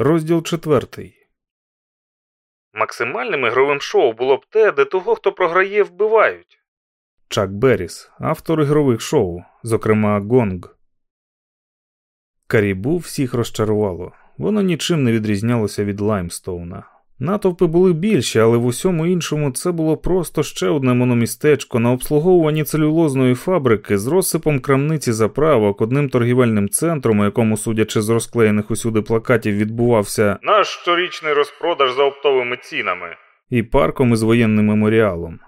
Розділ четвертий. Максимальним ігровим шоу було б те, де того, хто програє, вбивають. Чак Берріс, автор ігрових шоу, зокрема Гонг. Карібу всіх розчарувало. Воно нічим не відрізнялося від Лаймстоуна. Натовпи були більші, але в усьому іншому це було просто ще одне мономістечко на обслуговуванні целюлозної фабрики з розсипом крамниці заправок, одним торгівельним центром, у якому, судячи з розклеєних усюди плакатів, відбувався Наш щорічний розпродаж за оптовими цінами. і парком із воєнним меморіалом.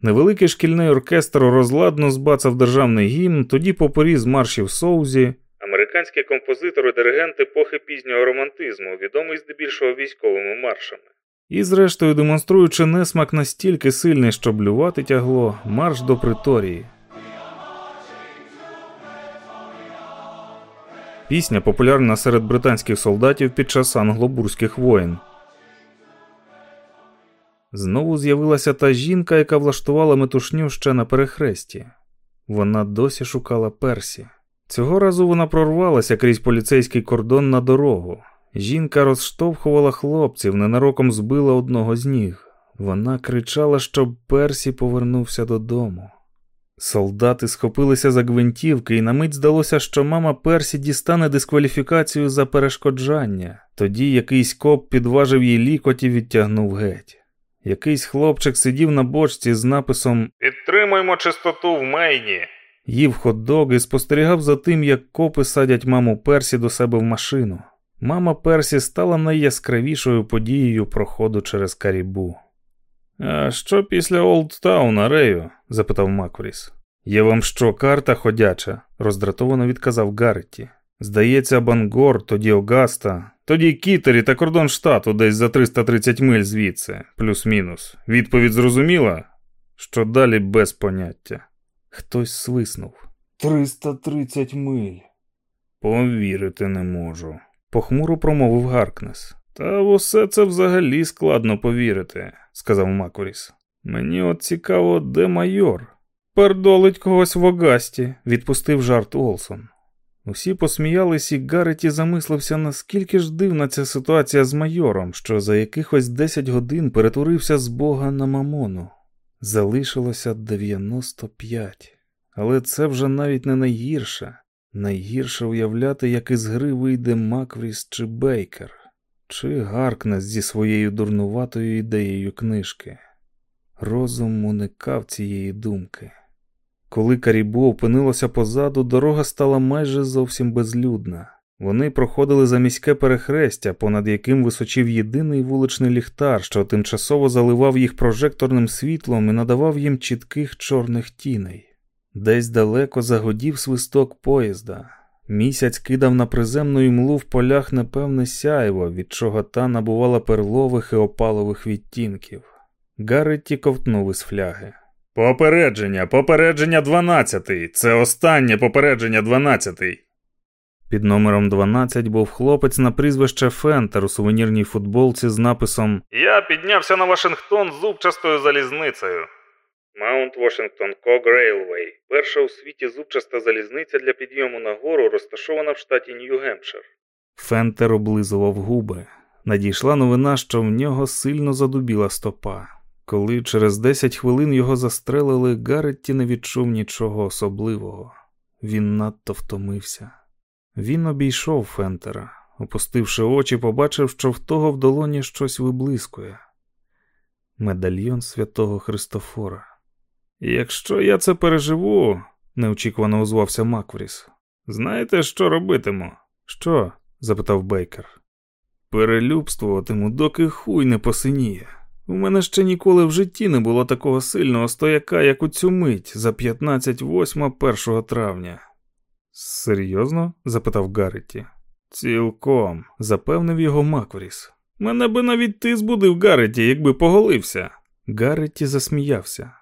Невеликий шкільний оркестр розладно збацав державний гімн, тоді попорі з маршів Соузі, Американський композитор і диригент епохи пізнього романтизму, відомий здебільшого військовими маршами. І, зрештою, демонструючи несмак настільки сильний, що блювати тягло, марш до приторії. Пісня популярна серед британських солдатів під час англобурських воєн. Знову з'явилася та жінка, яка влаштувала метушню ще на перехресті. Вона досі шукала Персі. Цього разу вона прорвалася крізь поліцейський кордон на дорогу. Жінка розштовхувала хлопців, ненароком збила одного з ніг. Вона кричала, щоб Персі повернувся додому. Солдати схопилися за гвинтівки, і на мить здалося, що мама Персі дістане дискваліфікацію за перешкоджання. Тоді якийсь коп підважив їй лікоть і відтягнув геть. Якийсь хлопчик сидів на бочці з написом Підтримуємо чистоту в Мейні. їв хот-дог і спостерігав за тим, як копи садять маму Персі до себе в машину. Мама Персі стала найяскравішою подією проходу через Карібу. А що після Олдтауна, Рею? запитав Макоріс. Є вам що, карта ходяча? роздратовано відказав Гарретті. Здається, Бангор, тоді Огаста, тоді Кітері та кордон штату десь за 330 миль звідси, плюс-мінус. Відповідь зрозуміла? Що далі без поняття. Хтось свиснув. 330 миль. Повірити не можу, похмуро промовив Гаркнес. Та в усе це взагалі складно повірити, сказав Макоріс. Мені от цікаво, де майор. Пердолить когось в Огасті, відпустив жарт Олсон. Усі посміялись, і Гарреті замислився, наскільки ж дивна ця ситуація з майором, що за якихось 10 годин перетворився з Бога на мамону. Залишилося 95. Але це вже навіть не найгірше. Найгірше уявляти, як із гри вийде Маквріс чи Бейкер, чи Гаркнес зі своєю дурнуватою ідеєю книжки. Розум уникав цієї думки. Коли Карібу опинилося позаду, дорога стала майже зовсім безлюдна. Вони проходили за міське перехрестя, понад яким височив єдиний вуличний ліхтар, що тимчасово заливав їх прожекторним світлом і надавав їм чітких чорних тіней. Десь далеко загодів свисток поїзда. Місяць кидав на приземну імлу в полях непевне сяйво, від чого та набувала перлових і опалових відтінків. Гарретті ковтнув із фляги. Попередження, попередження 12. Це останнє попередження 12. Під номером 12 був хлопець на прізвище Фентер у сувенірній футболці з написом Я піднявся на Вашингтон зубчастою залізницею. Mount Washington Cog Railway. Перша у світі зубчаста залізниця для підйому на гору, розташована в штаті Нью-Гемпшир. Фентер облизував губи. Надійшла новина, що в нього сильно задубіла стопа. Коли через 10 хвилин його застрелили, Гарретті не відчув нічого особливого. Він надто втомився. Він обійшов Фентера. Опустивши очі, побачив, що в того в долоні щось виблискує. Медальйон святого Христофора. Якщо я це переживу, неочікувано озвався Маквріс. Знаєте, що робитиму? Що? запитав Бейкер. Перелюбствуватиму, доки хуй не посиніє. У мене ще ніколи в житті не було такого сильного стояка, як у цю мить за 15-8 1 травня. Серйозно? запитав Гарреті. Цілком, запевнив його Маквріс. Мене би навіть ти збудив Гарреті, якби поголився. Гарреті засміявся.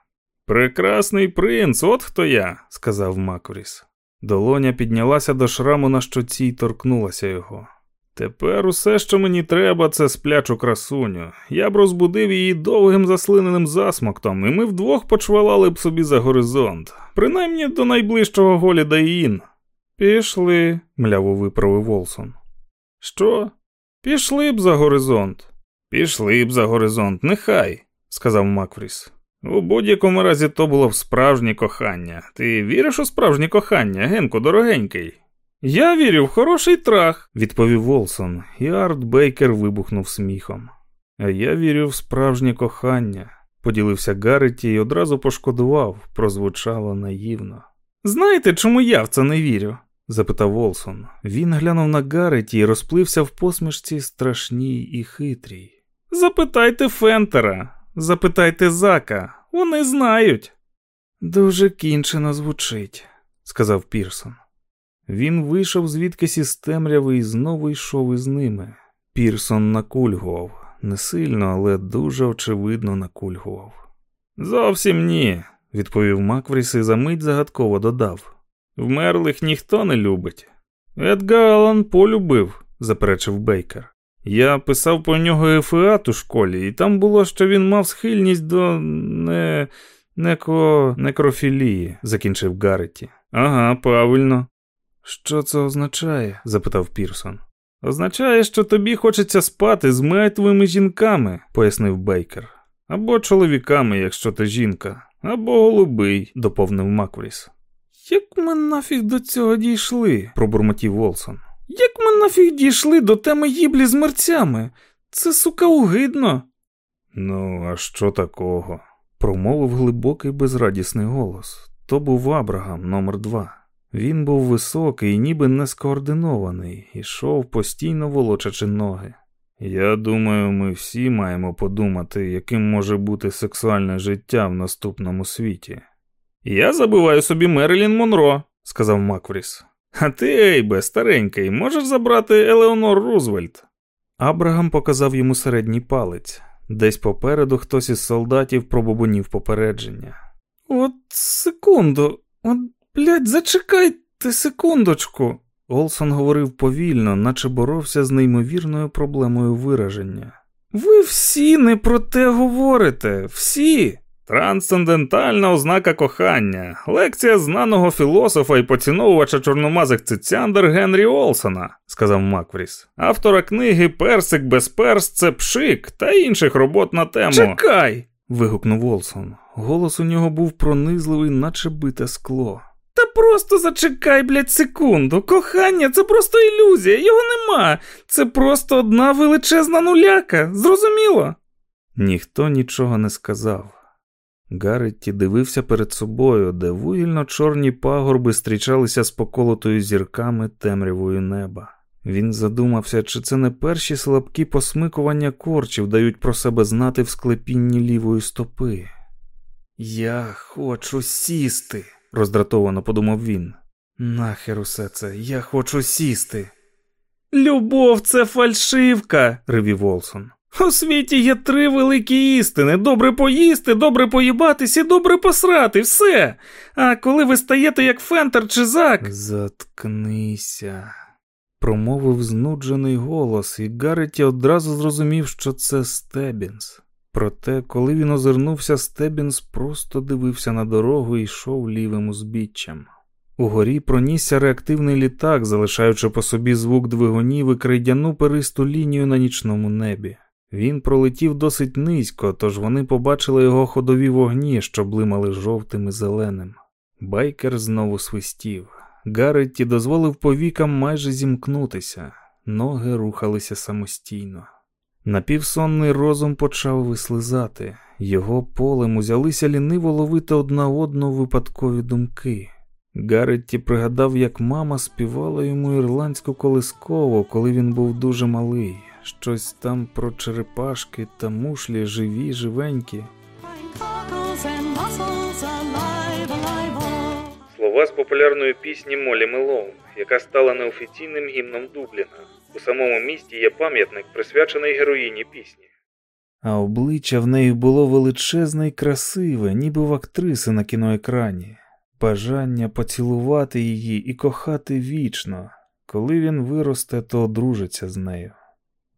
Прекрасний принц, от хто я, сказав Маквріс. Долоня піднялася до шраму на щоці й торкнулася його. Тепер усе, що мені треба, це сплячу красуню. Я б розбудив її довгим заслиненим засмоктом, і ми вдвох почвалали б собі за горизонт, принаймні до найближчого Голіда Ін. Пішли, мляво виправив Волсон. Що? Пішли б за горизонт. Пішли б за горизонт, нехай, сказав Макфріс. У будь-якому разі то було б справжнє кохання. Ти віриш у справжнє кохання, Генко, дорогенький? Я вірю в хороший трах, відповів Волсон, і Арт Бейкер вибухнув сміхом. А я вірю в справжнє кохання, поділився Гарреті і одразу пошкодував, прозвучало наївно. Знаєте, чому я в це не вірю? запитав Волсон. Він глянув на Гарреті і розплився в посмішці страшній і хитрій. Запитайте Фентера, запитайте зака, вони знають. Дуже кінчено звучить, сказав Пірсон. Він вийшов звідкись із темряви і знову йшов із ними. Пірсон накульгував, не сильно, але дуже очевидно накульгував. Зовсім ні, відповів Маквріс і за мить загадково додав. Вмерлих ніхто не любить. Едгар Алан полюбив, заперечив Бейкер. Я писав про нього ефеат у школі, і там було, що він мав схильність до не... неко... некрофілії, закінчив Гарреті. Ага, правильно. Що це означає? запитав Пірсон. Означає, що тобі хочеться спати з мертвими жінками, пояснив Бейкер. Або чоловіками, якщо ти жінка, або голубий, доповнив Маквріс. Як ми нафіг до цього дійшли? пробурмотів Волсон. Як ми нафіг дійшли до теми їблі з мерцями? Це сука угидно. Ну, а що такого? промовив глибокий безрадісний голос. То був Абрагам номер два. Він був високий, ніби не скоординований, ішов постійно волочачи ноги. Я думаю, ми всі маємо подумати, яким може бути сексуальне життя в наступному світі. Я забиваю собі Мерилін Монро, сказав Макврайс. А ти, Ейбе, старенький, можеш забрати Елеонор Рузвельт? Абрагам показав йому середній палець. Десь попереду хтось із солдатів пробобонів попередження. От секунду, от, блядь, зачекайте секундочку. Олсон говорив повільно, наче боровся з неймовірною проблемою вираження. Ви всі не про те говорите, всі. Трансцендентальна ознака кохання. Лекція знаного філософа і поціновувача чорномазих цицяндер Генрі Олсона, сказав Маквріс, автора книги Персик без перс це пшик та інших робот на тему. Чекай. вигукнув Олсон. Голос у нього був пронизливий, наче бите скло. Та просто зачекай, блядь, секунду. Кохання це просто ілюзія, його нема. Це просто одна величезна нуляка. Зрозуміло? Ніхто нічого не сказав. Гарретті дивився перед собою, де вугільно чорні пагорби зустрічалися з поколотою зірками темрявою неба. Він задумався, чи це не перші слабкі посмикування корчів дають про себе знати в склепінні лівої стопи. Я хочу сісти, роздратовано подумав він. Нахер усе це, я хочу сісти. Любов, це фальшивка, ревів Волсон. У світі є три великі істини: добре поїсти, добре поїбатись і добре посрати, все. А коли ви стаєте як Фентер чи зак. Заткнися, промовив знуджений голос, і Гарреті одразу зрозумів, що це Стебінс. Проте, коли він озирнувся, Стебінс просто дивився на дорогу і йшов лівим узбіччям. Угорі пронісся реактивний літак, залишаючи по собі звук двигунів і крейдяну перисту лінію на нічному небі. Він пролетів досить низько, тож вони побачили його ходові вогні, що блимали жовтим і зеленим. Байкер знову свистів. Гарретті дозволив повікам майже зімкнутися, ноги рухалися самостійно. Напівсонний розум почав вислизати, його полем узялися ліниво ловити одна одну випадкові думки. Гарретті пригадав, як мама співала йому ірландську колискову, коли він був дуже малий щось там про черепашки та мушлі живі, живенькі. Слова з популярної пісні Молі Мелоун, яка стала неофіційним гімном Дубліна. У самому місті є пам'ятник, присвячений героїні пісні. А обличчя в неї було величезне й красиве, ніби в актриси на кіноекрані, бажання поцілувати її і кохати вічно. Коли він виросте, то одружиться з нею.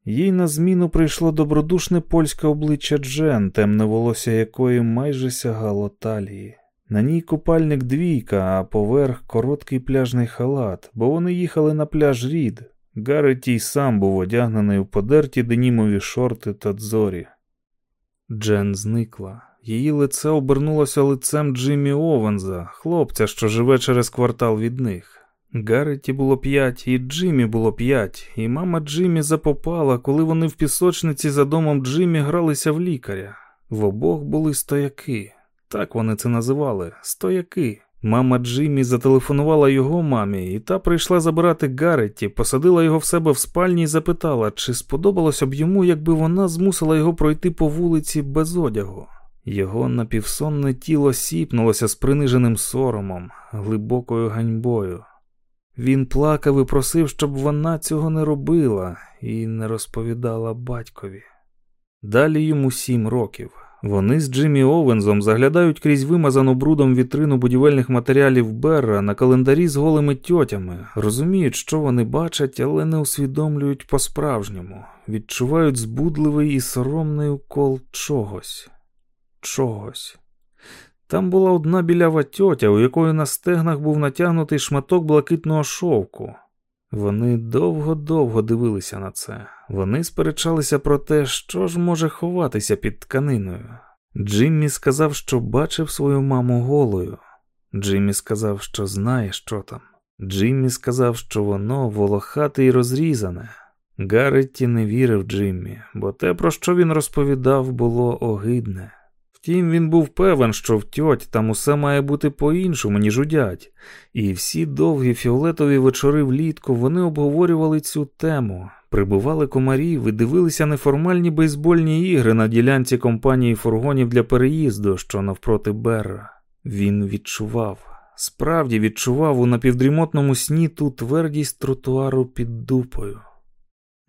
Їй на зміну прийшло добродушне польське обличчя Джен, темне волосся якої майже сягало талії. На ній купальник двійка, а поверх короткий пляжний халат, бо вони їхали на пляж Рід. Гарреті й сам був одягнений у подерті денімові шорти та дзорі. Джен зникла. Її лице обернулося лицем Джиммі Овенза, хлопця, що живе через квартал від них. Гарреті було п'ять, і Джиммі було п'ять, і мама Джиммі запопала, коли вони в пісочниці за домом Джиммі гралися в лікаря. В обох були стояки. Так вони це називали стояки. Мама Джиммі зателефонувала його мамі, і та прийшла забирати Гарреті, посадила його в себе в спальні і запитала, чи сподобалося б йому, якби вона змусила його пройти по вулиці без одягу. Його напівсонне тіло сіпнулося з приниженим соромом, глибокою ганьбою. Він плакав і просив, щоб вона цього не робила і не розповідала батькові. Далі йому сім років. Вони з Джиммі Овензом заглядають крізь вимазану брудом вітрину будівельних матеріалів Берра на календарі з голими тьотями, розуміють, що вони бачать, але не усвідомлюють по-справжньому, відчувають збудливий і соромний укол чогось, чогось. Там була одна білява тьотя, у якої на стегнах був натягнутий шматок блакитного шовку. Вони довго-довго дивилися на це. Вони сперечалися про те, що ж може ховатися під тканиною. Джиммі сказав, що бачив свою маму голою. Джиммі сказав, що знає, що там. Джиммі сказав, що воно волохате і розрізане. Гарретті не вірив Джиммі, бо те, про що він розповідав, було огидне. Втім, він був певен, що в тьоть там усе має бути по-іншому, ніж у дядь, і всі довгі фіолетові вечори влітку вони обговорювали цю тему, прибували комарів і дивилися неформальні бейсбольні ігри на ділянці компанії фургонів для переїзду, що навпроти Берра. Він відчував, справді відчував у напівдрімотному сні ту твердість тротуару під дупою.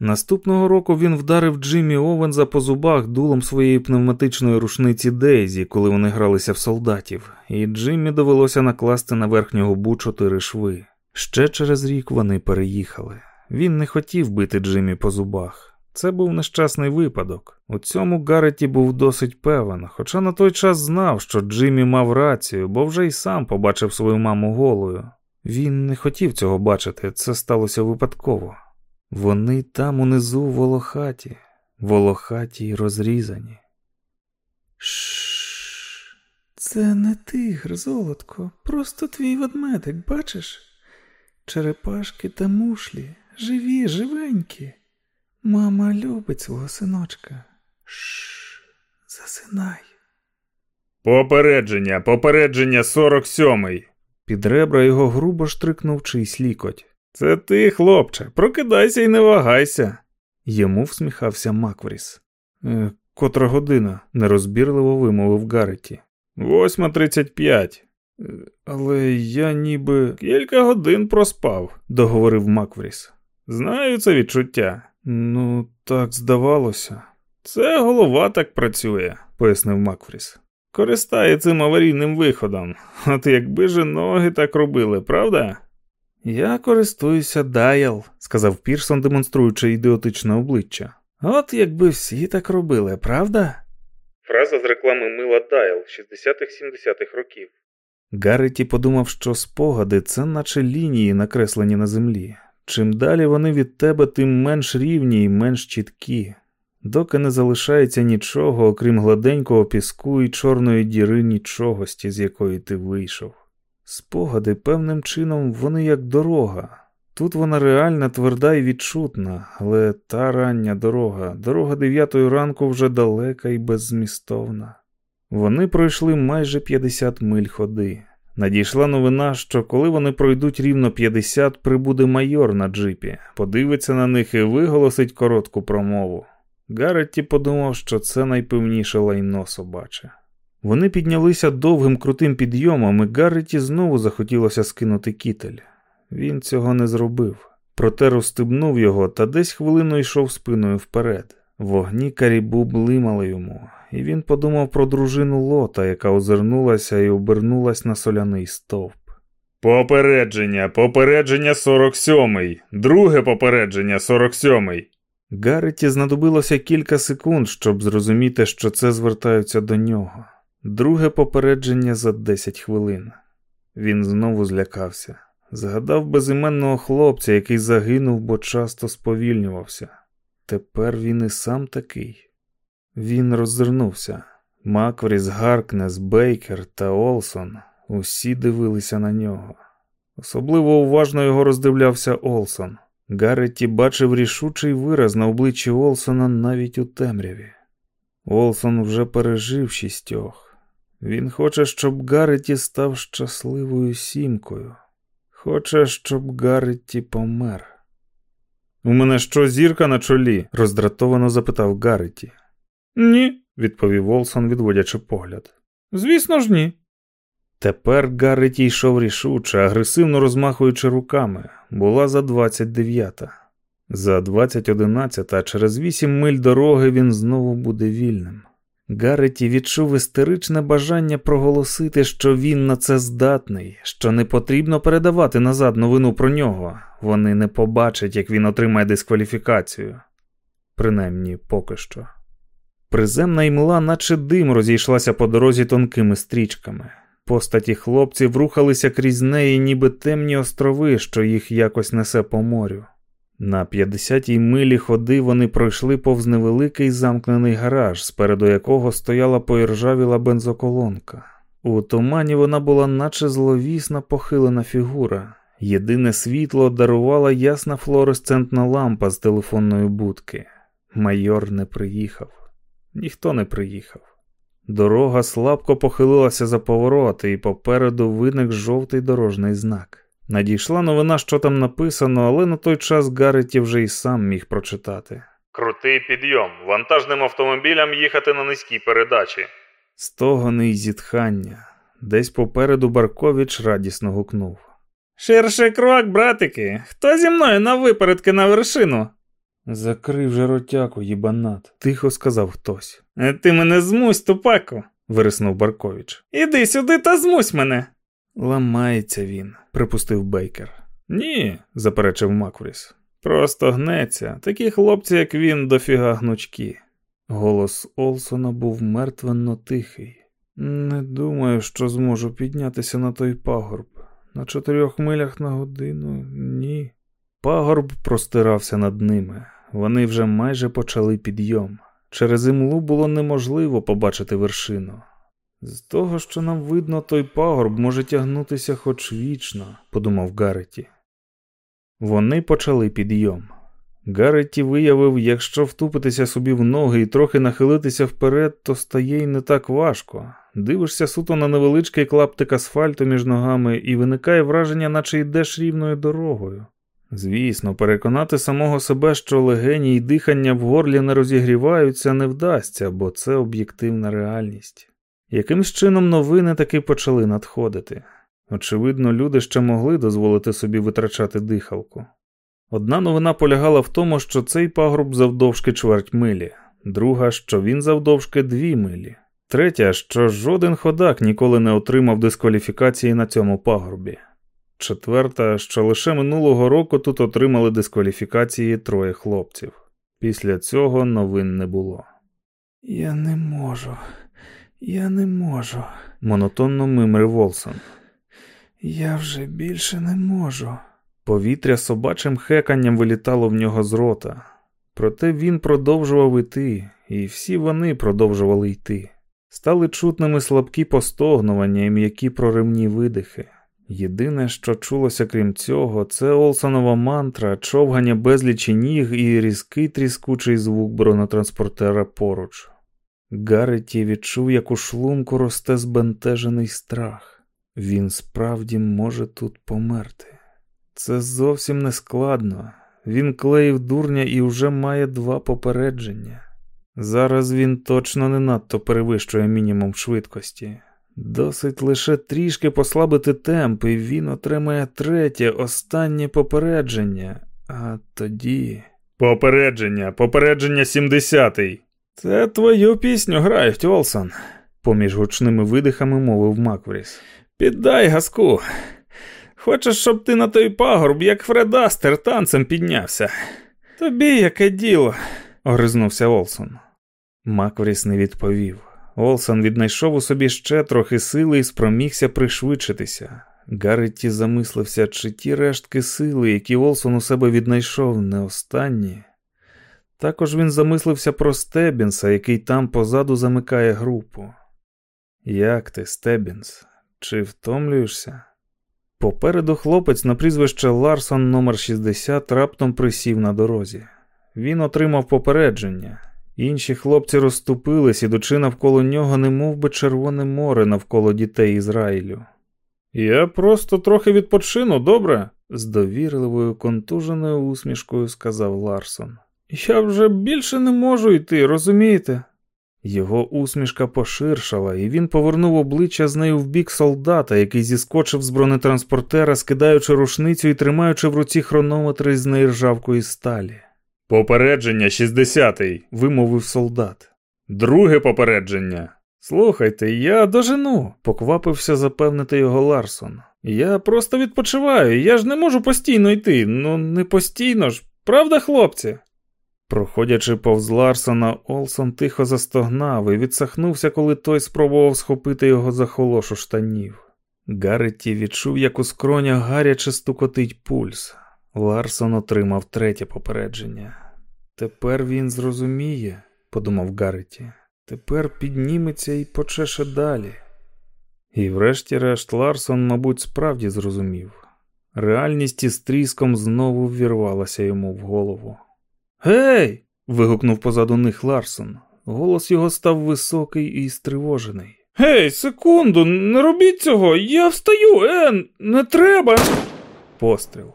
Наступного року він вдарив Джиммі Овенза по зубах дулом своєї пневматичної рушниці Дейзі, коли вони гралися в солдатів, і Джиммі довелося накласти на верхню губу чотири шви. Ще через рік вони переїхали. Він не хотів бити Джиммі по зубах. Це був нещасний випадок. У цьому Гарреті був досить певен, хоча на той час знав, що Джиммі мав рацію, бо вже й сам побачив свою маму голою. Він не хотів цього бачити, це сталося випадково. Вони там унизу волохаті, волохаті й розрізані. Шш, це не тигр, золотко, просто твій ведмедик, бачиш? Черепашки та мушлі, живі, живенькі. Мама любить свого синочка. Шш, засинай. Попередження, попередження 47-й. Під ребра його грубо штрикнув чийсь лікоть. Це ти, хлопче, прокидайся і не вагайся. Йому всміхався Маквріс. «Е, Котра година, нерозбірливо вимовив Гарреті. Восьма тридцять п'ять. «Е, Але я ніби кілька годин проспав, договорив Маквріс. Знаю це відчуття. Ну, так здавалося. Це голова так працює, пояснив Макфріс. Користає цим аварійним виходом. От якби же ноги так робили, правда? Я користуюся Даял, сказав Пірсон, демонструючи ідіотичне обличчя. От якби всі так робили, правда? Фраза з реклами Мила Дайл 60-70-х років. Гарреті подумав, що спогади це наче лінії, накреслені на землі. Чим далі вони від тебе, тим менш рівні і менш чіткі, доки не залишається нічого, окрім гладенького піску і чорної діри нічогості, з якої ти вийшов. Спогади, певним чином, вони як дорога. Тут вона реальна, тверда і відчутна, але та рання дорога, дорога дев'ятої ранку вже далека і беззмістовна. Вони пройшли майже 50 миль ходи. Надійшла новина, що коли вони пройдуть рівно 50, прибуде майор на джипі, подивиться на них і виголосить коротку промову. Гарретті подумав, що це найпевніше лайно собаче. Вони піднялися довгим крутим підйомом, і Гарреті знову захотілося скинути кітель. Він цього не зробив, проте розстебнув його та десь хвилину йшов спиною вперед. Вогні карібу блимали йому, і він подумав про дружину лота, яка озирнулася і обернулась на соляний стовп. Попередження, попередження 47-й, друге попередження 47-й. Гарреті знадобилося кілька секунд, щоб зрозуміти, що це звертаються до нього. Друге попередження за 10 хвилин. Він знову злякався. Згадав безіменного хлопця, який загинув, бо часто сповільнювався. Тепер він і сам такий. Він роззирнувся. Маквріс, Гаркнес, Бейкер та Олсон усі дивилися на нього. Особливо уважно його роздивлявся Олсон. Гарреті бачив рішучий вираз на обличчі Олсона навіть у темряві. Олсон вже пережив шістьох. Він хоче, щоб Гарреті став щасливою сімкою. Хоче, щоб Гарреті помер. У мене що зірка на чолі? роздратовано запитав Гарреті. Ні, відповів Олсон, відводячи погляд. Звісно ж, ні. Тепер Гарреті йшов рішуче, агресивно розмахуючи руками, була за 29-та. За 20.11, а через 8 миль дороги він знову буде вільним. Гарреті відчув істеричне бажання проголосити, що він на це здатний, що не потрібно передавати назад новину про нього. Вони не побачать, як він отримає дискваліфікацію. Принаймні, поки що. Приземна імла, наче дим, розійшлася по дорозі тонкими стрічками. Постаті хлопців рухалися крізь неї, ніби темні острови, що їх якось несе по морю. На 50-й милі ходи вони пройшли повз невеликий замкнений гараж, спереду якого стояла поіржавіла бензоколонка. У тумані вона була, наче зловісна похилена фігура. Єдине світло дарувала ясна флуоресцентна лампа з телефонної будки. Майор не приїхав, ніхто не приїхав. Дорога слабко похилилася за повороти, і попереду виник жовтий дорожній знак. Надійшла новина, що там написано, але на той час Гарреті вже й сам міг прочитати. Крутий підйом. Вантажним автомобілям їхати на низькій передачі. Стогони й зітхання. Десь попереду Баркович радісно гукнув. Ширший крок, братики. Хто зі мною на випередки на вершину? Закрив же ротяку, їбанат, тихо сказав хтось. «Е, Ти мене змусь, тупаку, вириснув Баркович. Іди сюди та змусь мене. Ламається він, припустив Бейкер. Ні, заперечив Макфріс. Просто гнеться. Такі хлопці, як він, дофіга гнучкі. Голос Олсона був мертвенно тихий. Не думаю, що зможу піднятися на той пагорб. На чотирьох милях на годину ні. Пагорб простирався над ними. Вони вже майже почали підйом. Через імлу було неможливо побачити вершину. З того, що нам видно, той пагорб може тягнутися хоч вічно, подумав Гареті. Вони почали підйом. Гареті виявив, якщо втупитися собі в ноги і трохи нахилитися вперед, то стає й не так важко. Дивишся суто на невеличкий клаптик асфальту між ногами, і виникає враження, наче йдеш рівною дорогою. Звісно, переконати самого себе, що легені й дихання в горлі не розігріваються, не вдасться, бо це об'єктивна реальність. Якимсь чином новини таки почали надходити. Очевидно, люди ще могли дозволити собі витрачати дихалку. Одна новина полягала в тому, що цей пагорб завдовжки чверть милі, друга, що він завдовжки дві милі, третя, що жоден ходак ніколи не отримав дискваліфікації на цьому пагорбі. Четверта, що лише минулого року тут отримали дискваліфікації троє хлопців. Після цього новин не було. Я не можу, я не можу, монотонно мимрив Волсон. Я вже більше не можу. Повітря собачим хеканням вилітало в нього з рота. Проте він продовжував іти, і всі вони продовжували йти. Стали чутними слабкі постогнування і м'які проривні видихи. Єдине, що чулося крім цього, це Олсонова мантра, човгання безлічі ніг і різкий тріскучий звук бронетранспортера поруч. Гарреті відчув, як у шлунку росте збентежений страх. Він справді може тут померти. Це зовсім не складно. Він клеїв дурня і вже має два попередження. Зараз він точно не надто перевищує мінімум швидкості. Досить лише трішки послабити темп, і він отримає третє, останнє попередження, а тоді. Попередження, попередження 70-й. Це твою пісню грають, Олсон, поміж гучними видихами мовив Маквріс. Піддай газку. Хочеш, щоб ти на той пагорб, як Фред Астер, танцем піднявся? Тобі яке діло, огризнувся Олсон. Маквріс не відповів. Олсон віднайшов у собі ще трохи сили і спромігся пришвидшитися. Гарретті замислився, чи ті рештки сили, які Олсон у себе віднайшов, не останні. Також він замислився про Стебінса, який там позаду замикає групу. Як ти, Стебінс? Чи втомлюєшся? Попереду хлопець на прізвище Ларсон номер 60 раптом присів на дорозі. Він отримав попередження. Інші хлопці розступились, ідучи навколо нього, не би червоне море навколо дітей Ізраїлю. Я просто трохи відпочину, добре? з довірливою контуженою усмішкою сказав Ларсон. Я вже більше не можу йти, розумієте? Його усмішка поширшала, і він повернув обличчя з нею в бік солдата, який зіскочив з бронетранспортера, скидаючи рушницю і тримаючи в руці хронометри з нержавкої сталі. Попередження 60-й, вимовив солдат. Друге попередження. Слухайте, я дожену, поквапився запевнити його Ларсон. Я просто відпочиваю, я ж не можу постійно йти. Ну, не постійно ж, правда, хлопці? Проходячи повз Ларсона, Олсон тихо застогнав і відсахнувся, коли той спробував схопити його за холошу штанів. Гарреті відчув, як у скронях гаряче стукотить пульс. Ларсон отримав третє попередження. Тепер він зрозуміє, подумав Гарреті. Тепер підніметься і почеше далі. І врешті-решт Ларсон, мабуть, справді зрозумів. Реальність із тріском знову ввірвалася йому в голову. Гей. вигукнув позаду них Ларсон. Голос його став високий і стривожений. Гей, секунду, не робіть цього, я встаю, Ен, не треба. Постріл.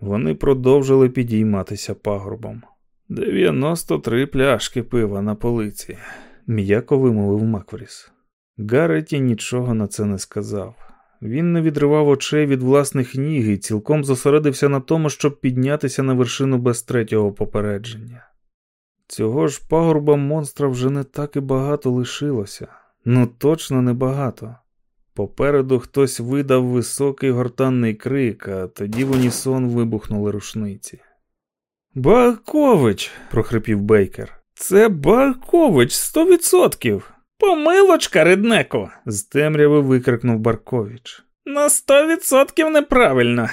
Вони продовжили підійматися пагорбом. Дев'яносто три пляшки пива на полиці, м'яко вимовив Маквріс. Гарреті нічого на це не сказав. Він не відривав очей від власних ніг і цілком зосередився на тому, щоб піднятися на вершину без третього попередження. Цього ж пагорба монстра вже не так і багато лишилося, ну точно не багато. Попереду хтось видав високий гортанний крик, а тоді в унісон вибухнули рушниці. Баркович, прохрипів Бейкер. Це Баркович, сто відсотків. Помилочка, реднеко, з темряви викрикнув Баркович. На сто відсотків неправильно.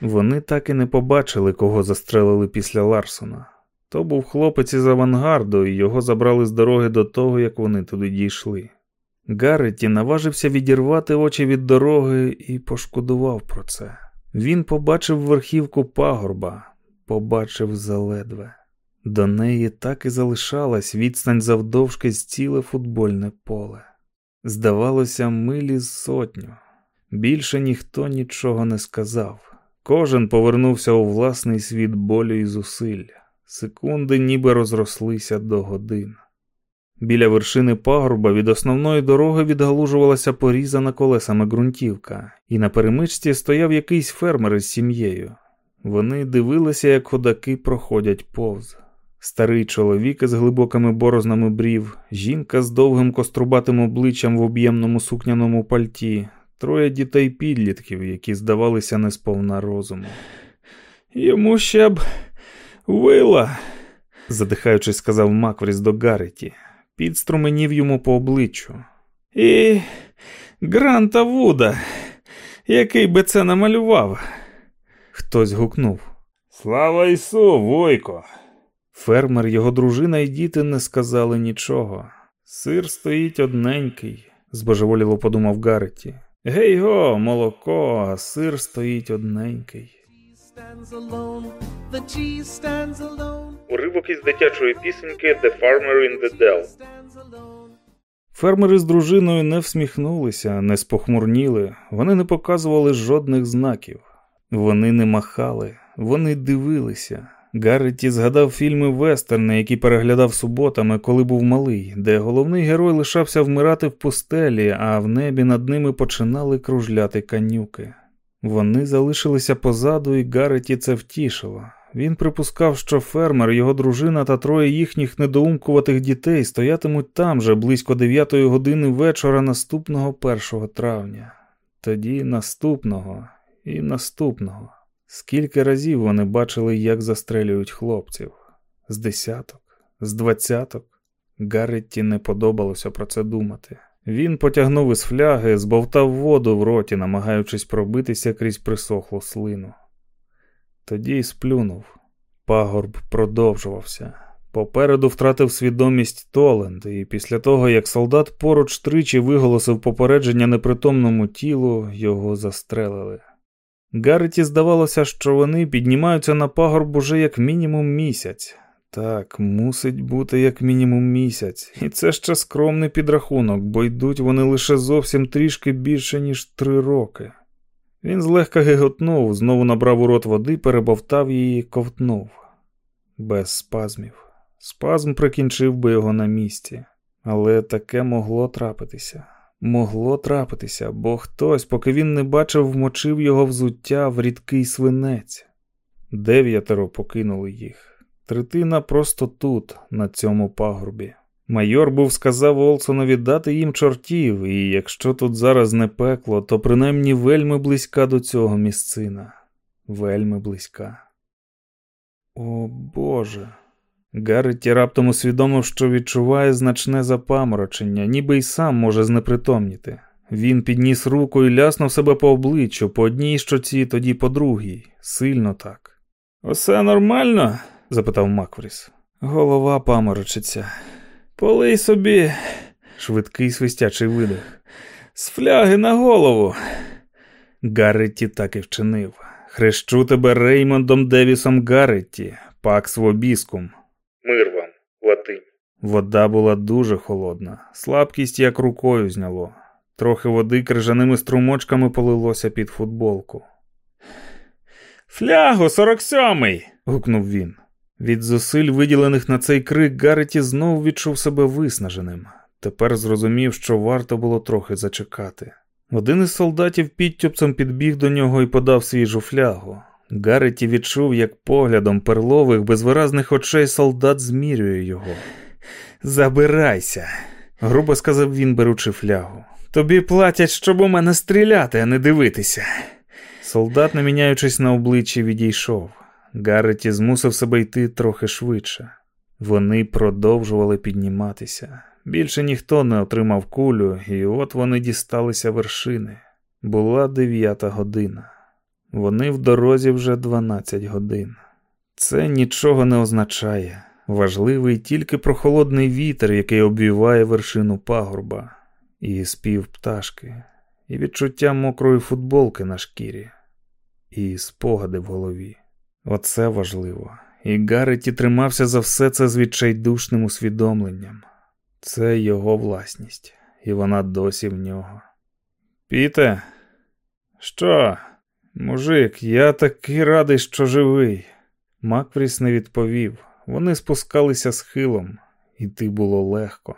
Вони так і не побачили, кого застрелили після Ларсона. То був хлопець із авангарду, і його забрали з дороги до того, як вони туди дійшли. Гарреті наважився відірвати очі від дороги і пошкодував про це. Він побачив верхівку пагорба, побачив заледве. До неї так і залишалась відстань завдовжки з ціле футбольне поле. Здавалося, милі з сотню. Більше ніхто нічого не сказав. Кожен повернувся у власний світ болю і зусиль. Секунди ніби розрослися до годин. Біля вершини пагорба від основної дороги відгалужувалася порізана колесами ґрунтівка, і на перемичці стояв якийсь фермер із сім'єю. Вони дивилися, як ходаки проходять повз. Старий чоловік із глибокими борознами брів, жінка з довгим кострубатим обличчям в об'ємному сукняному пальті, троє дітей підлітків, які здавалися несповна розуму. Йому ще б вила, задихаючись, сказав Маквріс до Гареті. Під струменів йому по обличчю. І Гранта Вуда, який би це намалював. Хтось гукнув. Слава Ісу, Войко! Фермер, його дружина і діти не сказали нічого. Сир стоїть одненький, збожеволіло подумав Гарреті. Гей го, молоко, а сир стоїть одненький. Уривок із дитячої пісеньки The Farmer in the Dell. Фермери з дружиною не всміхнулися, не спохмурніли, вони не показували жодних знаків. Вони не махали, вони дивилися. Гарреті згадав фільми Вестерни, які переглядав суботами, коли був малий, де головний герой лишався вмирати в пустелі, а в небі над ними починали кружляти канюки. Вони залишилися позаду, і Гарреті це втішило. Він припускав, що фермер, його дружина та троє їхніх недоумкуватих дітей стоятимуть там же близько дев'ятої години вечора наступного 1 травня, тоді наступного і наступного. Скільки разів вони бачили, як застрелюють хлопців? З десяток, з двадцяток. Гарретті не подобалося про це думати. Він потягнув із фляги, збовтав воду в роті, намагаючись пробитися крізь присохлу слину. Тоді й сплюнув. Пагорб продовжувався. Попереду втратив свідомість Толенд, і після того, як солдат поруч тричі виголосив попередження непритомному тілу, його застрелили. Гарреті здавалося, що вони піднімаються на пагорб уже як мінімум місяць. Так, мусить бути як мінімум місяць, і це ще скромний підрахунок, бо йдуть вони лише зовсім трішки більше, ніж три роки. Він злегка гиготнув, знову набрав у рот води, перебовтав її ковтнув. Без спазмів. Спазм прикінчив би його на місці, але таке могло трапитися. Могло трапитися, бо хтось, поки він не бачив, вмочив його взуття в рідкий свинець. Дев'ятеро покинули їх. Третина просто тут, на цьому пагорбі. Майор був сказав Олсонові дати їм чортів, і якщо тут зараз не пекло, то принаймні вельми близька до цього місцина. Вельми близька. О Боже. Гарреті раптом усвідомив, що відчуває значне запаморочення, ніби й сам може знепритомніти. Він підніс руку і ляснув себе по обличчю, по одній щоці, тоді по другій, сильно так. Усе нормально? запитав Макфріс. Голова паморочиться. Полий собі, швидкий свистячий видих. З фляги на голову. Гарретті так і вчинив. Хрещу тебе Реймондом Девісом Гарретті, пакс вобіскум. Мир вам, латинь. Вода була дуже холодна, слабкість як рукою зняло. Трохи води крижаними струмочками полилося під футболку. Фляго, сорок сьомий. гукнув він. Від зусиль, виділених на цей крик, Гарреті знову відчув себе виснаженим. Тепер зрозумів, що варто було трохи зачекати. Один із солдатів підтюпцем підбіг до нього і подав свіжу флягу. Гарреті відчув, як поглядом перлових, безвиразних очей солдат змірює його. Забирайся, грубо сказав він, беручи флягу. Тобі платять, щоб у мене стріляти, а не дивитися. Солдат, не міняючись на обличчі, відійшов. Гарреті змусив себе йти трохи швидше. Вони продовжували підніматися. Більше ніхто не отримав кулю, і от вони дісталися вершини. Була дев'ята година. Вони в дорозі вже 12 годин. Це нічого не означає. Важливий тільки прохолодний вітер, який обвіває вершину пагорба, і спів пташки, і відчуття мокрої футболки на шкірі, і спогади в голові. Оце важливо. І Гарреті тримався за все це з відчайдушним усвідомленням. Це його власність, і вона досі в нього. Піте, що? Мужик, я такий радий, що живий. Макфріс не відповів. Вони спускалися схилом, іти було легко.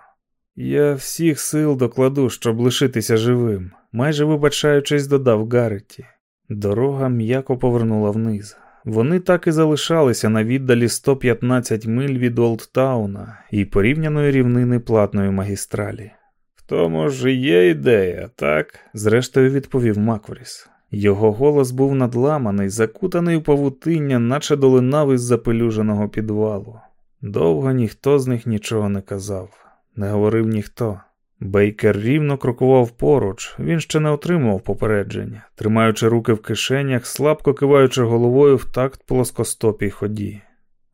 Я всіх сил докладу, щоб лишитися живим, майже вибачаючись, додав Гарреті. Дорога м'яко повернула вниз. Вони так і залишалися на віддалі 115 миль від Олдтауна і порівняної рівнини платної магістралі. В тому ж є ідея, так? зрештою відповів Макфріс. Його голос був надламаний, закутаний у павутиння, наче долинав із запелюженого підвалу. Довго ніхто з них нічого не казав, не говорив ніхто. Бейкер рівно крокував поруч, він ще не отримував попередження, тримаючи руки в кишенях, слабко киваючи головою в такт плоскостопій ході.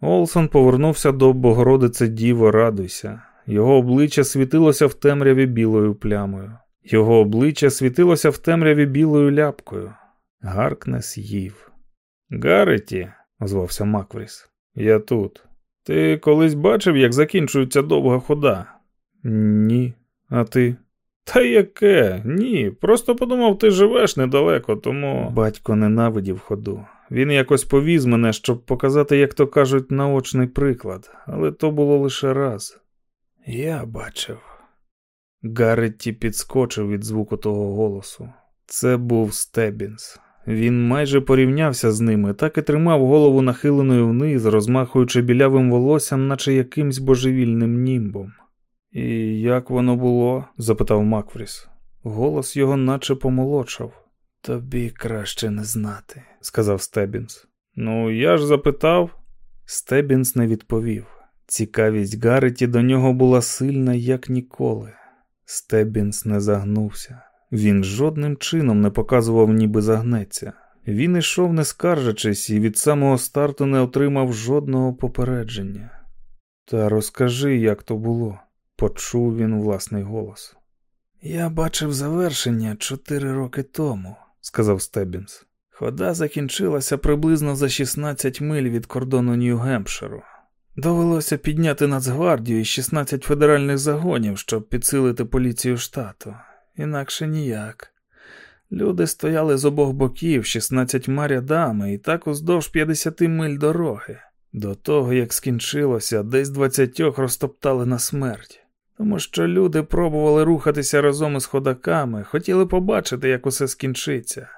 Олсон повернувся до Богородице Діво, радуйся. Його обличчя світилося в темряві білою плямою. Його обличчя світилося в темряві білою ляпкою. Гаркнес їв. Гареті, озвався Маквріс, я тут. Ти колись бачив, як закінчується довга хода? Ні. А ти? Та яке? Ні. Просто подумав, ти живеш недалеко, тому. Батько ненавидів ходу. Він якось повіз мене, щоб показати, як то кажуть, наочний приклад, але то було лише раз. Я бачив. Гарретті підскочив від звуку того голосу. Це був Стебінс. Він майже порівнявся з ними, так і тримав голову нахиленою вниз, розмахуючи білявим волоссям, наче якимсь божевільним німбом. І як воно було? запитав Макфріс. Голос його наче помолодшав. Тобі краще не знати, сказав Стебінс. Ну, я ж запитав. Стебінс не відповів. Цікавість Гарреті до нього була сильна, як ніколи. Стеббінс не загнувся. Він жодним чином не показував, ніби загнеться. Він ішов, не скаржачись, і від самого старту не отримав жодного попередження. Та розкажи, як то було, почув він власний голос. Я бачив завершення чотири роки тому, сказав Стеббінс. Хода закінчилася приблизно за 16 миль від кордону Нью-Гемпширу. Довелося підняти Нацгвардію і 16 федеральних загонів, щоб підсилити поліцію штату. Інакше ніяк. Люди стояли з обох боків 16 рядами і так уздовж 50 миль дороги. До того, як скінчилося, десь 20 розтоптали на смерть. Тому що люди пробували рухатися разом із ходаками, хотіли побачити, як усе скінчиться.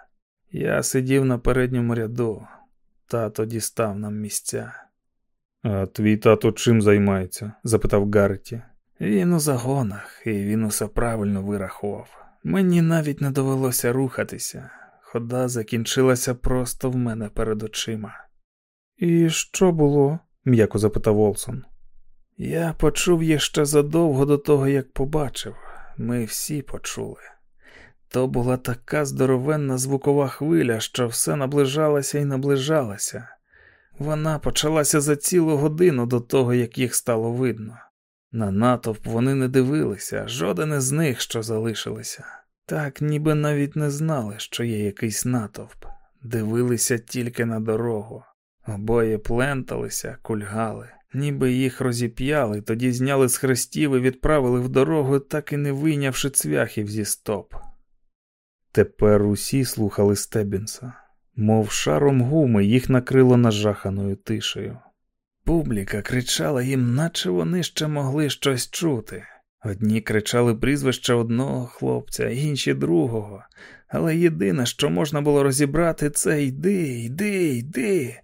Я сидів на передньому ряду, тато дістав нам місця. А твій тато чим займається? запитав Гарреті. Він у загонах, і він усе правильно вирахував. Мені навіть не довелося рухатися. Хода закінчилася просто в мене перед очима. І що було? м'яко запитав Олсон. Я почув її ще задовго до того, як побачив. Ми всі почули. То була така здоровенна звукова хвиля, що все наближалося і наближалося. Вона почалася за цілу годину до того, як їх стало видно. На натовп вони не дивилися, жоден із них, що залишилися. Так, ніби навіть не знали, що є якийсь натовп, дивилися тільки на дорогу. Обоє пленталися, кульгали, ніби їх розіп'яли, тоді зняли з хрестів і відправили в дорогу, так і не вийнявши цвяхів зі стоп. Тепер усі слухали Стебінса, мов шаром гуми їх накрило нажаханою тишею. Публіка кричала їм, наче вони ще могли щось чути. Одні кричали прізвище одного хлопця, інші другого, але єдине, що можна було розібрати, це йди, йди, йди.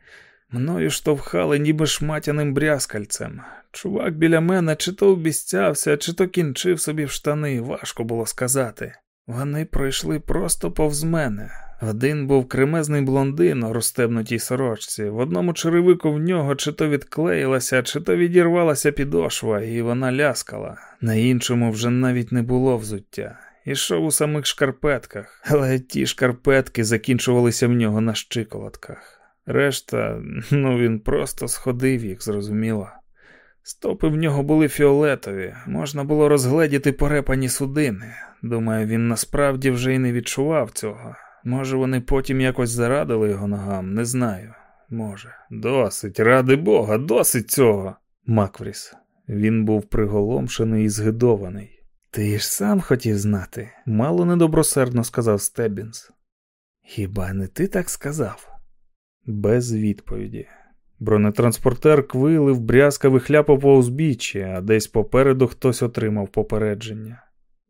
Мною штовхали ніби шматяним брязкальцем. Чувак біля мене чи то обіцявся, чи то кінчив собі в штани, важко було сказати. Вони пройшли просто повз мене. Один був кремезний блондин у розстебнутій сорочці, в одному черевику в нього чи то відклеїлася, чи то відірвалася підошва, і вона ляскала. На іншому вже навіть не було взуття. Ішов у самих шкарпетках, але ті шкарпетки закінчувалися в нього на щиколотках. Решта, ну він просто сходив їх, зрозуміло. Стопи в нього були фіолетові, можна було розгледіти порепані судини. Думаю, він насправді вже й не відчував цього. Може, вони потім якось зарадили його ногам, не знаю. Може. Досить, ради Бога, досить цього. Маквріс. Він був приголомшений і згидований. Ти ж сам хотів знати, мало недобросердно сказав Стеббінс. Хіба не ти так сказав? Без відповіді. Бронетранспортер квилив, брязка вихляпав по узбіччі, а десь попереду хтось отримав попередження.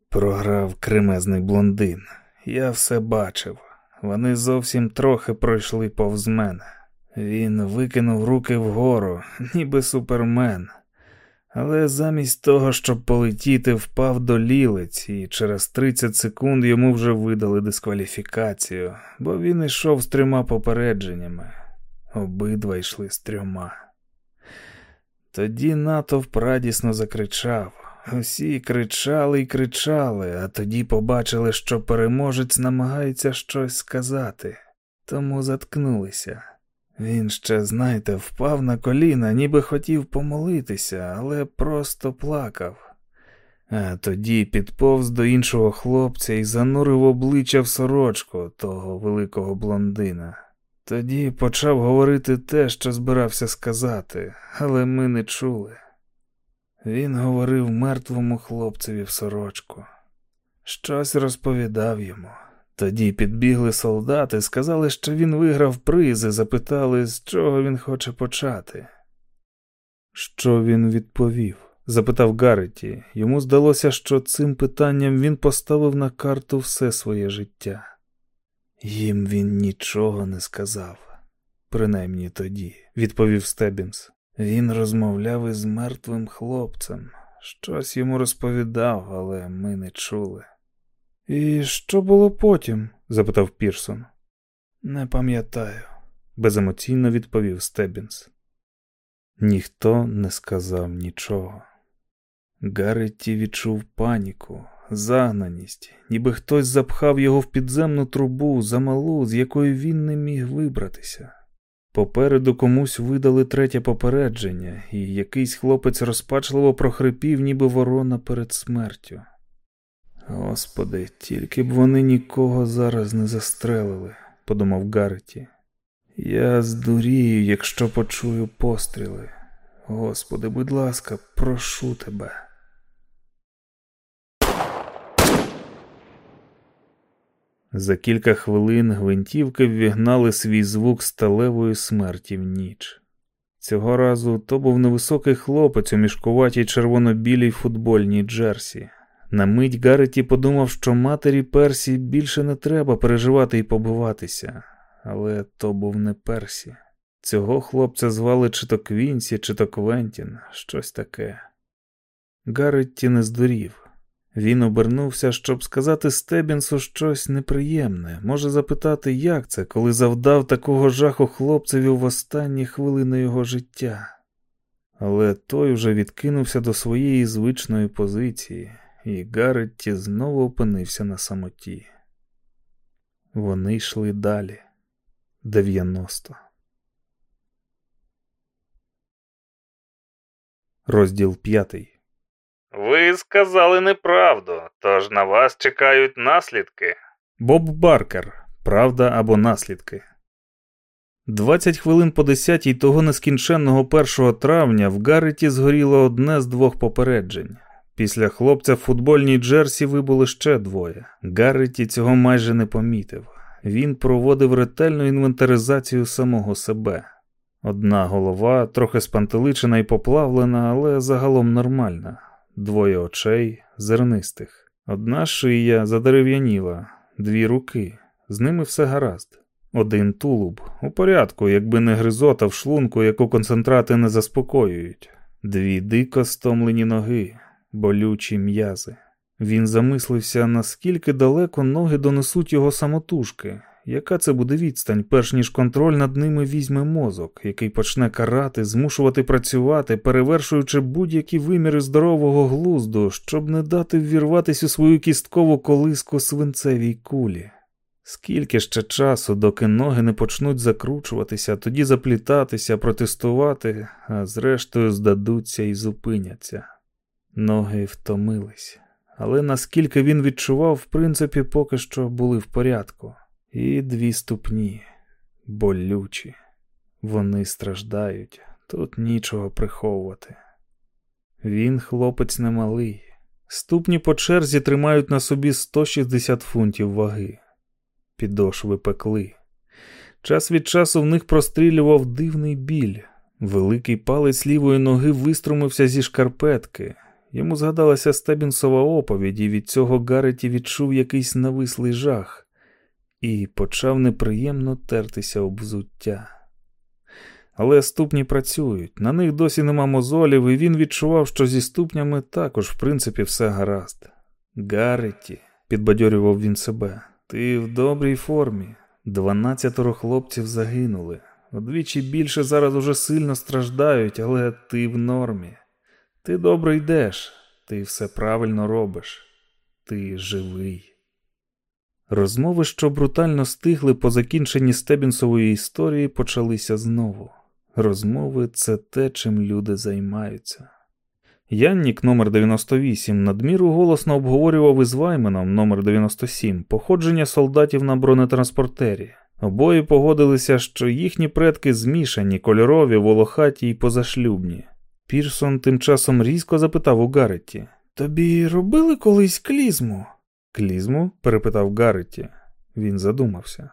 Програв кремезний блондин. Я все бачив. Вони зовсім трохи пройшли повз мене. Він викинув руки вгору, ніби супермен. Але замість того, щоб полетіти, впав до лілиць, і через 30 секунд йому вже видали дискваліфікацію, бо він йшов з трьома попередженнями. Обидва йшли з трьома. Тоді натовп радісно закричав. Усі кричали і кричали, а тоді побачили, що переможець намагається щось сказати, тому заткнулися. Він ще, знаєте, впав на коліна, ніби хотів помолитися, але просто плакав. А тоді підповз до іншого хлопця і занурив обличчя в сорочку того великого блондина. Тоді почав говорити те, що збирався сказати, але ми не чули. Він говорив мертвому хлопцеві в сорочку. Щось розповідав йому. Тоді підбігли солдати, сказали, що він виграв призи, запитали, з чого він хоче почати. Що він відповів? запитав Гарреті. Йому здалося, що цим питанням він поставив на карту все своє життя. Їм він нічого не сказав, принаймні тоді, відповів Стебінс. Він розмовляв із мертвим хлопцем, щось йому розповідав, але ми не чули. І що було потім? запитав Пірсон. Не пам'ятаю, беземоційно відповів Стебінс. Ніхто не сказав нічого. Гарреті відчув паніку, загнаність, ніби хтось запхав його в підземну трубу замалу, з якої він не міг вибратися. Попереду комусь видали третє попередження, і якийсь хлопець розпачливо прохрипів, ніби ворона перед смертю. Господи, тільки б вони нікого зараз не застрелили, подумав Гарреті. Я здурію, якщо почую постріли. Господи, будь ласка, прошу тебе. За кілька хвилин гвинтівки ввігнали свій звук сталевої смерті в ніч. Цього разу то був невисокий хлопець у мішкуватій червоно-білій футбольній джерсі. На мить Гарреті подумав, що матері Персі більше не треба переживати і побиватися, але то був не Персі. Цього хлопця звали чи то Квінсі, чи то Квентін, щось таке. Гарретті не здурів. Він обернувся, щоб сказати Стебінсу щось неприємне, може запитати, як це, коли завдав такого жаху хлопцеві в останні хвилини його життя. Але той уже відкинувся до своєї звичної позиції, і Гарретті знову опинився на самоті. Вони йшли далі. 90. Розділ п'ятий. Ви сказали неправду, тож на вас чекають наслідки. Боб Баркер. Правда або наслідки. 20 хвилин по 10 того нескінченного 1 травня в Гарреті згоріло одне з двох попереджень. Після хлопця в футбольній Джерсі вибули ще двоє. Гарреті цього майже не помітив. Він проводив ретельну інвентаризацію самого себе. Одна голова, трохи спантеличена і поплавлена, але загалом нормальна двоє очей зернистих, одна шия задерев'яніла, дві руки, з ними все гаразд. Один тулуб. У порядку, якби не гризота в шлунку, яку концентрати не заспокоюють, дві дико стомлені ноги, болючі м'язи. Він замислився, наскільки далеко ноги донесуть його самотужки, яка це буде відстань, перш ніж контроль над ними візьме мозок, який почне карати, змушувати працювати, перевершуючи будь-які виміри здорового глузду, щоб не дати ввірватися у свою кісткову колиску свинцевій кулі? Скільки ще часу, доки ноги не почнуть закручуватися, тоді заплітатися, протестувати, а зрештою здадуться і зупиняться. Ноги втомились, але наскільки він відчував, в принципі, поки що були в порядку. І дві ступні, болючі, вони страждають, тут нічого приховувати. Він, хлопець немалий, ступні по черзі тримають на собі 160 фунтів ваги, підошви пекли. Час від часу в них прострілював дивний біль. Великий палець лівої ноги виструмився зі шкарпетки. Йому згадалася Стебінсова оповідь, і від цього Гареті відчув якийсь навислий жах і почав неприємно тертися об взуття. Але ступні працюють, на них досі нема мозолів, і він відчував, що зі ступнями також, в принципі, все гаразд. Гарреті, підбадьорював він себе, ти в добрій формі. Дванадцятеро хлопців загинули. Удвічі більше зараз уже сильно страждають, але ти в нормі. Ти добре йдеш, ти все правильно робиш, ти живий. Розмови, що брутально стигли по закінченні Стебінсової історії, почалися знову. Розмови це те, чим люди займаються. Яннік номер 98 надміру голосно обговорював із Вайменом номер 97 походження солдатів на бронетранспортері. Обоє погодилися, що їхні предки змішані, кольорові, волохаті і позашлюбні. Пірсон тим часом різко запитав у Гарретті Тобі робили колись клізму? Клізму? перепитав Гарреті. Він задумався.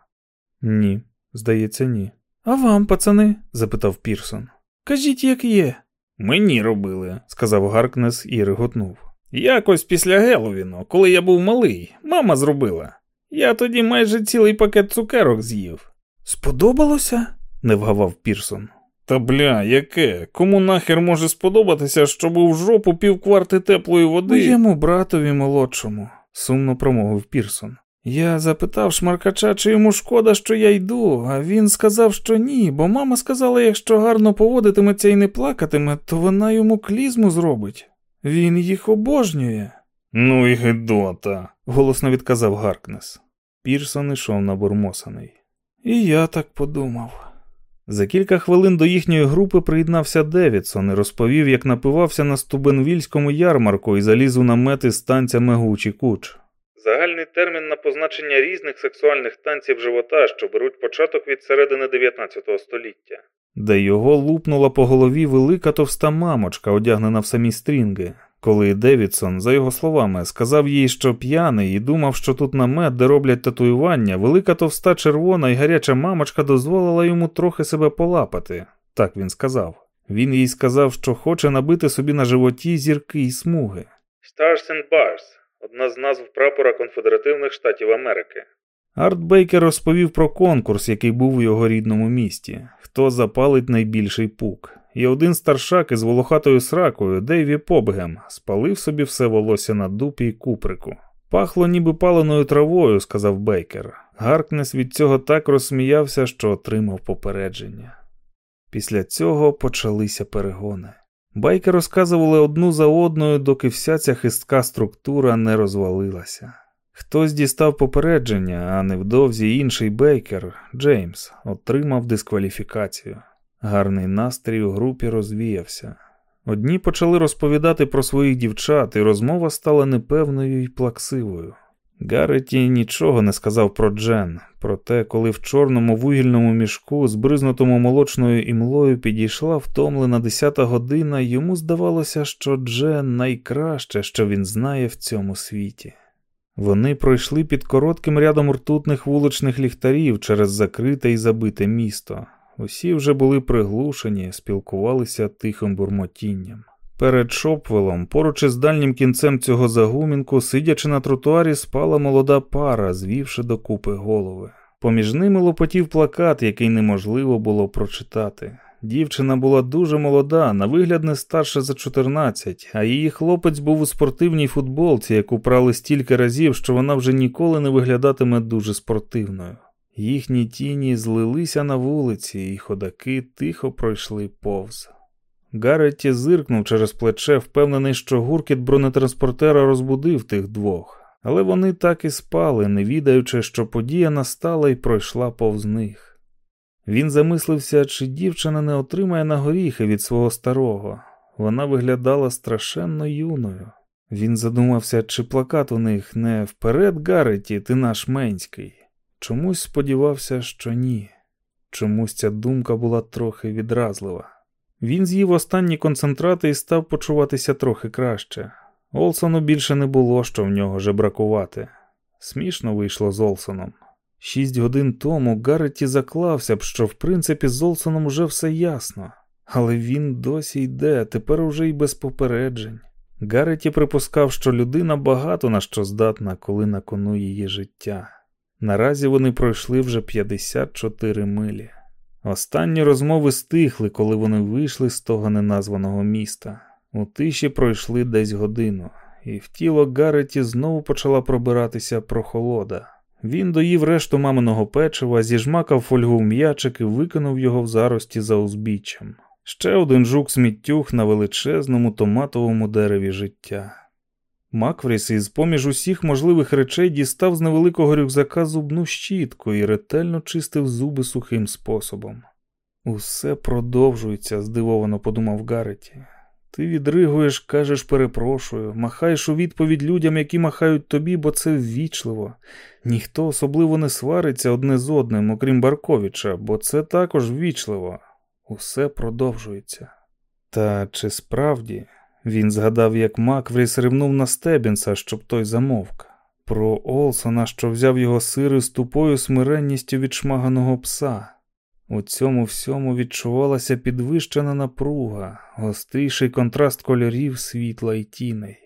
Ні, здається, ні. А вам, пацани? запитав Пірсон. Кажіть, як є. Мені робили, сказав Гаркнес і реготнув. Якось після Геловіну, коли я був малий, мама зробила. Я тоді майже цілий пакет цукерок з'їв. Сподобалося? не вгавав Пірсон. Та бля, яке? Кому нахер може сподобатися, щоб у жопу півкварти теплої води? Моєму братові молодшому сумно промовив Пірсон. Я запитав шмаркача, чи йому шкода, що я йду, а він сказав, що ні, бо мама сказала, якщо гарно поводитиметься і не плакатиме, то вона йому клізму зробить. Він їх обожнює. Ну і гидота, голосно відказав Гаркнес. Пірсон ішов набурмосаний. І я так подумав. За кілька хвилин до їхньої групи приєднався Девідсон і розповів, як напивався на Стубенвільському ярмарку і заліз у намети з танцями Гучі Куч. Загальний термін на позначення різних сексуальних танців живота, що беруть початок від середини 19 століття. Де його лупнула по голові велика товста мамочка, одягнена в самі стрінги. Коли Девідсон, за його словами, сказав їй, що п'яний, і думав, що тут намет, де роблять татуювання, велика товста червона і гаряча мамочка дозволила йому трохи себе полапати. Так він сказав. Він їй сказав, що хоче набити собі на животі зірки і смуги. Stars and Bars одна з назв прапора Конфедеративних Штатів Америки. Арт Бейкер розповів про конкурс, який був у його рідному місті, хто запалить найбільший пук. І один старшак із волохатою сракою, Дейві Побгем, спалив собі все волосся на дупі й куприку. Пахло ніби паленою травою, сказав Бейкер. Гаркнес від цього так розсміявся, що отримав попередження. Після цього почалися перегони. Байки розказували одну за одною, доки вся ця хистка структура не розвалилася. Хтось дістав попередження, а невдовзі інший бейкер, Джеймс, отримав дискваліфікацію. Гарний настрій у групі розвіявся. Одні почали розповідати про своїх дівчат, і розмова стала непевною і плаксивою. Гарреті нічого не сказав про Джен, проте, коли в чорному вугільному мішку, збризнутому молочною імлою, підійшла втомлена десята година, йому здавалося, що Джен найкраще, що він знає в цьому світі. Вони пройшли під коротким рядом ртутних вуличних ліхтарів через закрите і забите місто. Усі вже були приглушені, спілкувалися тихим бурмотінням. Перед Шопвелом, поруч із дальнім кінцем цього загумінку, сидячи на тротуарі, спала молода пара, звівши докупи голови. Поміж ними лопотів плакат, який неможливо було прочитати. Дівчина була дуже молода, на вигляд не старша за 14, а її хлопець був у спортивній футболці, яку прали стільки разів, що вона вже ніколи не виглядатиме дуже спортивною. Їхні тіні злилися на вулиці, і ходаки тихо пройшли повз. Гарретті зиркнув через плече, впевнений, що гуркіт бронетранспортера розбудив тих двох, але вони так і спали, не відаючи, що подія настала і пройшла повз них. Він замислився, чи дівчина не отримає на горіхи від свого старого. Вона виглядала страшенно юною. Він задумався, чи плакат у них не вперед, Гарреті, ти наш менський. Чомусь сподівався, що ні. Чомусь ця думка була трохи відразлива. Він з'їв останні концентрати і став почуватися трохи краще. Олсону більше не було що в нього жебракувати. Смішно вийшло з Олсоном. Шість годин тому Гарреті заклався б, що в принципі з Олсоном уже все ясно, але він досі йде, тепер уже й без попереджень. Гарреті припускав, що людина багато на що здатна, коли на кону її життя. Наразі вони пройшли вже 54 милі. Останні розмови стихли, коли вони вийшли з того неназваного міста. У тиші пройшли десь годину, і в тіло Гарреті знову почала пробиратися прохолода. Він доїв решту маминого печива, зіжмакав фольгу в м'ячик і викинув його в зарості за узбіччям. Ще один жук сміттюх на величезному томатовому дереві життя. Макфріс із поміж усіх можливих речей дістав з невеликого рюкзака зубну щітку і ретельно чистив зуби сухим способом. Усе продовжується, здивовано подумав Гарреті. Ти відригуєш, кажеш, перепрошую, махаєш у відповідь людям, які махають тобі, бо це ввічливо. Ніхто особливо не свариться одне з одним, окрім Барковича, бо це також ввічливо. Усе продовжується. Та чи справді він згадав, як Маквріс ривнув на Стебінса, щоб той замовк, про Олсона, що взяв його сири з тупою смиренністю відшмаганого пса. У цьому всьому відчувалася підвищена напруга, гостріший контраст кольорів, світла і тіней.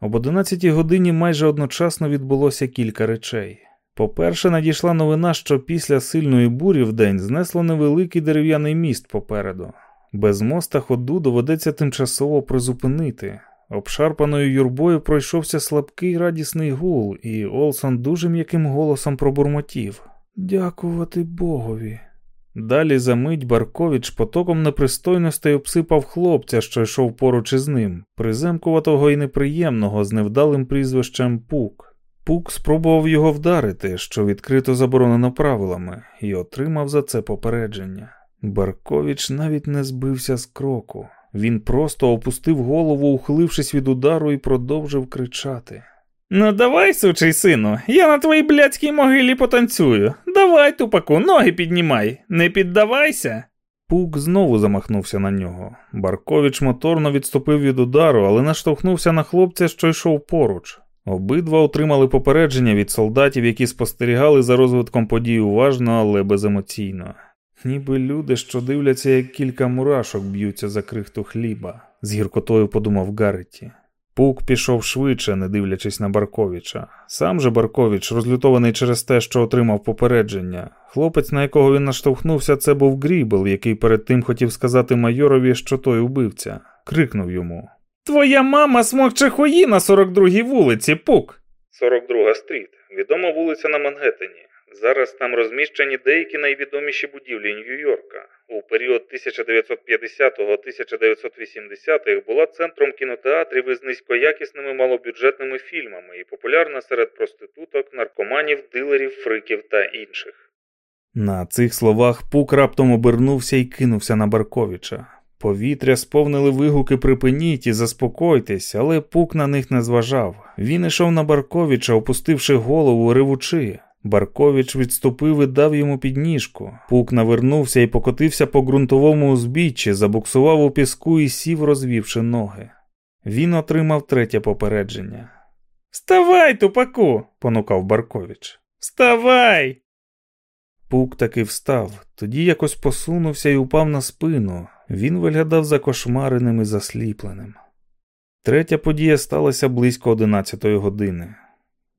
Об одинадцятій годині майже одночасно відбулося кілька речей. По-перше, надійшла новина, що після сильної бурі в день знесло невеликий дерев'яний міст попереду. Без моста ходу доведеться тимчасово призупинити. Обшарпаною юрбою пройшовся слабкий радісний гул, і Олсон дуже м'яким голосом пробурмотів Дякувати Богові. Далі за мить Баркович потоком непристойностей обсипав хлопця, що йшов поруч із ним, приземкуватого і неприємного з невдалим прізвищем Пук. Пук спробував його вдарити, що відкрито заборонено правилами, і отримав за це попередження. Баркович навіть не збився з кроку. Він просто опустив голову, ухилившись від удару, і продовжив кричати. Ну давай, сучий сину, я на твоїй блядській могилі потанцюю. Давай, тупаку, ноги піднімай, не піддавайся. Пук знову замахнувся на нього. Баркович моторно відступив від удару, але наштовхнувся на хлопця, що йшов поруч. Обидва отримали попередження від солдатів, які спостерігали за розвитком подій уважно, але беземоційно. Ніби люди, що дивляться, як кілька мурашок б'ються за крихту хліба, з гіркотою подумав Гарреті. Пук пішов швидше, не дивлячись на Барковича. Сам же Баркович, розлютований через те, що отримав попередження. Хлопець, на якого він наштовхнувся, це був Грібл, який перед тим хотів сказати майорові, що той убивця. Крикнув йому: Твоя мама смокче хої на 42-й вулиці, Пук. 42 стріт. Відома вулиця на Мангеттені. Зараз там розміщені деякі найвідоміші будівлі Нью-Йорка. У період 1990-1980-х була центром кінотеатрів із низькоякісними малобюджетними фільмами і популярна серед проституток, наркоманів, дилерів, фриків та інших. На цих словах Пук раптом обернувся і кинувся на Барковича. Повітря сповнили вигуки припиніть і заспокойтесь, але Пук на них не зважав. Він ішов на Барковича, опустивши голову, ревучи. Баркович відступив і дав йому підніжку. Пук навернувся і покотився по ґрунтовому узбіччі, забуксував у піску і сів, розвівши ноги. Він отримав третє попередження. Вставай, тупаку, понукав Баркович. Вставай! Пук таки встав, тоді якось посунувся і упав на спину. Він виглядав закошмареним і засліпленим. Третя подія сталася близько одинадцятої години.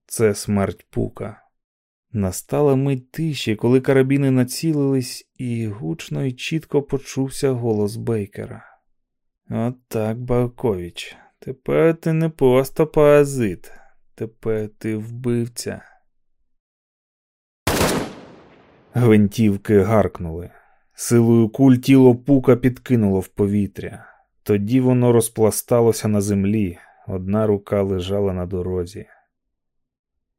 Це смерть пука. Настала мить тиші, коли карабіни націлились, і гучно і чітко почувся голос Бейкера. От так, Бакович, тепер ти не просто паразит, тепер ти вбивця. Гвинтівки гаркнули. Силою куль тіло пука підкинуло в повітря. Тоді воно розпласталося на землі, одна рука лежала на дорозі.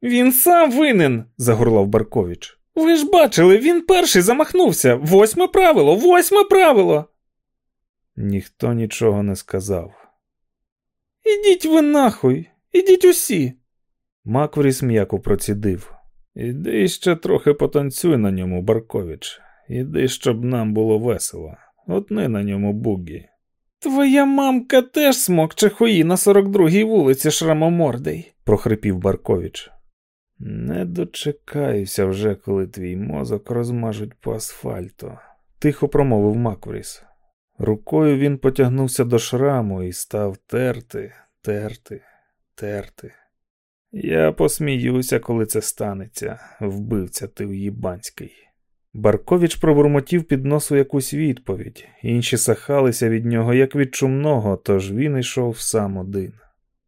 Він сам винен, загорлав Баркович. Ви ж бачили, він перший замахнувся. Восьме правило, восьме правило. Ніхто нічого не сказав. Ідіть ви нахуй, ідіть усі. Маквріс м'яко процідив. Іди ще трохи потанцюй на ньому, Баркович. Іди, щоб нам було весело. Отни на ньому бугі. Твоя мамка теж смокче хої на 42-й вулиці Шрамомордий, прохрипів Баркович. Не дочекаюся вже, коли твій мозок розмажуть по асфальту, тихо промовив Маквріс. Рукою він потягнувся до шраму і став терти, терти, терти. Я посміюся, коли це станеться, вбивця ти уїбанський. Баркович пробурмотів під носу якусь відповідь, інші сахалися від нього, як від чумного, тож він йшов сам один.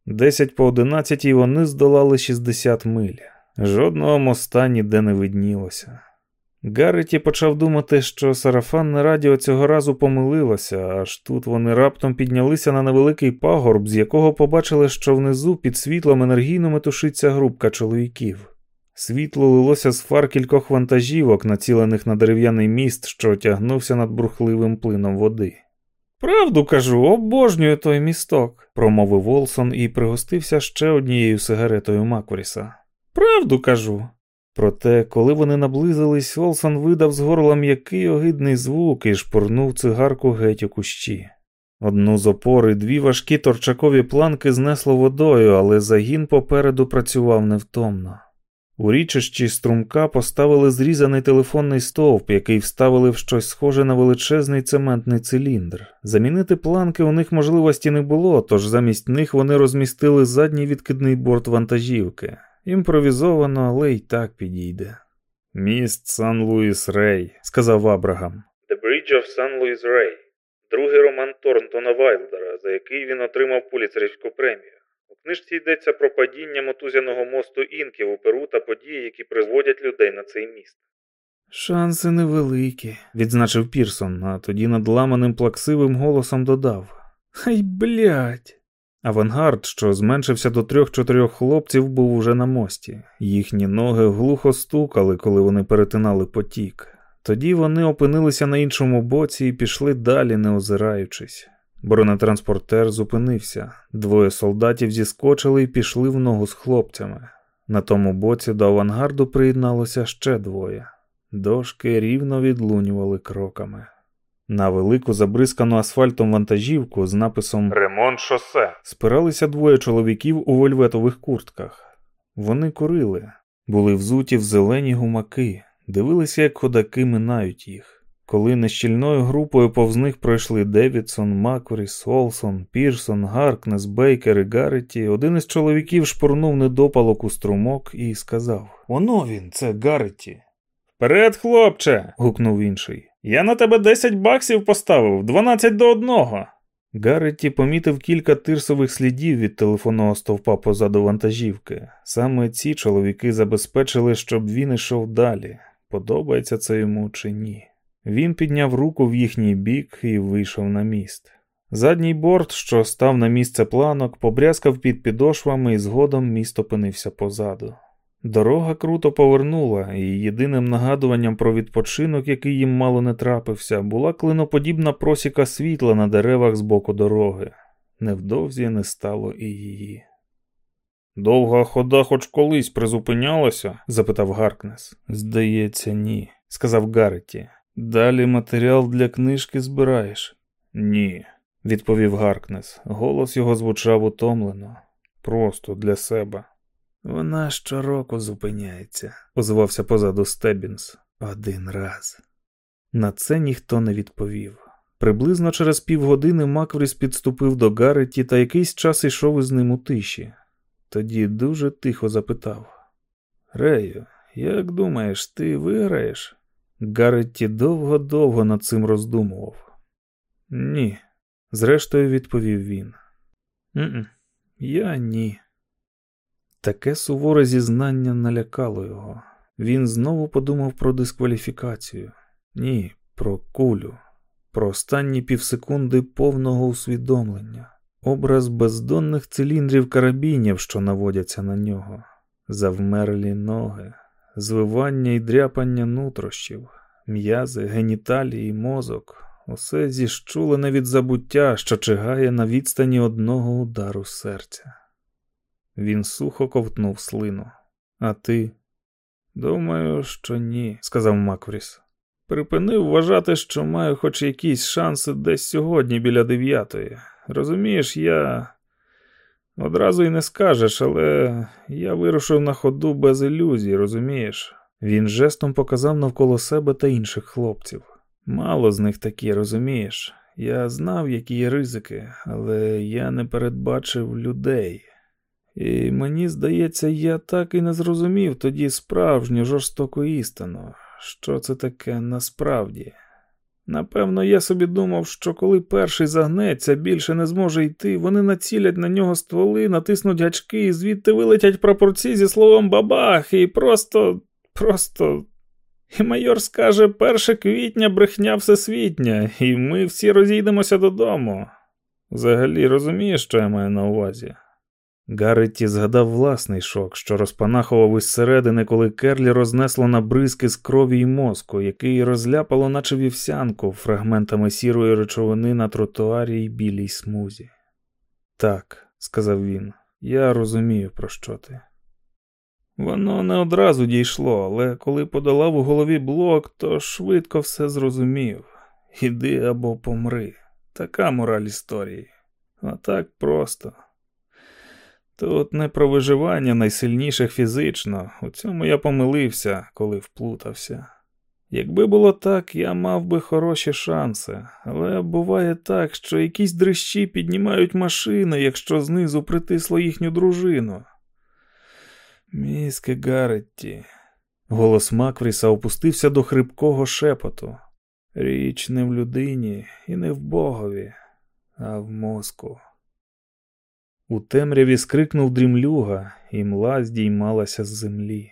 Десять по одинадцятій вони здолали 60 миль. Жодного моста ніде не виднілося. Гарреті почав думати, що сарафанне радіо цього разу помилилося, аж тут вони раптом піднялися на невеликий пагорб, з якого побачили, що внизу під світлом енергійно метушиться групка чоловіків. Світло лилося з фар кількох вантажівок, націлених на дерев'яний міст, що тягнувся над бурхливим плином води. Правду кажу, обожнюю той місток, промовив Волсон і пригостився ще однією сигаретою Маквріса. Правду кажу. Проте, коли вони наблизились, Олсон видав з горла м'який огидний звук і шпурнув цигарку геть у кущі. Одну з опори дві важкі торчакові планки знесло водою, але загін попереду працював невтомно. У річищі струмка поставили зрізаний телефонний стовп, який вставили в щось схоже на величезний цементний циліндр. Замінити планки у них можливості не було, тож замість них вони розмістили задній відкидний борт вантажівки. Імпровізовано, але й так підійде. Міст Сан Луїс Рей, сказав Абрагам. The Bridge of San Luis Rey. Другий роман Торнтона Вайлдера, за який він отримав поліцерівську премію. У книжці йдеться про падіння мотузяного мосту інків у Перу та події, які призводять людей на цей міст. Шанси невеликі, відзначив Пірсон, а тоді над ламаним плаксивим голосом додав Ай, блядь!» Авангард, що зменшився до трьох-чотирьох хлопців, був уже на мості. Їхні ноги глухо стукали, коли вони перетинали потік. Тоді вони опинилися на іншому боці і пішли далі, не озираючись. Бронетранспортер зупинився. Двоє солдатів зіскочили і пішли в ногу з хлопцями. На тому боці до авангарду приєдналося ще двоє. Дошки рівно відлунювали кроками. На велику забризкану асфальтом вантажівку з написом Ремонт шосе спиралися двоє чоловіків у вольветових куртках. Вони курили, були взуті в зелені гумаки, дивилися, як ходаки минають їх. Коли нещільною групою повз них пройшли Девідсон, Макворіс, Олсон, Пірсон, Гаркнес, Бейкер і Гарреті, один із чоловіків шпурнув недопалок у струмок і сказав: Оно він, це Гарреті. Вперед, хлопче. гукнув інший. Я на тебе 10 баксів поставив, 12 до одного. Гарреті помітив кілька тирсових слідів від телефонного стовпа позаду вантажівки. Саме ці чоловіки забезпечили, щоб він ішов далі. Подобається це йому чи ні. Він підняв руку в їхній бік і вийшов на міст. Задній борт, що став на місце планок, побрязкав під підошвами і згодом міст опинився позаду. Дорога круто повернула, і єдиним нагадуванням про відпочинок, який їм мало не трапився, була клиноподібна просіка світла на деревах з боку дороги. Невдовзі не стало і її. Довга хода хоч колись призупинялася? запитав Гаркнес. Здається, ні, сказав Гарреті. Далі матеріал для книжки збираєш? Ні, відповів Гаркнес. Голос його звучав утомлено. Просто для себе. Вона щороку зупиняється, озвався позаду Стебінс. Один раз. На це ніхто не відповів. Приблизно через півгодини Маквріс підступив до Гарреті та якийсь час йшов із ним у тиші. Тоді дуже тихо запитав: Рею, як думаєш, ти виграєш? Гарретті довго-довго над цим роздумував. Ні, зрештою відповів він. «Н-н, Я ні. Таке суворе зізнання налякало його. Він знову подумав про дискваліфікацію. Ні, про кулю, про останні півсекунди повного усвідомлення, образ бездонних циліндрів карабінів, що наводяться на нього, завмерлі ноги, звивання і дряпання нутрощів, м'язи, геніталії, мозок, усе зіщулене від забуття, що чигає на відстані одного удару серця. Він сухо ковтнув слину. А ти? Думаю, що ні, сказав Маквріс. Припинив вважати, що маю хоч якісь шанси десь сьогодні біля дев'ятої. Розумієш, я одразу й не скажеш, але я вирушив на ходу без ілюзій, розумієш? Він жестом показав навколо себе та інших хлопців. Мало з них такі, розумієш? Я знав, які є ризики, але я не передбачив людей. І мені здається, я так і не зрозумів тоді справжню жорстоку істину, що це таке насправді. Напевно, я собі думав, що коли перший загнеться, більше не зможе йти, вони націлять на нього стволи, натиснуть гачки і звідти вилетять прапорці зі словом бабах, і просто, просто. І майор скаже 1 квітня брехня всесвітня, і ми всі розійдемося додому. Взагалі розумієш, що я маю на увазі? Гарретті згадав власний шок, що розпанахував із середини, коли Керлі рознесло на бризки з крові й мозку, який розляпало, наче вівсянку, фрагментами сірої речовини на тротуарі й білій смузі. Так, сказав він, я розумію, про що ти. Воно не одразу дійшло, але коли подолав у голові блок, то швидко все зрозумів. Іди або помри. Така мораль історії. А так просто. Тут не про виживання найсильніших фізично, у цьому я помилився, коли вплутався. Якби було так, я мав би хороші шанси, але буває так, що якісь дрищі піднімають машини, якщо знизу притисло їхню дружину. Міске Гарретті. Голос Маквріса опустився до хрипкого шепоту. Річ не в людині і не в богові, а в мозку. У темряві скрикнув дрімлюга, і мла здіймалася з землі.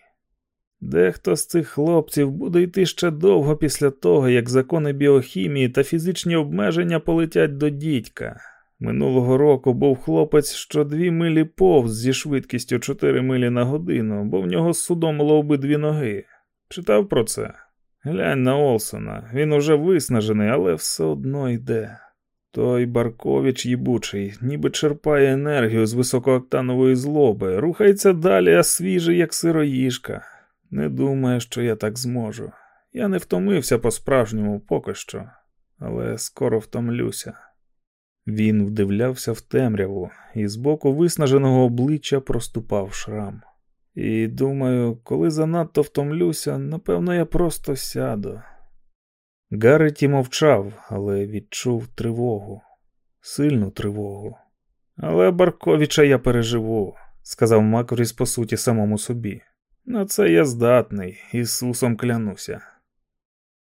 Дехто з цих хлопців буде йти ще довго після того, як закони біохімії та фізичні обмеження полетять до дідька. Минулого року був хлопець, що дві милі повз зі швидкістю 4 милі на годину, бо в нього судомило обидві ноги. Читав про це? Глянь на Олсона, він уже виснажений, але все одно йде. Той Баркович їбучий, ніби черпає енергію з високооктанової злоби, рухається далі, а свіжий, як сироїжка. Не думаю, що я так зможу. Я не втомився по-справжньому поки що, але скоро втомлюся. Він вдивлявся в темряву, і з боку виснаженого обличчя проступав шрам. І думаю, коли занадто втомлюся, напевно, я просто сяду. Гарреті мовчав, але відчув тривогу, сильну тривогу. Але Барковича я переживу, сказав Макріс по суті самому собі. На це я здатний, Ісусом клянуся.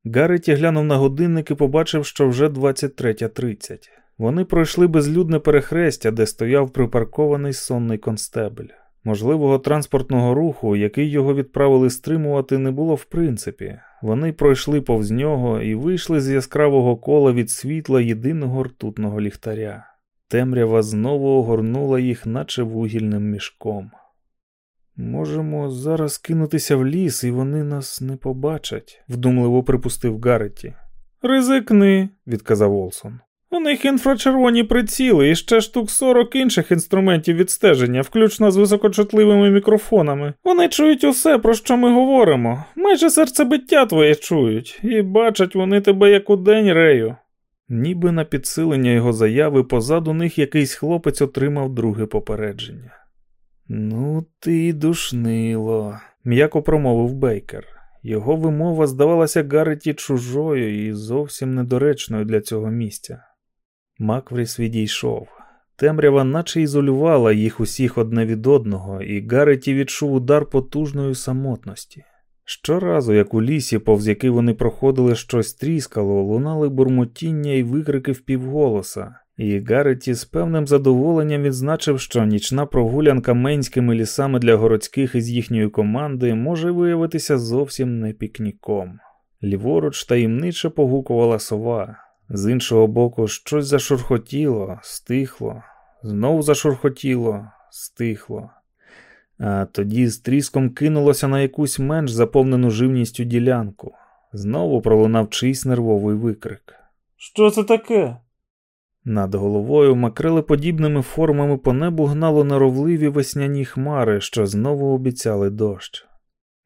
Гарреті глянув на годинник і побачив, що вже 23.30. Вони пройшли безлюдне перехрестя, де стояв припаркований сонний констебель. Можливого транспортного руху, який його відправили стримувати, не було в принципі. Вони пройшли повз нього і вийшли з яскравого кола від світла єдиного ртутного ліхтаря. Темрява знову огорнула їх, наче вугільним мішком. Можемо зараз кинутися в ліс, і вони нас не побачать, вдумливо припустив Гарреті. Ризикни, відказав Олсон. У них інфрачервоні приціли і ще штук 40 інших інструментів відстеження, включно з високочутливими мікрофонами. Вони чують усе, про що ми говоримо. Майже серцебиття твоє чують, і бачать вони тебе як у день рею. Ніби на підсилення його заяви позаду них якийсь хлопець отримав друге попередження. Ну, ти душнило, м'яко промовив Бейкер. Його вимова здавалася Гарреті чужою і зовсім недоречною для цього місця. Маквріс відійшов. Темрява наче ізолювала їх усіх одне від одного, і Гарреті відчув удар потужної самотності. Щоразу, як у лісі, повз який вони проходили щось тріскало, лунали бурмотіння і викрики впівголоса, і Гарреті з певним задоволенням відзначив, що нічна прогулянка менськими лісами для городських із їхньої команди може виявитися зовсім не пікніком. Ліворуч таємниче погукувала сова. З іншого боку, щось зашурхотіло, стихло, знову зашурхотіло, стихло. А тоді з тріском кинулося на якусь менш заповнену живністю ділянку. Знову пролунав чийсь нервовий викрик. Що це таке? Над головою макрилеподібними формами по небу гнало наровливі весняні хмари, що знову обіцяли дощ.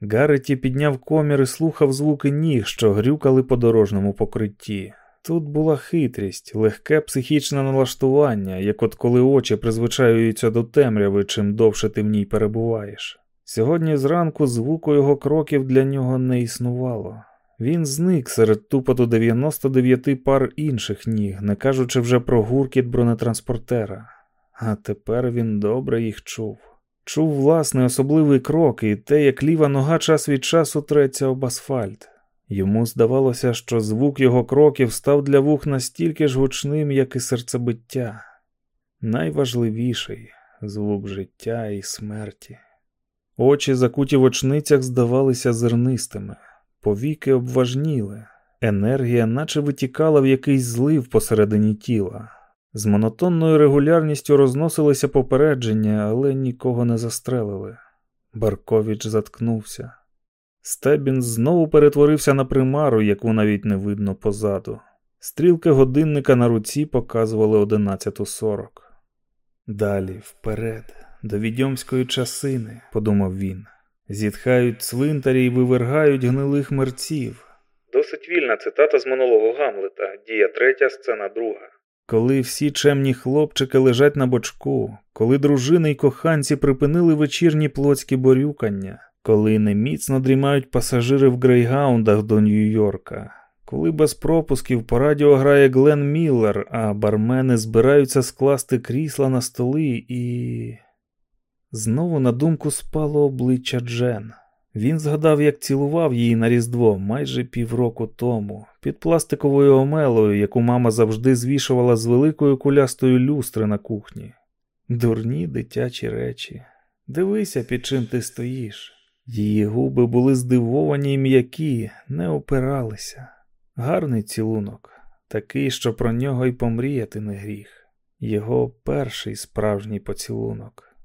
Гареті підняв комір і слухав звуки ніг, що грюкали по дорожньому покритті. Тут була хитрість, легке психічне налаштування, як от коли очі призвичаюються до темряви, чим довше ти в ній перебуваєш. Сьогодні зранку звуку його кроків для нього не існувало. Він зник серед тупоту 99 пар інших ніг, не кажучи вже про гуркіт бронетранспортера. А тепер він добре їх чув. Чув власний особливий крок і те, як ліва нога час від часу треться об асфальт. Йому здавалося, що звук його кроків став для вух настільки ж гучним, як і серцебиття. Найважливіший звук життя і смерті. Очі, закуті в очницях, здавалися зернистими, повіки обважніли, енергія наче витікала в якийсь злив посередині тіла. З монотонною регулярністю розносилися попередження, але нікого не застрелили. Баркович заткнувся. Стебін знову перетворився на примару, яку навіть не видно позаду. Стрілки годинника на руці показували 11.40. Далі, вперед, до відьомської часини, подумав він. Зітхають цвинтарі і вивергають гнилих мерців. Досить вільна цитата з монологу Гамлета, дія третя, сцена друга. Коли всі чемні хлопчики лежать на бочку, коли дружини й коханці припинили вечірні плотські борюкання, коли неміцно дрімають пасажири в грейгаундах до Нью-Йорка, коли без пропусків по радіо грає Глен Міллер, а бармени збираються скласти крісла на столи і. Знову на думку спало обличчя Джен. Він згадав, як цілував її на Різдво майже півроку тому, під пластиковою омелою, яку мама завжди звішувала з великою кулястою люстри на кухні. Дурні дитячі речі. Дивися, під чим ти стоїш. Її губи були здивовані й м'які, не опиралися. Гарний цілунок, такий, що про нього й помріяти не гріх, його перший справжній поцілунок.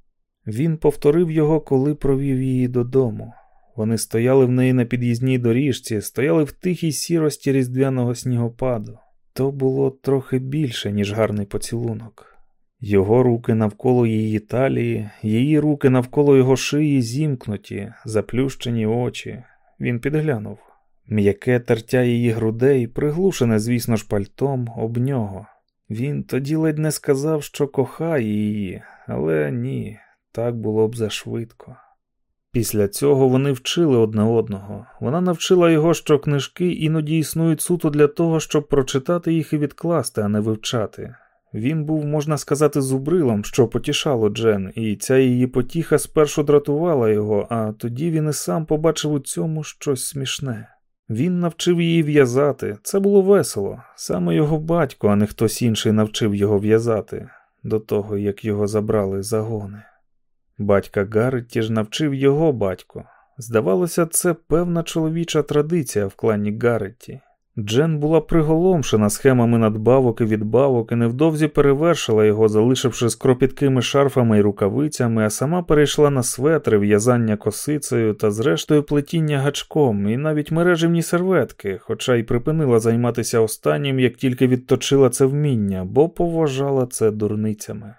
Він повторив його, коли провів її додому. Вони стояли в неї на під'їзній доріжці, стояли в тихій сірості різдвяного снігопаду. То було трохи більше, ніж гарний поцілунок. Його руки навколо її талії, її руки навколо його шиї зімкнуті, заплющені очі. Він підглянув. М'яке тертя її грудей, приглушене, звісно ж, пальтом, об нього. Він тоді ледь не сказав, що кохає її, але ні, так було б зашвидко. Після цього вони вчили одне одного. Вона навчила його, що книжки іноді існують суто для того, щоб прочитати їх і відкласти, а не вивчати. Він був, можна сказати, зубрилом, що потішало Джен, і ця її потіха спершу дратувала його, а тоді він і сам побачив у цьому щось смішне. Він навчив її в'язати, це було весело. Саме його батько, а не хтось інший навчив його в'язати, до того як його забрали загони. Батька Гарретті ж навчив його батько. Здавалося, це певна чоловіча традиція в клані Гарретті. Джен була приголомшена схемами надбавок і відбавок і невдовзі перевершила його, залишивши з кропіткими шарфами і рукавицями, а сама перейшла на светри, в'язання косицею та, зрештою, плетіння гачком, і навіть мереживні серветки, хоча й припинила займатися останнім, як тільки відточила це вміння, бо поважала це дурницями.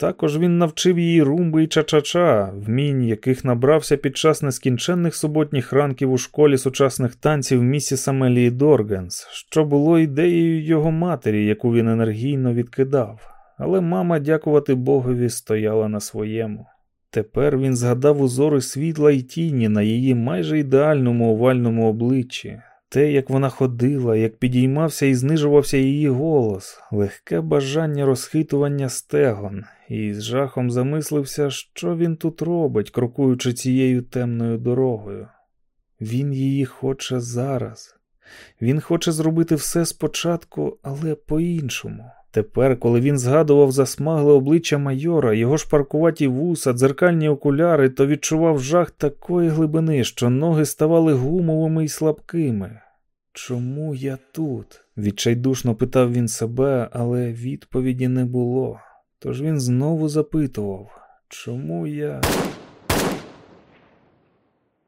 Також він навчив її румби і ча-ча-ча, вмінь, яких набрався під час нескінченних суботніх ранків у школі сучасних танців місіс Амелії Доргенс, що було ідеєю його матері, яку він енергійно відкидав. Але мама, дякувати Богові, стояла на своєму. Тепер він згадав узори світла й тіні на її майже ідеальному овальному обличчі, те, як вона ходила, як підіймався і знижувався її голос, легке бажання розхитування стегон, і з жахом замислився, що він тут робить, крокуючи цією темною дорогою. Він її хоче зараз. Він хоче зробити все спочатку, але по-іншому. Тепер, коли він згадував засмагле обличчя майора, його шпаркуваті вуса, дзеркальні окуляри, то відчував жах такої глибини, що ноги ставали гумовими і слабкими. Чому я тут? відчайдушно питав він себе, але відповіді не було. Тож він знову запитував, чому я.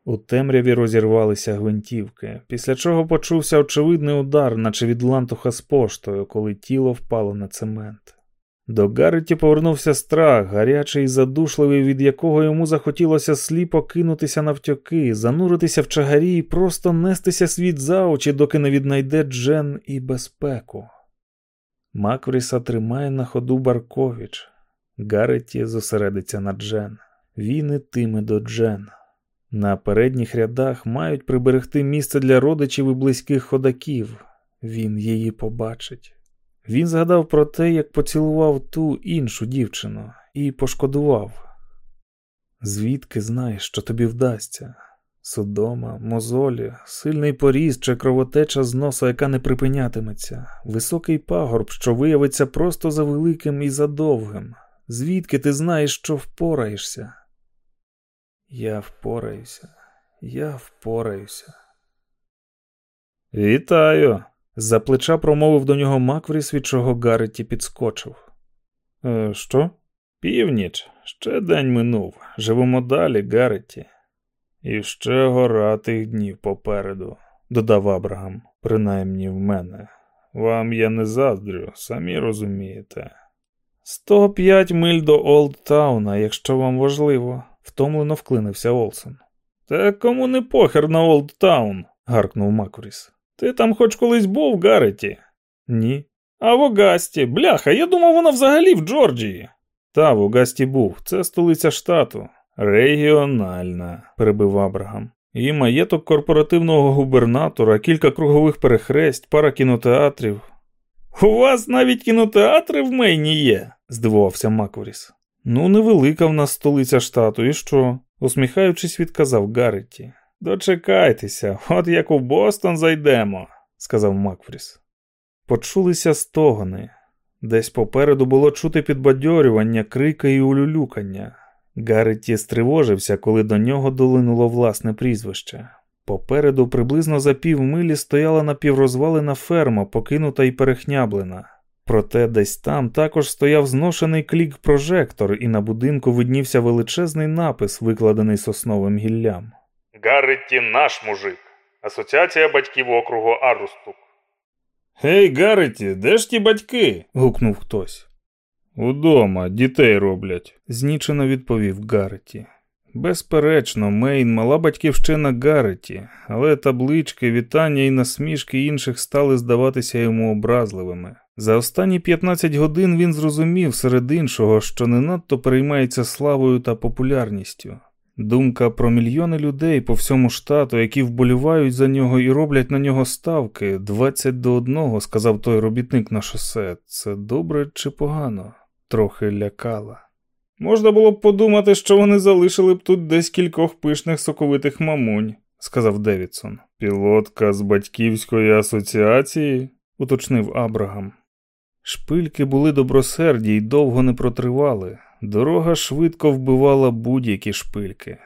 У темряві розірвалися гвинтівки, після чого почувся очевидний удар, наче від лантуха з поштою, коли тіло впало на цемент. До Гарреті повернувся страх, гарячий і задушливий, від якого йому захотілося сліпо кинутися навтьоки, зануритися в чагарі і просто нестися світ за очі, доки не віднайде Джен і безпеку. Маквріса тримає на ходу Барковіч. Гарреті зосередиться на Джен. Він ітиме до Джен. На передніх рядах мають приберегти місце для родичів і близьких ходаків. Він її побачить. Він згадав про те, як поцілував ту іншу дівчину, і пошкодував. Звідки знаєш, що тобі вдасться? Судома, мозолі, сильний поріз чи кровотеча з носа, яка не припинятиметься, високий пагорб, що виявиться просто за великим і за довгим. Звідки ти знаєш, що впораєшся? Я впораюся, я впораюся. Вітаю! За плеча промовив до нього Маквріс, від чого Гарреті підскочив. «Е, Що? Північ, ще день минув. Живемо далі, Гарреті. І ще гора тих днів попереду, додав Абрагам, принаймні в мене. Вам я не заздрю, самі розумієте. Сто п'ять миль до Олдтауна, якщо вам важливо, втомлено вклинився Олсон. Та кому не похер на Олдтаун? гаркнув Маквріс. Ти там хоч колись був, Гареті? Ні. А в Огасті, бляха, я думав, вона взагалі в Джорджії. Та в Огасті був, це столиця штату. Регіональна, перебив Абрагам. І маєток корпоративного губернатора, кілька кругових перехресть, пара кінотеатрів. У вас навіть кінотеатри в Мейні є, здивувався Макворіс. Ну, невелика в нас столиця штату, і що? усміхаючись, відказав Гарретті. Дочекайтеся, от як у Бостон зайдемо, сказав Макфріс. Почулися стогони. Десь попереду було чути підбадьорювання, крика і улюлюкання. Гарреті стривожився, коли до нього долинуло власне прізвище. Попереду приблизно за півмилі стояла напіврозвалена ферма, покинута і перехняблена. Проте десь там також стояв зношений клік-прожектор, і на будинку виднівся величезний напис, викладений сосновим гіллям. Гарретті наш мужик. Асоціація батьків округу Арустук. Гей, Гарреті, де ж ті батьки? гукнув хтось. Удома, дітей роблять, знічено відповів Гарреті. Безперечно, Мейн мала батьківщина Гарреті, але таблички, вітання і насмішки інших стали здаватися йому образливими. За останні 15 годин він зрозумів серед іншого, що не надто переймається славою та популярністю. Думка про мільйони людей по всьому штату, які вболівають за нього і роблять на нього ставки, 20 до одного, сказав той робітник на шосе. Це добре чи погано? Трохи лякала. Можна було б подумати, що вони залишили б тут десь кількох пишних соковитих мамунь, сказав Девідсон. Пілотка з батьківської асоціації, уточнив Абрагам. Шпильки були добросерді й довго не протривали. Дорога швидко вбивала будь-які шпильки.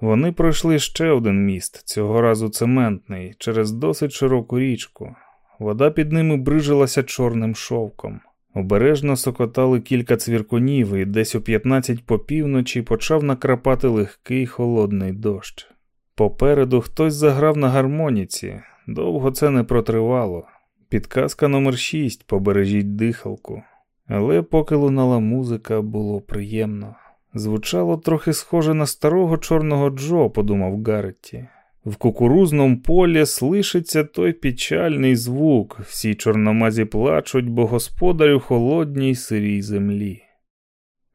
Вони пройшли ще один міст, цього разу цементний, через досить широку річку. Вода під ними брижилася чорним шовком. Обережно сокотали кілька цвіркунів, і десь о 15 по півночі почав накрапати легкий холодний дощ. Попереду хтось заграв на гармоніці, довго це не протривало. Підказка номер 6 побережіть дихалку. Але поки лунала музика, було приємно. Звучало трохи схоже на старого чорного Джо, подумав Гарретті. В кукурузному полі слишиться той печальний звук, всі чорномазі плачуть, бо господар у холодній сирій землі.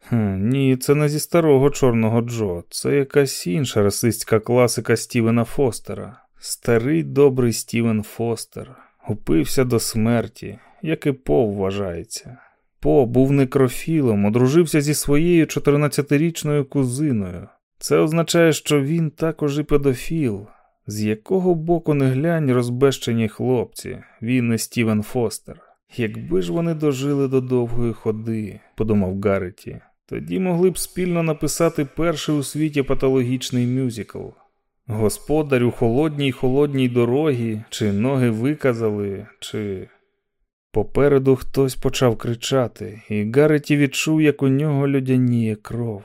Хм, Ні, це не зі старого чорного Джо, це якась інша расистська класика Стівена Фостера. Старий добрий Стівен Фостер упився до смерті, як і По вважається. По був некрофілом, одружився зі своєю 14-річною кузиною. Це означає, що він також і педофіл. З якого боку не глянь розбещені хлопці, він не Стівен Фостер. Якби ж вони дожили до довгої ходи, подумав Гарреті, тоді могли б спільно написати перший у світі патологічний мюзикл. Господар у холодній холодній дорогі, чи ноги виказали, чи. Попереду хтось почав кричати, і Гарреті відчув, як у нього людяніє кров.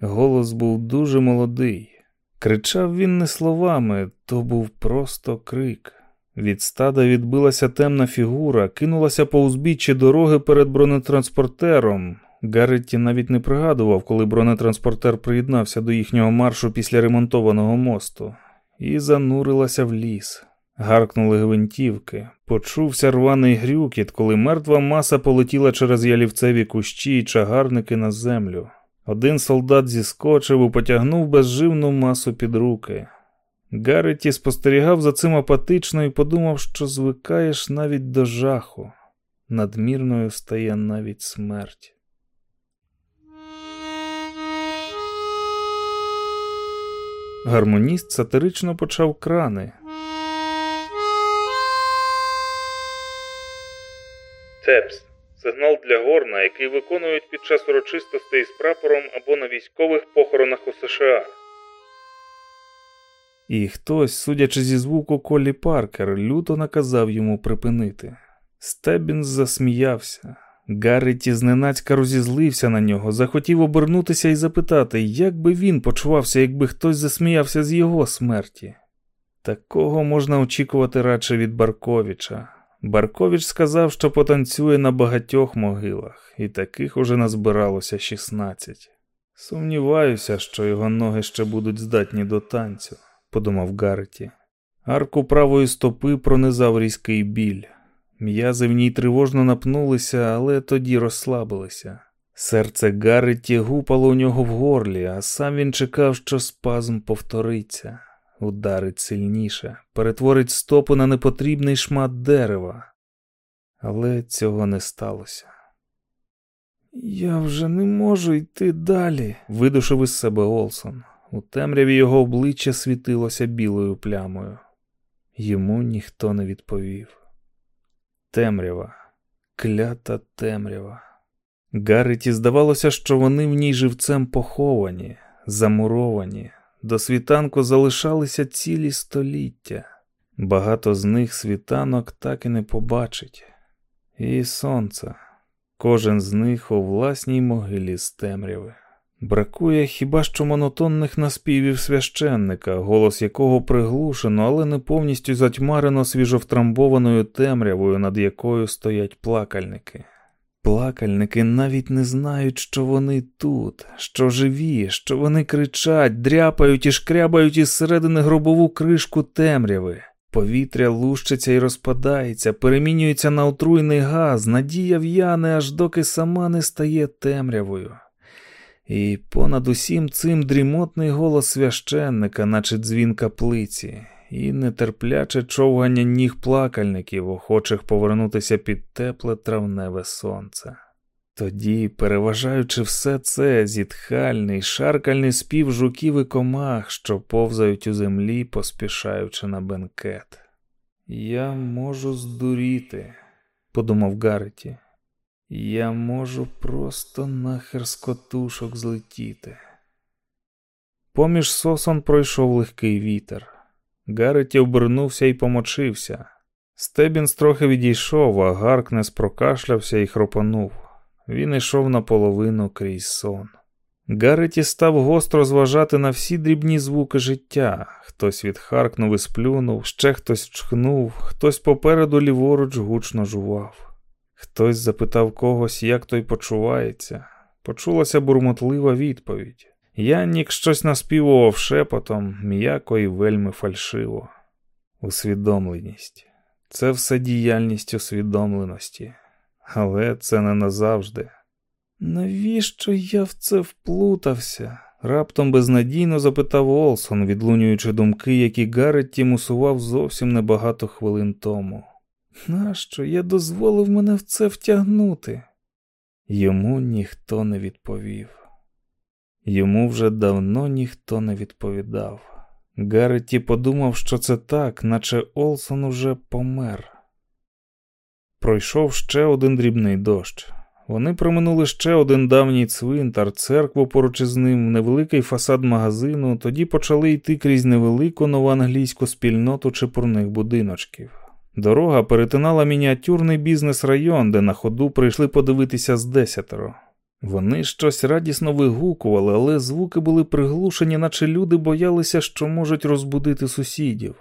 Голос був дуже молодий. Кричав він не словами, то був просто крик. Від стада відбилася темна фігура, кинулася по узбіччі дороги перед бронетранспортером. Гарретті навіть не пригадував, коли бронетранспортер приєднався до їхнього маршу після ремонтованого мосту, і занурилася в ліс. Гаркнули гвинтівки. Почувся рваний грюкіт, коли мертва маса полетіла через ялівцеві кущі й чагарники на землю. Один солдат зіскочив і потягнув безживну масу під руки. Гарреті спостерігав за цим апатично і подумав, що звикаєш навіть до жаху. Надмірною стає навіть смерть. Гармоніст сатирично почав крани. Цепс сигнал для горна, який виконують під час урочистостей з прапором або на військових похоронах у США. І хтось, судячи зі звуку Колі Паркер, люто наказав йому припинити. Стебінс засміявся. Гарреті зненацька розізлився на нього, захотів обернутися і запитати, як би він почувався, якби хтось засміявся з його смерті. Такого можна очікувати радше від Барковича. Баркович сказав, що потанцює на багатьох могилах, і таких уже назбиралося 16. Сумніваюся, що його ноги ще будуть здатні до танцю, подумав Гарреті. Арку правої стопи пронизав різкий біль. М'язи в ній тривожно напнулися, але тоді розслабилися. Серце Гарреті гупало у нього в горлі, а сам він чекав, що спазм повториться ударить сильніше, перетворить стопу на непотрібний шмат дерева. Але цього не сталося. Я вже не можу йти далі, видушив із себе Олсон. У темряві його обличчя світилося білою плямою. Йому ніхто не відповів. Темрява, клята темрява. Гарреті здавалося, що вони в ній живцем поховані, замуровані, до світанку залишалися цілі століття. Багато з них світанок так і не побачить. І сонце, кожен з них у власній могилі з темряви. Бракує хіба що монотонних наспівів священника, голос якого приглушено, але не повністю затьмарено свіжовтрамбованою темрявою, над якою стоять плакальники. Плакальники навіть не знають, що вони тут, що живі, що вони кричать, дряпають і шкрябають із середини гробову кришку темряви. Повітря лущиться і розпадається, перемінюється на отруйний газ, надія в'яне, аж доки сама не стає темрявою. І понад усім цим дрімотний голос священника, наче дзвін каплиці, і нетерпляче човгання ніг плакальників, охочих повернутися під тепле травневе сонце. Тоді, переважаючи все це, зітхальний, шаркальний спів жуків і комах, що повзають у землі, поспішаючи на бенкет. Я можу здуріти, подумав Гареті. Я можу просто нахер з котушок злетіти. Поміж сосон пройшов легкий вітер. Гареті обернувся і помочився. Стебінс трохи відійшов, а Гаркнес прокашлявся і хропанув. Він йшов наполовину крізь сон. Гареті став гостро зважати на всі дрібні звуки життя. Хтось відхаркнув і сплюнув, ще хтось чхнув, хтось попереду ліворуч гучно жував. Хтось запитав когось, як той почувається. Почулася бурмотлива відповідь. Яннік щось наспівував шепотом, м'яко і вельми фальшиво. Усвідомленість. Це все діяльність усвідомленості. Але це не назавжди. Навіщо я в це вплутався? Раптом безнадійно запитав Олсон, відлунюючи думки, які Гарретті мусував зовсім небагато хвилин тому. Нащо я дозволив мене в це втягнути? Йому ніхто не відповів. Йому вже давно ніхто не відповідав. Гарреті подумав, що це так, наче Олсон уже помер. Пройшов ще один дрібний дощ. Вони проминули ще один давній цвинтар, церкву поруч із ним, невеликий фасад магазину, тоді почали йти крізь невелику новоанглійську спільноту чепурних будиночків. Дорога перетинала мініатюрний бізнес-район, де на ходу прийшли подивитися з десятеро. Вони щось радісно вигукували, але звуки були приглушені, наче люди боялися, що можуть розбудити сусідів.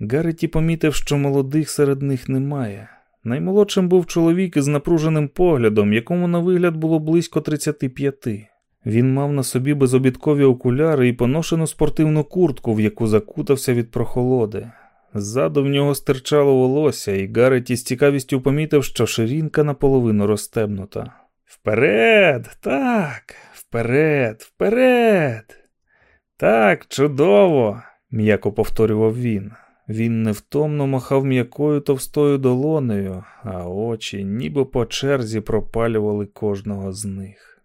Гареті помітив, що молодих серед них немає. Наймолодшим був чоловік із напруженим поглядом, якому на вигляд було близько 35. Він мав на собі безобідкові окуляри і поношену спортивну куртку, в яку закутався від прохолоди. Ззаду в нього стирчало волосся, і Гареті з цікавістю помітив, що ширинка наполовину розстебнута. Вперед, так, вперед, вперед. Так, чудово, м'яко повторював він. Він невтомно махав м'якою товстою долонею, а очі, ніби по черзі, пропалювали кожного з них.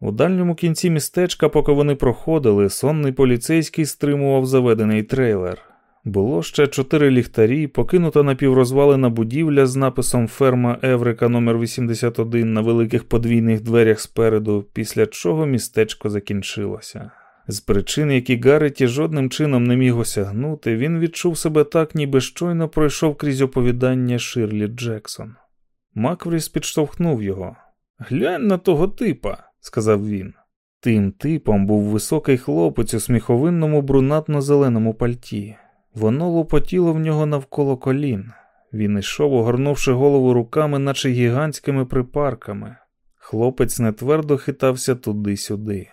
У дальньому кінці містечка, поки вони проходили, сонний поліцейський стримував заведений трейлер. Було ще чотири ліхтарі, покинута напіврозвалена будівля з написом Ферма Еврика номер 81 на великих подвійних дверях спереду, після чого містечко закінчилося. З причин, які Гарреті жодним чином не міг осягнути, він відчув себе так, ніби щойно пройшов крізь оповідання Ширлі Джексон. Маквріс підштовхнув його. Глянь на того типа, сказав він. Тим типом був високий хлопець у сміховинному брунатно-зеленому пальті. Воно лопотіло в нього навколо колін. Він йшов, огорнувши голову руками, наче гігантськими припарками. Хлопець нетвердо хитався туди-сюди.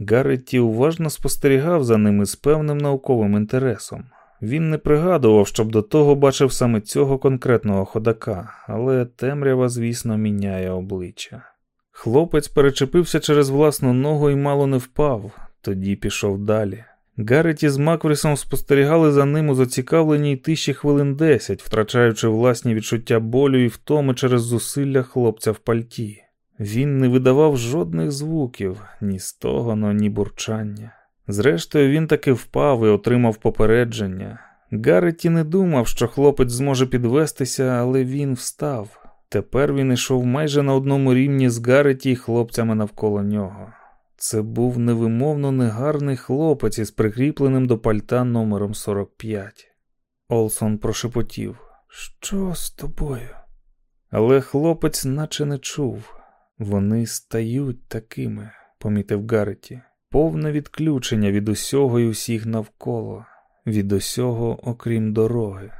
Гарретті уважно спостерігав за ними з певним науковим інтересом. Він не пригадував, щоб до того бачив саме цього конкретного ходака, але темрява, звісно, міняє обличчя. Хлопець перечепився через власну ногу і мало не впав, тоді пішов далі. Гарреті з Макврісом спостерігали за ним у зацікавленій тиші хвилин десять, втрачаючи власні відчуття болю і втоми через зусилля хлопця в пальті. Він не видавав жодних звуків, ні стогону, ні бурчання. Зрештою, він таки впав і отримав попередження. Гарреті не думав, що хлопець зможе підвестися, але він встав. Тепер він ішов майже на одному рівні з Гареті й хлопцями навколо нього. Це був невимовно негарний хлопець із прикріпленим до пальта номером 45. Олсон прошепотів Що з тобою? Але хлопець наче не чув. Вони стають такими, помітив Гареті. Повне відключення від усього і усіх навколо, від усього, окрім дороги.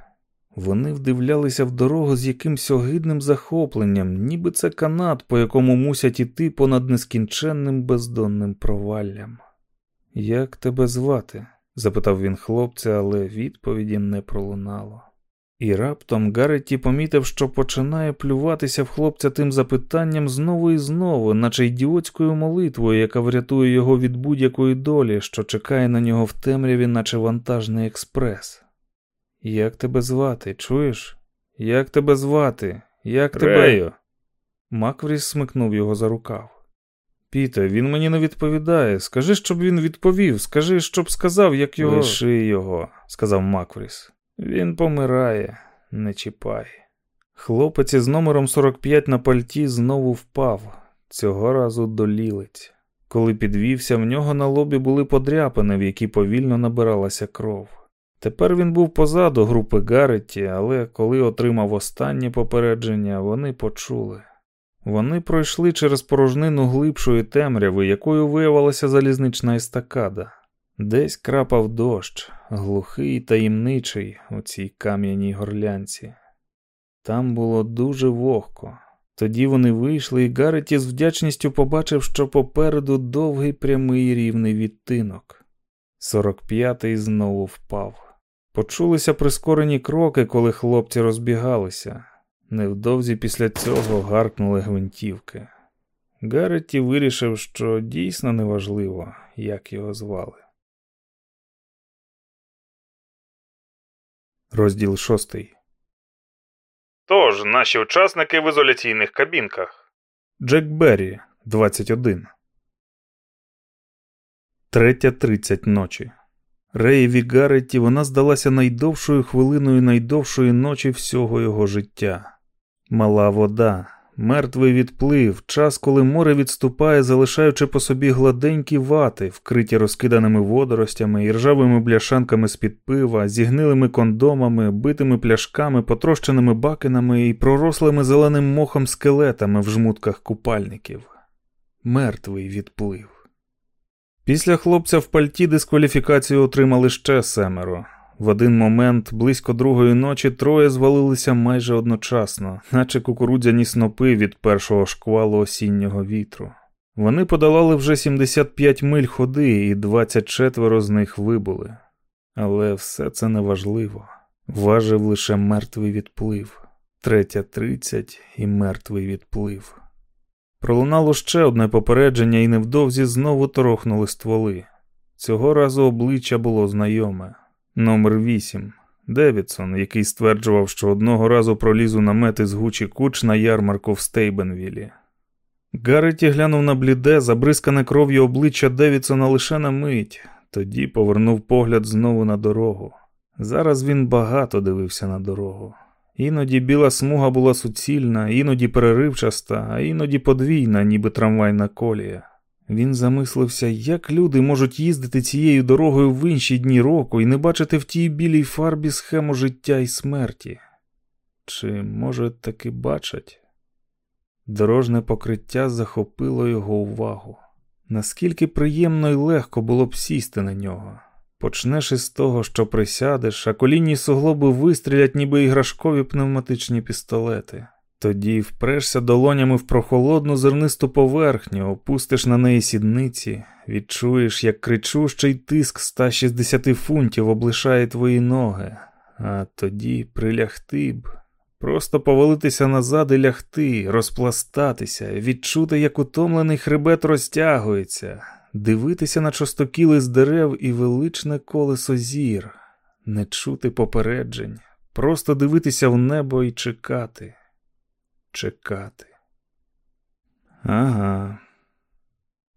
Вони вдивлялися в дорогу з якимсь огидним захопленням, ніби це канат, по якому мусять іти понад нескінченним бездонним проваллям. Як тебе звати? запитав він хлопця, але відповіді не пролунало. І раптом Гареті помітив, що починає плюватися в хлопця тим запитанням знову і знову, наче ідіотською молитвою, яка врятує його від будь-якої долі, що чекає на нього в темряві, наче вантажний експрес. Як тебе звати, чуєш? Як тебе звати? Як тебе? Маквріс смикнув його за рукав. Піте, він мені не відповідає. Скажи, щоб він відповів, скажи, щоб сказав, як його. Лиши його, сказав Маквріс. Він помирає, не чіпай. Хлопець із номером 45 на пальті знову впав, цього разу долілець. Коли підвівся, в нього на лобі були подряпини, в які повільно набиралася кров. Тепер він був позаду групи Гарреті, але коли отримав останнє попередження, вони почули. Вони пройшли через порожнину глибшої темряви, якою виявилася залізнична естакада. Десь крапав дощ, глухий і таємничий у цій кам'яній горлянці. Там було дуже вогко. Тоді вони вийшли, і Гареті з вдячністю побачив, що попереду довгий прямий рівний відтинок. Сорок п'ятий знову впав. Почулися прискорені кроки, коли хлопці розбігалися. Невдовзі після цього гаркнули гвинтівки. Гареті вирішив, що дійсно неважливо, як його звали. Розділ шостий. Тож, наші учасники в ізоляційних кабінках. Джек Беррі, 21. Третя тридцять ночі. Реєві Гарреті вона здалася найдовшою хвилиною найдовшої ночі всього його життя. Мала вода, мертвий відплив, час, коли море відступає, залишаючи по собі гладенькі вати, вкриті розкиданими водоростями і ржавими бляшанками з-під пива, зігнилими кондомами, битими пляшками, потрощеними бакинами і пророслими зеленим мохом скелетами в жмутках купальників. Мертвий відплив. Після хлопця в пальті дискваліфікацію отримали ще семеро. В один момент, близько другої ночі, троє звалилися майже одночасно, наче кукурудзяні снопи від першого шквалу осіннього вітру. Вони подолали вже 75 миль ходи, і 24 з них вибули. Але все це неважливо. Важив лише мертвий відплив, третя тридцять і мертвий відплив. Пролунало ще одне попередження, і невдовзі знову торохнули стволи. Цього разу обличчя було знайоме. Номер 8. Девідсон, який стверджував, що одного разу проліз у намети з Гучі Куч на ярмарку в Стейбенвілі. Гарреті глянув на бліде, забризкане кров'ю обличчя Девідсона лише на мить, тоді повернув погляд знову на дорогу. Зараз він багато дивився на дорогу. Іноді біла смуга була суцільна, іноді переривчаста, а іноді подвійна, ніби трамвайна колія. Він замислився, як люди можуть їздити цією дорогою в інші дні року і не бачити в тій білій фарбі схему життя і смерті. Чи, може, таки бачать? Дорожне покриття захопило його увагу. Наскільки приємно і легко було б сісти на нього. Почнеш із того, що присядеш, а колінні суглоби вистрілять, ніби іграшкові пневматичні пістолети. Тоді впрешся долонями в прохолодну зернисту поверхню, опустиш на неї сідниці, відчуєш, як кричущий тиск 160 фунтів облишає твої ноги, а тоді прилягти б, просто повалитися назад і лягти, розпластатися, відчути, як утомлений хребет розтягується дивитися на чостокіли з дерев і величне колесо зір, не чути попереджень, просто дивитися в небо і чекати, чекати. Ага.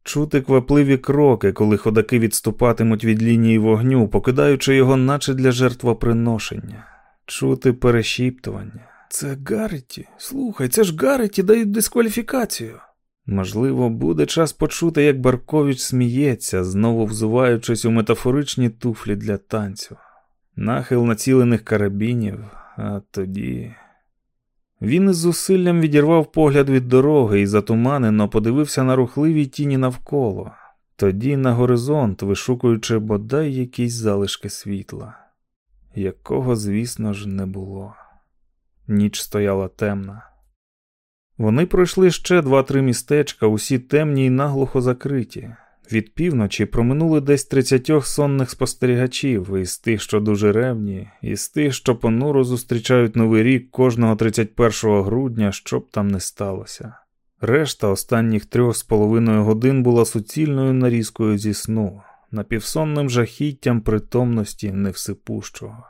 Чути квапливі кроки, коли ходаки відступатимуть від лінії вогню, покидаючи його, наче для жертвоприношення, чути перешіптування, це Гарреті. Слухай, це ж Гарреті дають дискваліфікацію. Можливо, буде час почути, як Баркович сміється, знову взуваючись у метафоричні туфлі для танцю, нахил націлених карабінів, а тоді. Він із зусиллям відірвав погляд від дороги і затуманено подивився на рухливі тіні навколо, тоді на горизонт, вишукуючи бодай якісь залишки світла, якого, звісно ж, не було. Ніч стояла темна. Вони пройшли ще два-три містечка, усі темні й наглухо закриті. Від півночі проминули десь тридцятьох сонних спостерігачів, із тих, що дуже ревні, і з тих, що понуро зустрічають новий рік кожного 31 грудня, що б там не сталося. Решта останніх трьох з половиною годин була суцільною нарізкою зі сну, напівсонним жахіттям притомності невсипущого.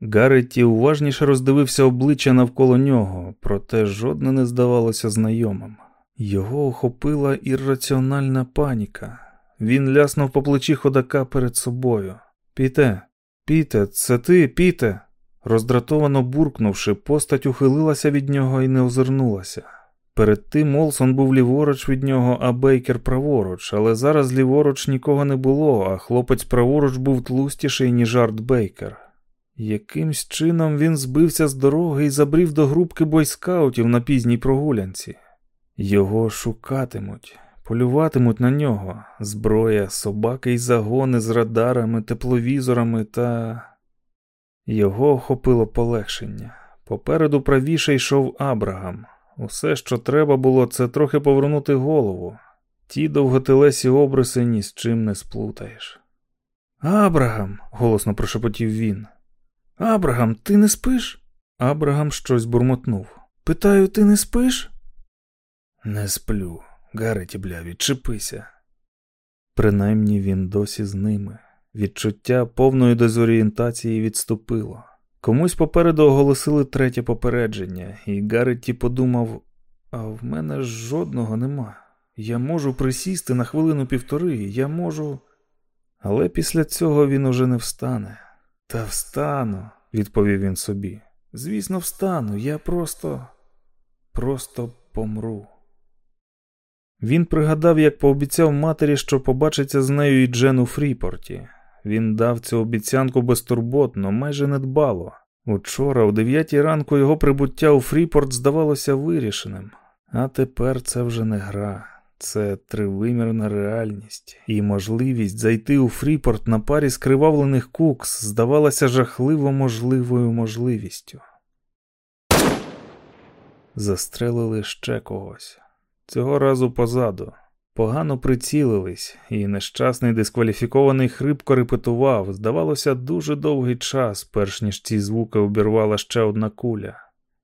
Гареті уважніше роздивився обличчя навколо нього, проте жодне не здавалося знайомим. Його охопила ірраціональна паніка. Він ляснув по плечі ходака перед собою. Піте, піте, це ти, піте. Роздратовано буркнувши, постать ухилилася від нього і не озирнулася. Перед тим Олсон був ліворуч від нього, а Бейкер праворуч, але зараз ліворуч нікого не було, а хлопець праворуч був тлустіший, ніж Арт Бейкер. Якимсь чином він збився з дороги і забрів до групки бойскаутів на пізній прогулянці. Його шукатимуть, полюватимуть на нього зброя, собаки й загони з радарами, тепловізорами та. Його охопило полегшення. Попереду правіше йшов Абрагам. Усе, що треба було, це трохи повернути голову. Ті довготелесі обриси ні з чим не сплутаєш. Абрагам, голосно прошепотів він. Абрагам, ти не спиш? Абрагам щось бурмотнув. Питаю, ти не спиш? Не сплю. Гареті, бля, відчепися. Принаймні він досі з ними. Відчуття повної дезорієнтації відступило. Комусь попереду оголосили третє попередження, і Гареті подумав: а в мене жодного нема. Я можу присісти на хвилину півтори, я можу. Але після цього він уже не встане. Та встану, відповів він собі. Звісно, встану, я просто, просто помру. Він пригадав, як пообіцяв матері, що побачиться з нею і Джен у Фріпорті. Він дав цю обіцянку безтурботно, майже недбало. Учора, о дев'ятій ранку, його прибуття у Фріпорт здавалося вирішеним, а тепер це вже не гра, це тривимірна реальність, і можливість зайти у Фріпорт на парі скривавлених кукс здавалася жахливо можливою можливістю. Застрелили ще когось. Цього разу позаду. Погано прицілились, і нещасний дискваліфікований хрипко репетував, здавалося, дуже довгий час, перш ніж ці звуки обірвала ще одна куля.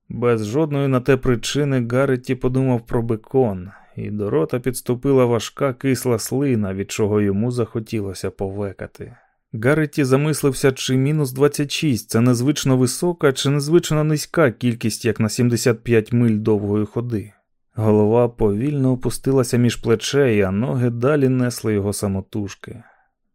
Без жодної на те причини Гарреті подумав про бекон, і до рота підступила важка кисла слина, від чого йому захотілося повекати. Гарреті замислився, чи мінус 26 це незвично висока, чи незвично низька кількість як на 75 миль довгої ходи. Голова повільно опустилася між плечей, а ноги далі несли його самотужки.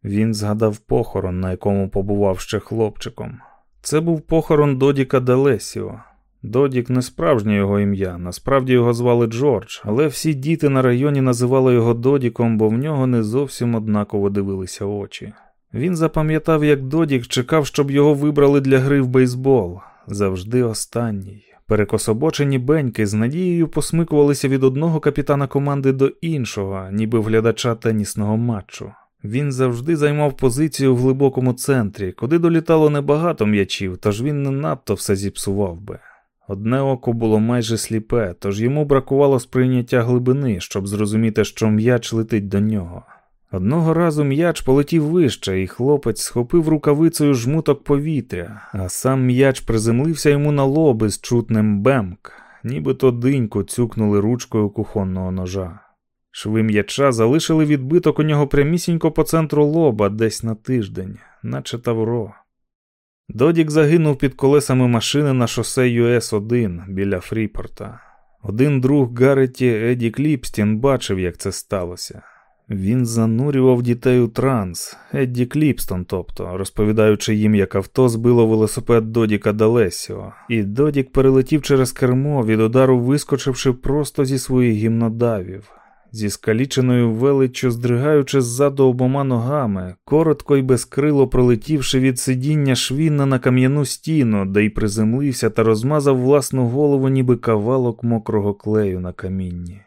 Він згадав похорон, на якому побував ще хлопчиком. Це був похорон Додіка Делесіо. Додік не справжнє його ім'я, насправді його звали Джордж, але всі діти на районі називали його Додіком, бо в нього не зовсім однаково дивилися очі. Він запам'ятав, як Додік чекав, щоб його вибрали для гри в бейсбол, завжди останній. Перекособочені беньки з надією посмикувалися від одного капітана команди до іншого, ніби глядача тенісного матчу. Він завжди займав позицію в глибокому центрі, куди долітало небагато м'ячів, тож він не надто все зіпсував би. Одне око було майже сліпе, тож йому бракувало сприйняття глибини, щоб зрозуміти, що м'яч летить до нього. Одного разу м'яч полетів вище, і хлопець схопив рукавицею жмуток повітря, а сам м'яч приземлився йому на лоби з чутним бемк, нібито диньку цюкнули ручкою кухонного ножа. Шви м'яча залишили відбиток у нього прямісінько по центру лоба десь на тиждень, наче тавро. Додік загинув під колесами машини на шосе ЮС-1 біля Фріпорта. Один друг Гарреті Еді Кліпстін бачив, як це сталося. Він занурював дітей у транс, Едді Кліпстон, тобто, розповідаючи їм, як авто збило велосипед Додіка Далесіо, і Додік перелетів через кермо від удару, вискочивши просто зі своїх гімнодавів. Зі скаліченою величчю, здригаючи ззаду обома ногами, коротко й безкрило пролетівши від сидіння швінна на кам'яну стіну, де й приземлився та розмазав власну голову, ніби кавалок мокрого клею на камінні.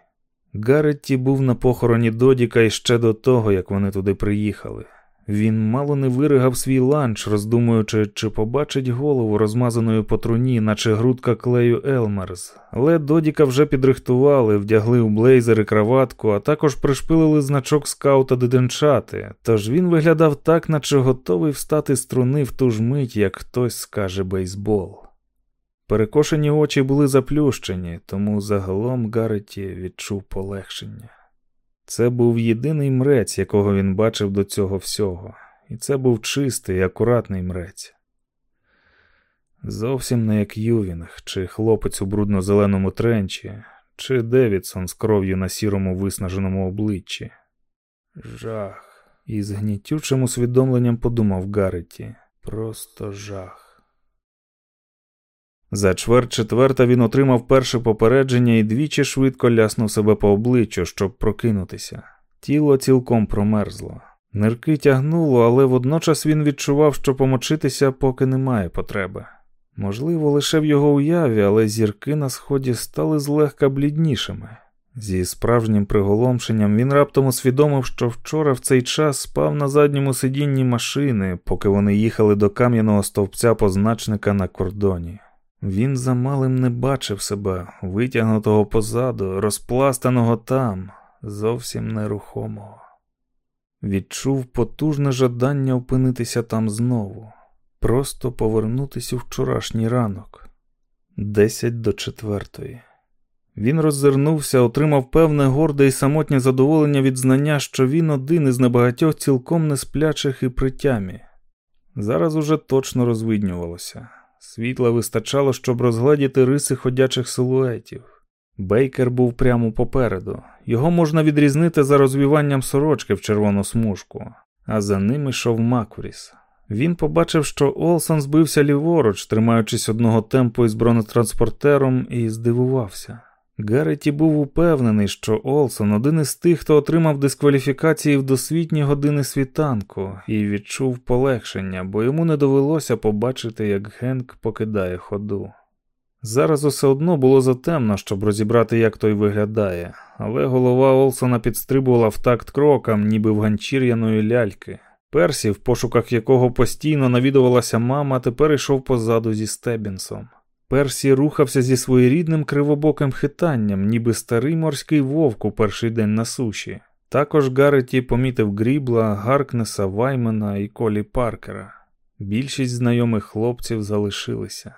Гарретті був на похороні Додіка іще до того, як вони туди приїхали. Він мало не виригав свій ланч, роздумуючи, чи побачить голову розмазаною по труні, наче грудка клею Elmer's. Але Додіка вже підрихтували, вдягли у блейзер і краватку, а також пришпилили значок скаута дитинчати, тож він виглядав так, наче готовий встати з труни в ту ж мить, як хтось скаже бейсбол. Перекошені очі були заплющені, тому загалом Гарреті відчув полегшення. Це був єдиний мрець, якого він бачив до цього всього, і це був чистий, акуратний мрець. Зовсім не як Ювінг, чи хлопець у брудно-зеленому тренчі, чи Девідсон з кров'ю на сірому виснаженому обличчі. Жах. І з гнітючим усвідомленням подумав Гарреті. Просто жах. За чверть четверта він отримав перше попередження і двічі швидко ляснув себе по обличчю, щоб прокинутися. Тіло цілком промерзло. Нирки тягнуло, але водночас він відчував, що помочитися поки немає потреби. Можливо, лише в його уяві, але зірки на сході стали злегка бліднішими. Зі справжнім приголомшенням він раптом усвідомив, що вчора в цей час спав на задньому сидінні машини, поки вони їхали до кам'яного стовпця позначника на кордоні. Він замалим не бачив себе, витягнутого позаду, розпластаного там, зовсім нерухомого. Відчув потужне жадання опинитися там знову, просто повернутися у вчорашній ранок, десять до четвертої. Він роззирнувся, отримав певне горде і самотнє задоволення від знання, що він один із небагатьох цілком несплячих і притямі. Зараз уже точно розвиднювалося. Світла вистачало, щоб розгледіти риси ходячих силуетів. Бейкер був прямо попереду. Його можна відрізнити за розвіванням сорочки в червону смужку, а за ним йшов Макуріс. Він побачив, що Олсон збився ліворуч, тримаючись одного темпу із бронетранспортером, і здивувався. Гарреті був упевнений, що Олсон один із тих, хто отримав дискваліфікації в досвітні години світанку, і відчув полегшення, бо йому не довелося побачити, як Генк покидає ходу. Зараз усе одно було затемно, щоб розібрати, як той виглядає, але голова Олсона підстрибувала в такт крокам, ніби в ганчір'яної ляльки. Персі, в пошуках якого постійно навідувалася мама, тепер йшов позаду зі Стебінсом. Персі рухався зі своєрідним кривобоким хитанням, ніби старий морський вовк у перший день на суші. Також Гарреті помітив Грібла, Гаркнеса, Ваймена і Колі Паркера. Більшість знайомих хлопців залишилися.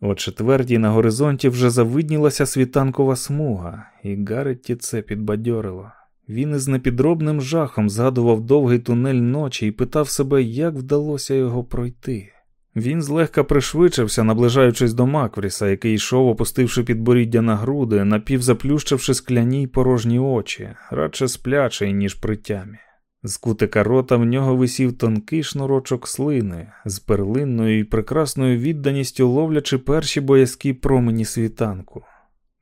О четвертій на горизонті вже завиднілася світанкова смуга, і Гарретті це підбадьорило. Він із непідробним жахом згадував довгий тунель ночі і питав себе, як вдалося його пройти. Він злегка пришвидшився, наближаючись до Маквріса, який йшов, опустивши підборіддя на груди, напівзаплющивши скляні й порожні очі, радше сплячий, ніж при тямі. З кутика рота в нього висів тонкий шнурочок слини, з перлинною і прекрасною відданістю ловлячи перші боязкі промені світанку.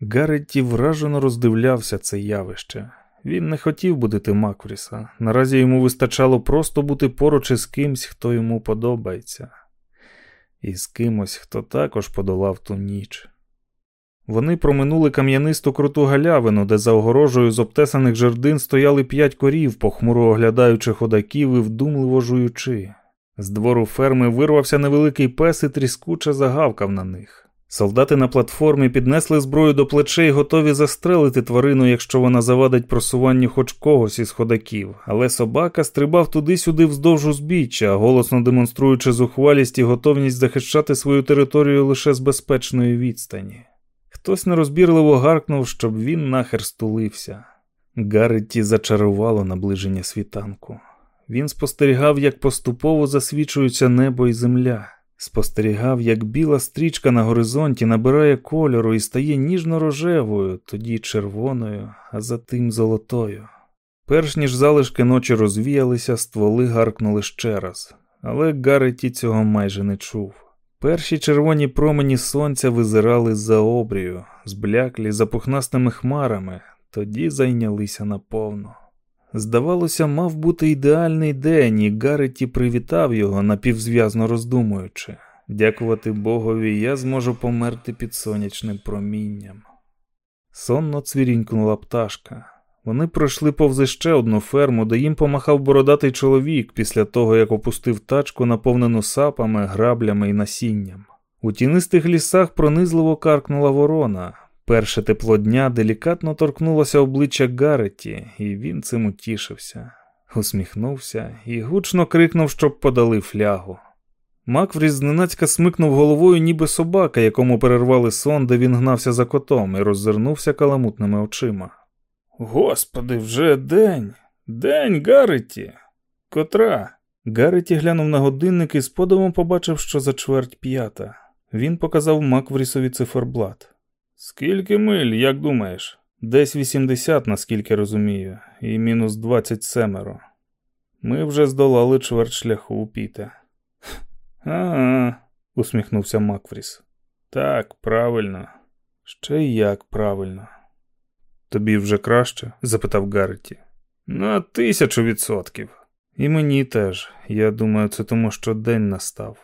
Гарретті вражено роздивлявся це явище. Він не хотів будити Маквріса. Наразі йому вистачало просто бути поруч із кимсь, хто йому подобається і з кимось, хто також подолав ту ніч. Вони проминули кам'янисту круту галявину, де за огорожею з обтесаних жердин стояли п'ять корів, похмуро оглядаючи ходаків і вдумливо жуючи. З двору ферми вирвався невеликий пес і тріскуче загавкав на них. Солдати на платформі піднесли зброю до плечей, готові застрелити тварину, якщо вона завадить просуванню хоч когось із ходаків, але собака стрибав туди-сюди вздовж узбіччя, голосно демонструючи зухвалість і готовність захищати свою територію лише з безпечної відстані. Хтось нерозбірливо гаркнув, щоб він нахер стулився. Гарретті зачарувало наближення світанку. Він спостерігав, як поступово засвічуються небо і земля. Спостерігав, як біла стрічка на горизонті набирає кольору і стає ніжно-рожевою, тоді червоною, а затим золотою. Перш ніж залишки ночі розвіялися, стволи гаркнули ще раз, але Гареті цього майже не чув. Перші червоні промені сонця визирали за обрію, збляклі за пухнастими хмарами, тоді зайнялися наповну. Здавалося, мав бути ідеальний день, і Гареті привітав його, напівзв'язно роздумуючи. Дякувати Богові, я зможу померти під сонячним промінням. Сонно цвірінькнула пташка. Вони пройшли повз ще одну ферму, де їм помахав бородатий чоловік після того, як опустив тачку, наповнену сапами, граблями і насінням. У тінистих лісах пронизливо каркнула ворона. Перше тепло дня делікатно торкнулося обличчя Гареті, і він цим утішився. Усміхнувся і гучно крикнув, щоб подали флягу. Макфріс зненацька смикнув головою, ніби собака, якому перервали сон, де він гнався за котом, і роззирнувся каламутними очима. Господи, вже день, день, Гарреті. Котра? Гарреті глянув на годинник і з подивом побачив, що за чверть п'ята. Він показав Макврісові циферблат. Скільки миль, як думаєш? Десь 80, наскільки розумію, і мінус 20 семеро. Ми вже здолали чверть шляху піте. Ага, усміхнувся Макфріс. Так, правильно. Ще й як правильно. Тобі вже краще? запитав Гарреті. На тисячу відсотків. І мені теж. Я думаю, це тому, що день настав.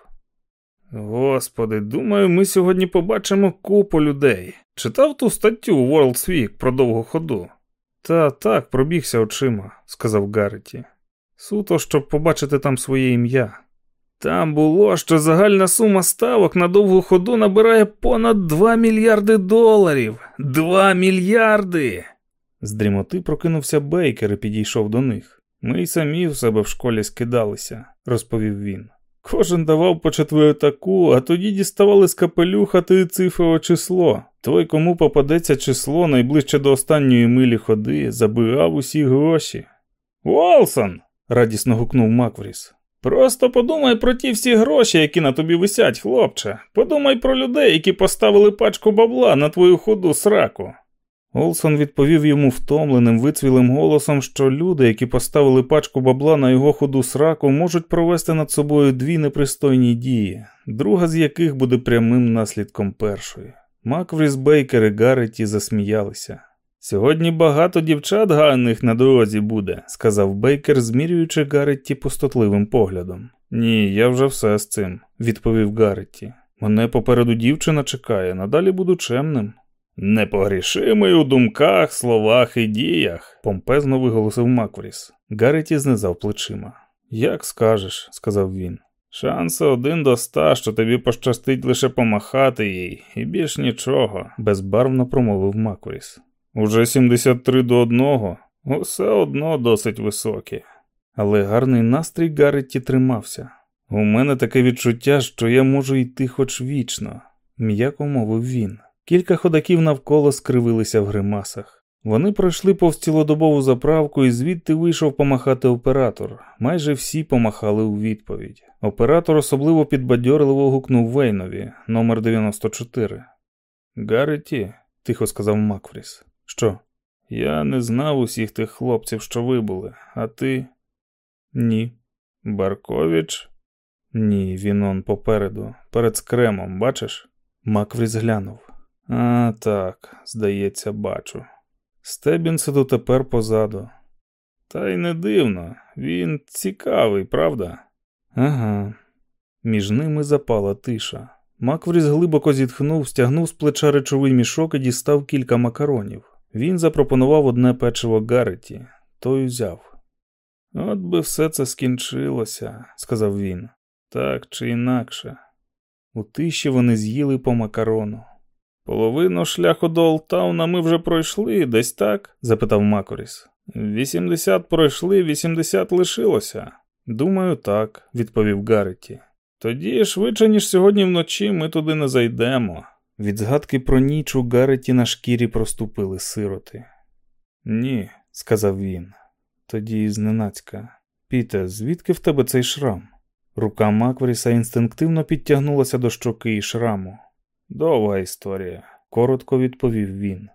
Господи, думаю, ми сьогодні побачимо купу людей. Читав ту статтю у World's Week про довгу ходу? Та так, пробігся очима, сказав Гарреті. Суто, щоб побачити там своє ім'я. Там було, що загальна сума ставок на довгу ходу набирає понад 2 мільярди доларів. 2 мільярди. З дрімоти прокинувся Бейкер і підійшов до них. Ми й самі в себе в школі скидалися, розповів він. Кожен давав по четверту таку, а тоді діставали з капелюха трицифрове число. Той, кому попадеться число найближче до останньої милі ходи, забирав усі гроші. Уолсон! радісно гукнув Маквріс. Просто подумай про ті всі гроші, які на тобі висять, хлопче. Подумай про людей, які поставили пачку бабла на твою ходу сраку. Олсон відповів йому втомленим, вицвілим голосом, що люди, які поставили пачку бабла на його ходу сраку, можуть провести над собою дві непристойні дії, друга з яких буде прямим наслідком першої. Маквріс Бейкер і Гарреті засміялися. Сьогодні багато дівчат гарних на дорозі буде, сказав Бейкер, змірюючи Гарретті пустотливим поглядом. Ні, я вже все з цим, відповів Гарретті. Мене попереду дівчина чекає, надалі буду чемним. Непогрішимий у думках, словах і діях, помпезно виголосив Маквріс. Гарреті знизав плечима. Як скажеш, сказав він. Шанси один до ста, що тобі пощастить лише помахати їй, і більш нічого, безбарвно промовив Маквріс. Уже 73 до одного, усе одно досить високі. Але гарний настрій Гарретті тримався. У мене таке відчуття, що я можу йти хоч вічно, м'яко мовив він. Кілька ходаків навколо скривилися в гримасах. Вони пройшли повз цілодобову заправку і звідти вийшов помахати оператор. Майже всі помахали у відповідь. Оператор особливо підбадьорливо гукнув Вейнові, номер 94. Гарреті, тихо сказав Макфріс. Що? Я не знав усіх тих хлопців, що вибули, а ти? Ні. Баркович? Ні, він он попереду, перед скремом, бачиш? Макфріс глянув. А, так, здається, бачу. Стебінсиду тепер позаду. Та й не дивно, він цікавий, правда? Ага. Між ними запала тиша. Макфріс глибоко зітхнув, стягнув з плеча речовий мішок і дістав кілька макаронів. Він запропонував одне печиво Гарреті, той узяв. От би все це скінчилося, сказав він, так чи інакше. У тиші вони з'їли по макарону. Половину шляху до Олтауна ми вже пройшли, десь так? запитав Макоріс. Вісімдесят пройшли, вісімдесят лишилося. Думаю, так, відповів Гарреті. Тоді швидше, ніж сьогодні вночі, ми туди не зайдемо. Від згадки про ніч у Гареті на шкірі проступили сироти. Ні, сказав він. Тоді зненацька. Піте, звідки в тебе цей шрам? Рука Макверіса інстинктивно підтягнулася до щоки і шраму. Довга історія, коротко відповів він.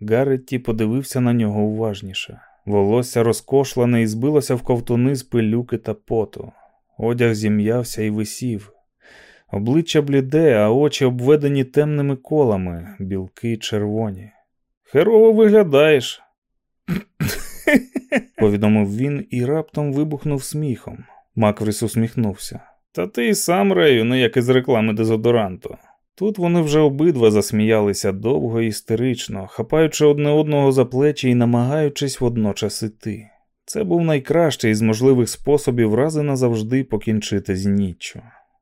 Гарретті подивився на нього уважніше. Волосся розкошлене і збилося в ковтуни з пилюки та поту. Одяг зім'явся і висів. Обличчя бліде, а очі обведені темними колами, білки червоні. Херово виглядаєш, повідомив він і раптом вибухнув сміхом. Маквріс усміхнувся. Та ти й сам Рею, не як із реклами дезодоранту. Тут вони вже обидва засміялися довго і істерично, хапаючи одне одного за плечі і намагаючись водночас іти. Це був найкращий із можливих способів рази назавжди покінчити з ніччю.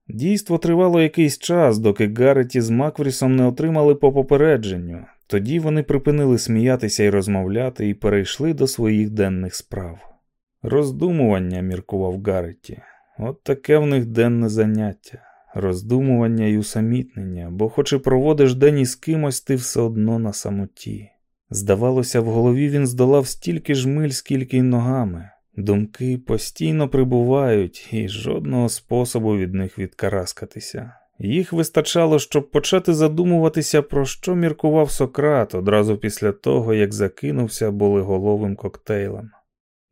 Дійство тривало якийсь час, доки Гарреті з Макврісом не отримали по попередженню. Тоді вони припинили сміятися і розмовляти і перейшли до своїх денних справ. Роздумування, міркував Гарреті. От таке в них денне заняття, роздумування і усамітнення, бо, хоч і проводиш день із кимось, ти все одно на самоті. Здавалося, в голові він здолав стільки ж миль, скільки й ногами. Думки постійно прибувають, і жодного способу від них відкараскатися. Їх вистачало, щоб почати задумуватися, про що міркував Сократ одразу після того, як закинувся болеголовим коктейлем.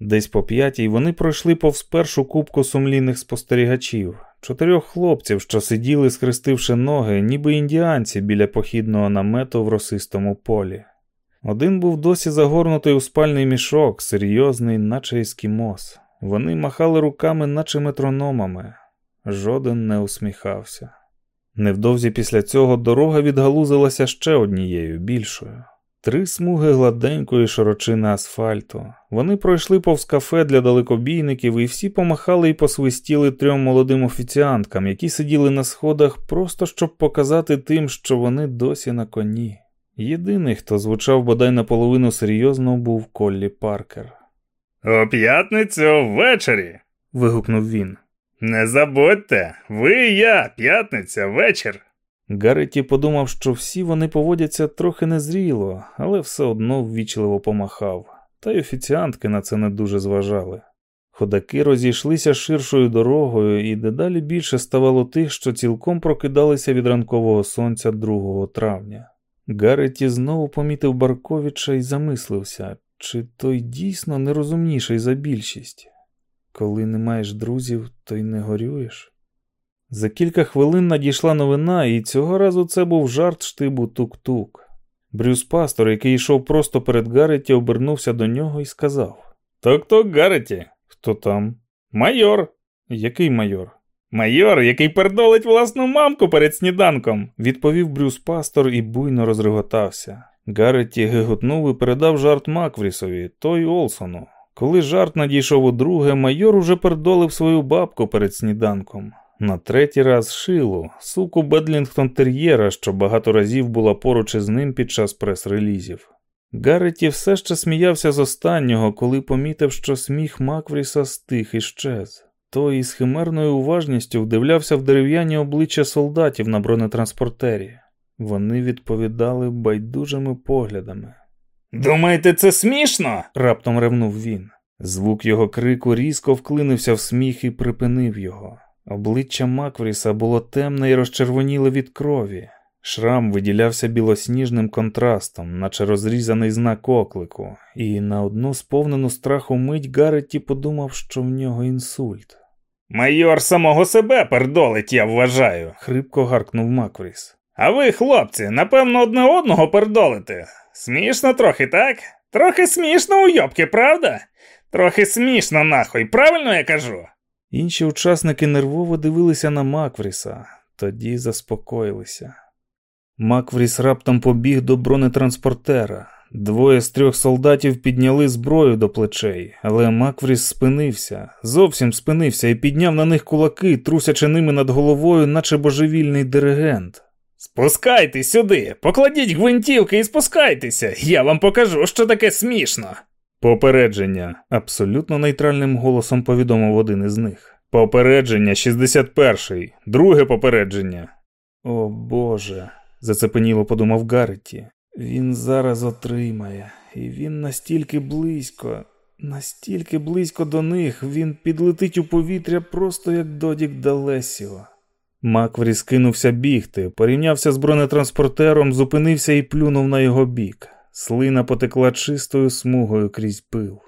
Десь по п'ятій вони пройшли повз першу кубку сумлінних спостерігачів, чотирьох хлопців, що сиділи, схрестивши ноги, ніби індіанці біля похідного намету в росистому полі. Один був досі загорнутий у спальний мішок, серйозний, наче ескімос. Вони махали руками, наче метрономами. Жоден не усміхався. Невдовзі після цього дорога відгалузилася ще однією більшою. Три смуги гладенької широчини асфальту. Вони пройшли повз кафе для далекобійників і всі помахали і посвистіли трьом молодим офіціанткам, які сиділи на сходах, просто щоб показати тим, що вони досі на коні. Єдиний, хто звучав бодай наполовину серйозно, був Коллі Паркер. О п'ятницю ввечері. вигукнув він. Не забудьте, ви і я, п'ятниця, вечір. Гареті подумав, що всі вони поводяться трохи незріло, але все одно ввічливо помахав, та й офіціантки на це не дуже зважали. Ходаки розійшлися ширшою дорогою, і дедалі більше ставало тих, що цілком прокидалися від ранкового сонця 2 травня. Гареті знову помітив Барковича і замислився, чи той дійсно нерозумніший за більшість. Коли не маєш друзів, то й не горюєш. За кілька хвилин надійшла новина, і цього разу це був жарт штибу тук-тук. Брюс Пастор, який йшов просто перед Гареті, обернувся до нього і сказав: Тук-тук, Гареті. Хто там? Майор. Який майор? Майор, який пердолить власну мамку перед сніданком, відповів Брюс Пастор і буйно розреготався. Гареті гиготнув і передав жарт Макврісові, той Олсону. Коли жарт надійшов у друге, майор уже пердолив свою бабку перед сніданком. На третій раз шилу, суку Бедлінгтон Тер'єра, що багато разів була поруч із ним під час прес-релізів. Гарреті все ще сміявся з останнього, коли помітив, що сміх Маквріса стих і щез. Той із химерною уважністю вдивлявся в дерев'яні обличчя солдатів на бронетранспортері. Вони відповідали байдужими поглядами. Думаєте, це смішно? раптом ревнув він. Звук його крику різко вклинився в сміх і припинив його. Обличчя Маквріса було темне і розчервоніле від крові. Шрам виділявся білосніжним контрастом, наче розрізаний знак оклику, і на одну сповнену страху мить Гарретті подумав, що в нього інсульт. Майор самого себе пердолить, я вважаю, хрипко гаркнув Маквріс. А ви, хлопці, напевно, одне одного пердолите. Смішно трохи, так? Трохи смішно у йобки, правда? Трохи смішно, нахуй, правильно я кажу? Інші учасники нервово дивилися на Маквріса, тоді заспокоїлися. Маквріс раптом побіг до бронетранспортера. Двоє з трьох солдатів підняли зброю до плечей, але Маквріс спинився, зовсім спинився і підняв на них кулаки, трусячи ними над головою, наче божевільний диригент. Спускайтесь сюди, покладіть гвинтівки і спускайтеся, я вам покажу, що таке смішно. Попередження, абсолютно нейтральним голосом повідомив один із них. Попередження 61-й, друге попередження. О Боже, зацепеніло подумав Гарреті. Він зараз отримає, і він настільки близько, настільки близько до них, він підлетить у повітря просто як додік Далесіо. Макврі скинувся бігти, порівнявся з бронетранспортером, зупинився і плюнув на його бік. Слина потекла чистою смугою крізь пил.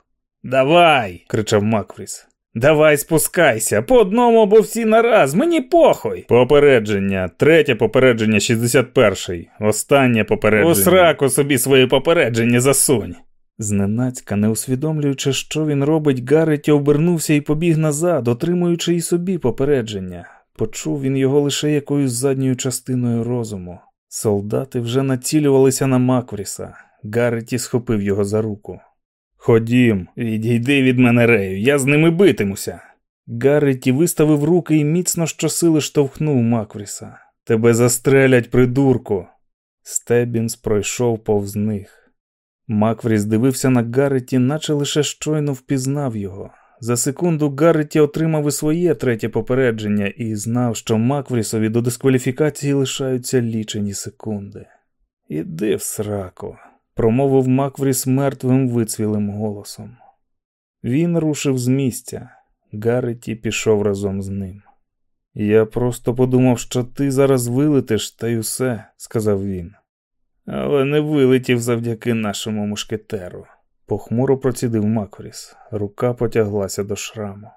Давай. кричав Макфріс. Давай спускайся, по одному або всі нараз, мені похуй. Попередження, третє попередження 61-й, останнє попередження. У сраку собі своє попередження засунь. Зненацька, не усвідомлюючи, що він робить, Гарреті обернувся і побіг назад, отримуючи і собі попередження. Почув він його лише якоюсь задньою частиною розуму. Солдати вже націлювалися на Маквріса. Гарреті схопив його за руку. Ходім, відійди від мене рею, я з ними битимуся. Гарреті виставив руки і міцно щосили штовхнув Маквріса. Тебе застрелять, придурку. Стебінс пройшов повз них. Маквріс дивився на Гарреті, наче лише щойно впізнав його. За секунду Гарреті отримав і своє третє попередження і знав, що Макврісові до дискваліфікації лишаються лічені секунди. Іди в сраку промовив Маквріс мертвим вицвілим голосом. Він рушив з місця. Гарреті пішов разом з ним. Я просто подумав, що ти зараз вилетиш, та й усе, сказав він. Але не вилетів завдяки нашому мушкетеру. Похмуро процідив Маквріс. Рука потяглася до шраму.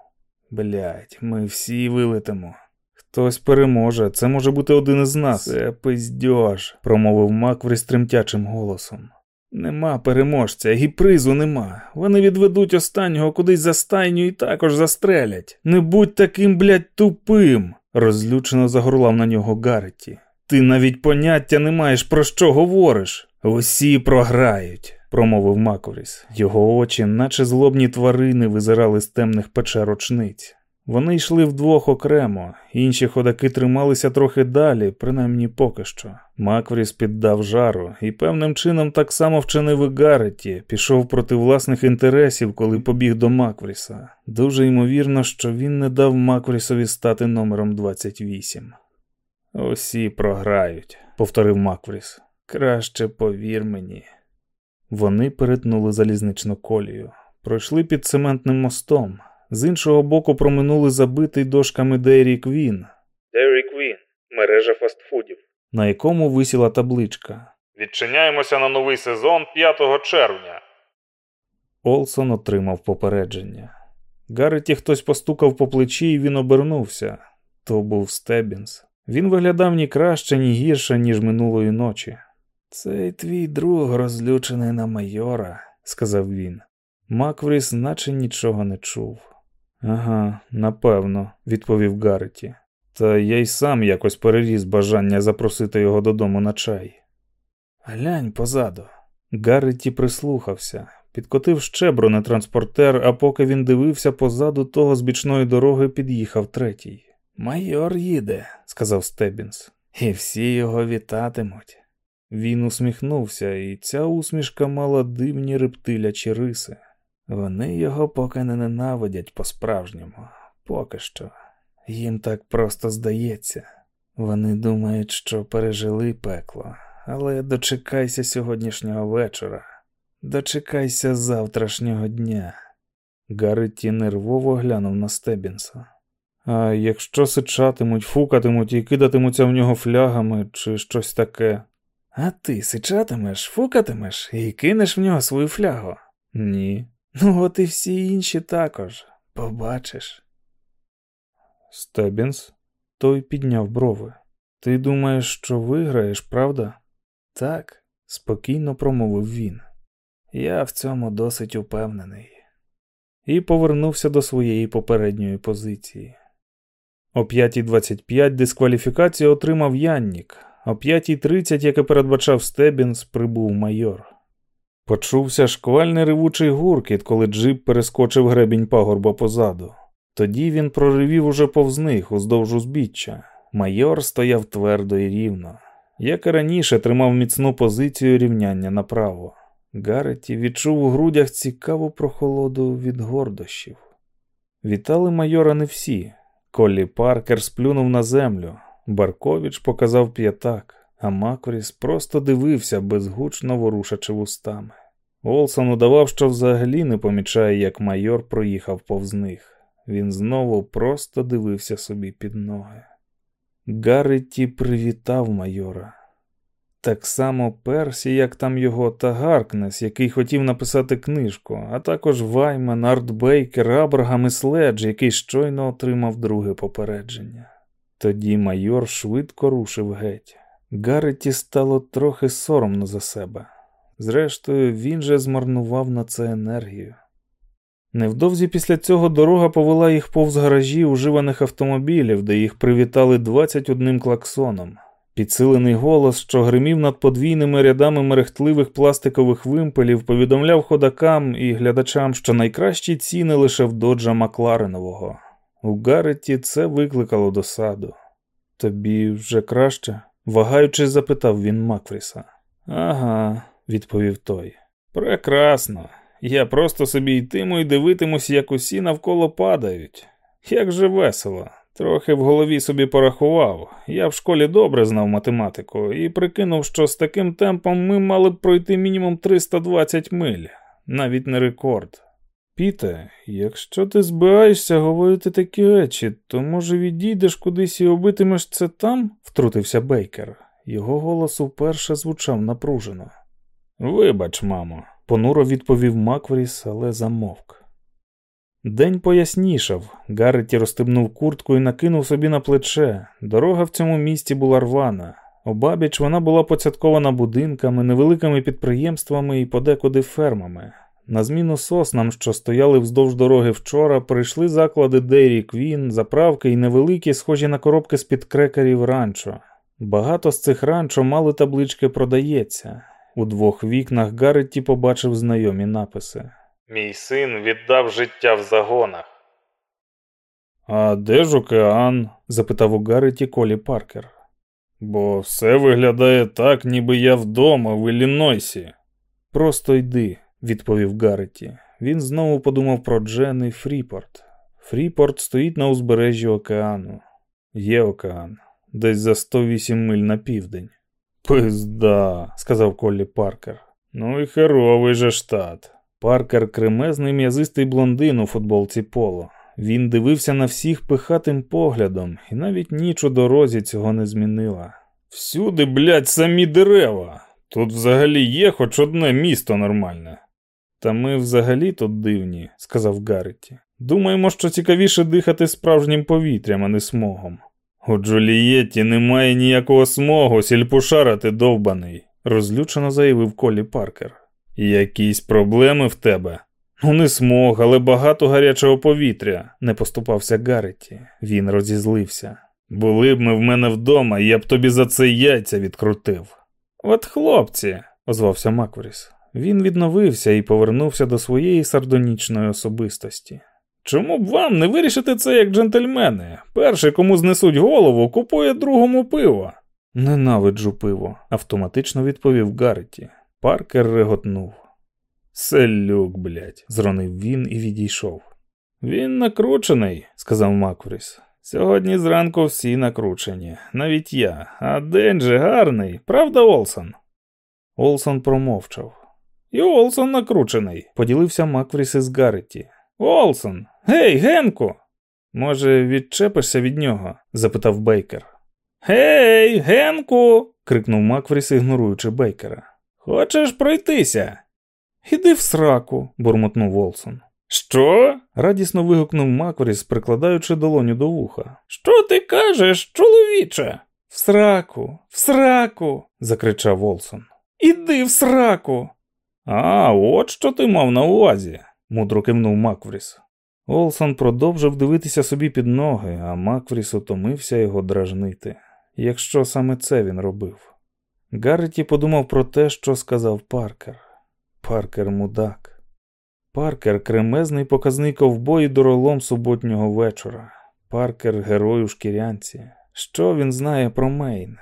Блять, ми всі вилетимо. Хтось переможе, це може бути один із нас. Це пиздьож, промовив Маквріс тремтячим голосом. Нема переможця, і призу нема. Вони відведуть останнього кудись за стайню і також застрелять. Не будь таким, блядь, тупим, розлючено загорлав на нього Гарреті. Ти навіть поняття не маєш про що говориш. Усі програють, промовив Маковріс. Його очі, наче злобні тварини, визирали з темних печер очниць. Вони йшли вдвох окремо, інші ходаки трималися трохи далі, принаймні поки що. Маквріс піддав жару і певним чином так само вчинив і Гарреті, пішов проти власних інтересів, коли побіг до Маквріса. Дуже ймовірно, що він не дав Макврісові стати номером 28. Усі програють, повторив Маквріс. Краще повір мені. Вони перетнули залізничну колію, пройшли під цементним мостом. З іншого боку проминули забитий дошками Дейрі Квін. Дейрі Квін, мережа фастфудів, на якому висіла табличка. Відчиняємося на новий сезон 5 червня. Олсон отримав попередження. Гарреті хтось постукав по плечі, і він обернувся. То був Стебінс. Він виглядав ні краще, ні гірше, ніж минулої ночі. Цей твій друг розлючений на майора, сказав він. Маквріс наче нічого не чув. Ага, напевно, відповів Гарреті. Та я й сам якось переріс бажання запросити його додому на чай. Глянь позаду. Гарреті прислухався, підкотив щебро на транспортер, а поки він дивився позаду того з бічної дороги, під'їхав третій. Майор їде, сказав Стебінс, і всі його вітатимуть. Він усміхнувся, і ця усмішка мала дивні рептилячі риси. Вони його поки не ненавидять по-справжньому, поки що. Їм так просто здається. Вони думають, що пережили пекло, але дочекайся сьогоднішнього вечора, дочекайся завтрашнього дня. Гарреті нервово глянув на Стебінса. А якщо сичатимуть, фукатимуть і кидатимуться в нього флягами чи щось таке. А ти сичатимеш, фукатимеш і кинеш в нього свою флягу? Ні. Ну, от і всі інші також. Побачиш. Стебінс, той підняв брови. Ти думаєш, що виграєш, правда? Так, спокійно промовив він. Я в цьому досить упевнений. І повернувся до своєї попередньої позиції. О 5.25 дискваліфікацію отримав Яннік, о 5.30, як і передбачав Стебінс, прибув майор. Почувся шквальний ревучий гуркіт, коли джип перескочив гребінь пагорба позаду. Тоді він проривів уже повз них уздовж узбіччя. Майор стояв твердо і рівно. Як і раніше тримав міцну позицію рівняння направо. Гареті відчув у грудях цікаву прохолоду від гордощів. Вітали майора не всі. Коллі Паркер сплюнув на землю. Баркович показав п'ятак, а Макоріс просто дивився, безгучно ворушачи вустами. Олсон удавав, що взагалі не помічає, як майор проїхав повз них. Він знову просто дивився собі під ноги. Гарреті привітав майора. Так само Персі, як там його, та Гаркнес, який хотів написати книжку, а також Вайман, Арт Бейкер, Абрагам і Следж, який щойно отримав друге попередження. Тоді майор швидко рушив геть. Гарреті стало трохи соромно за себе. Зрештою, він же змарнував на це енергію. Невдовзі після цього дорога повела їх повз гаражі уживаних автомобілів, де їх привітали 21 клаксоном. Підсилений голос, що гримів над подвійними рядами мерехтливих пластикових вимпелів, повідомляв ходакам і глядачам, що найкращі ціни лише в доджа Макларенового. У Гарреті це викликало досаду. Тобі вже краще? Вагаючись, запитав він Макфріса. Ага, відповів той. Прекрасно. Я просто собі йтиму і дивитимусь, як усі навколо падають. Як же весело. Трохи в голові собі порахував. Я в школі добре знав математику і прикинув, що з таким темпом ми мали б пройти мінімум 320 миль, навіть не рекорд. Піте, якщо ти збираєшся говорити такі речі, то може відійдеш кудись і обитимеш це там? втрутився Бейкер. Його голос уперше звучав напружено. Вибач, мамо, понуро відповів Маквріс, але замовк. День пояснішав. Гарреті розстебнув куртку і накинув собі на плече. Дорога в цьому місті була рвана. Обабіч вона була поцяткована будинками, невеликими підприємствами і подекуди фермами. На зміну соснам, що стояли вздовж дороги вчора, прийшли заклади Дейрі Квін, заправки і невеликі, схожі на коробки з-під крекерів ранчо. Багато з цих ранчо мали таблички продається. У двох вікнах Гарретті побачив знайомі написи. Мій син віддав життя в загонах. А де ж океан? запитав у Гарреті Колі Паркер. Бо все виглядає так, ніби я вдома в Іллінойсі. Просто йди, відповів Гарреті. Він знову подумав про Джен і Фріпорт. Фріпорт стоїть на узбережжі океану. Є океан, десь за 108 миль на південь. Пизда, сказав Коллі Паркер. Ну і херовий же штат. Паркер кремезний м'язистий блондин у футболці поло. Він дивився на всіх пихатим поглядом, і навіть ніч у дорозі цього не змінила. Всюди, блядь, самі дерева. Тут взагалі є хоч одне місто нормальне. Та ми взагалі тут дивні, сказав Гарреті. Думаємо, що цікавіше дихати справжнім повітрям, а не смогом. У Джулієті немає ніякого смогу, сільпушара ти довбаний, розлючено заявив Колі Паркер. Якісь проблеми в тебе? Ну, не смог, але багато гарячого повітря, не поступався Гарреті. Він розізлився. Були б ми в мене вдома, я б тобі за це яйця відкрутив. От хлопці, озвався Макворіс. Він відновився і повернувся до своєї сардонічної особистості. Чому б вам не вирішити це як джентльмени? Перший, кому знесуть голову, купує другому пиво. Ненавиджу пиво, автоматично відповів Гарреті. Паркер реготнув. Селюк, блядь, зронив він і відійшов. Він накручений, сказав Макфріс. Сьогодні зранку всі накручені, навіть я, а день же гарний, правда, Олсон? Олсон промовчав. І Олсон накручений, поділився Макфріс із Гарреті. Олсон, гей, Генку. Може, відчепишся від нього? запитав Бейкер. Гей, Генку. крикнув Макфріс, ігноруючи Бейкера. Хочеш пройтися? Іди в сраку, бурмотнув Волсон. Що? радісно вигукнув Макфріс, прикладаючи долоню до вуха. Що ти кажеш, чоловіче? В сраку, в сраку, закричав Волсон. Іди в сраку. А, от що ти мав на увазі, мудро кивнув Макфріс. Олсон продовжив дивитися собі під ноги, а Макфріс утомився його дражнити, якщо саме це він робив. Гарреті подумав про те, що сказав Паркер. Паркер мудак. Паркер кремезний показний ковбой доролом суботнього вечора. Паркер герой у шкірянці. Що він знає про Мейн?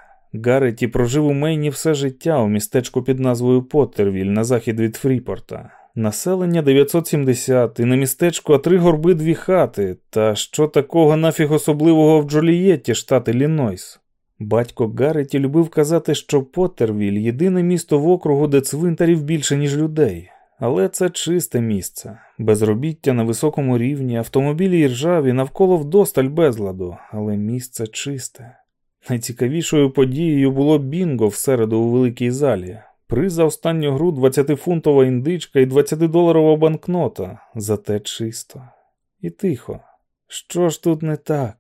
Гарреті прожив у Мейні все життя у містечку під назвою Поттервіль на захід від Фріпорта. Населення 970 і на а три горби дві хати. Та що такого нафіг особливого в Джолієтті, штат Іллінойс? Батько Гарреті любив казати, що Поттервіль єдине місто в округу, де цвинтарів більше, ніж людей. Але це чисте місце, безробіття на високому рівні, автомобілі і ржаві навколо вдосталь безладу, але місце чисте. Найцікавішою подією було бінго в середу у великій залі. Приз за останню гру 20-фунтова індичка і 20-доларова банкнота. Зате чисто. І тихо. Що ж тут не так?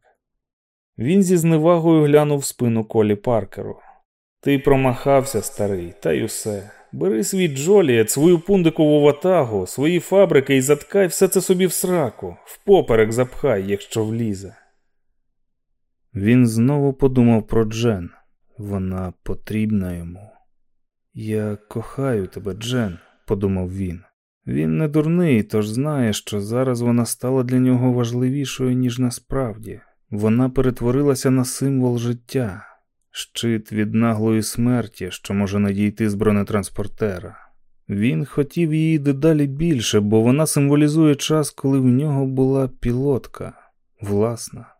Він зі зневагою глянув спину колі Паркеру. Ти промахався, старий, та й усе. Бери свій Джолієт, свою пундикову ватагу, свої фабрики і заткай все це собі в сраку, впоперек запхай, якщо влізе. Він знову подумав про Джен. Вона потрібна йому. Я кохаю тебе, Джен, подумав він. Він не дурний, тож знає, що зараз вона стала для нього важливішою, ніж насправді. Вона перетворилася на символ життя, щит від наглої смерті, що може надійти з бронетранспортера. Він хотів її дедалі більше, бо вона символізує час, коли в нього була пілотка, власна.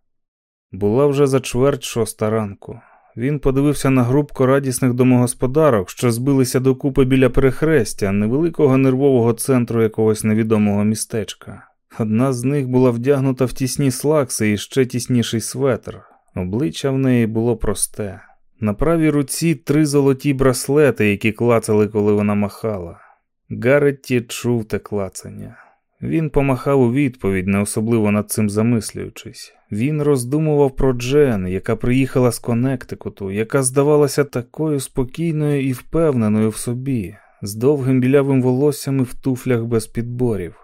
Була вже за чверть шоста ранку. Він подивився на групку радісних домогосподарок, що збилися докупи біля перехрестя, невеликого нервового центру якогось невідомого містечка. Одна з них була вдягнута в тісні слакси і ще тісніший светр. Обличчя в неї було просте. На правій руці три золоті браслети, які клацали, коли вона махала. Гарретті чув те клацання. Він помахав у відповідь, не особливо над цим замислюючись. Він роздумував про Джен, яка приїхала з Коннектикуту, яка здавалася такою спокійною і впевненою в собі, з довгим білявим волоссям і в туфлях без підборів.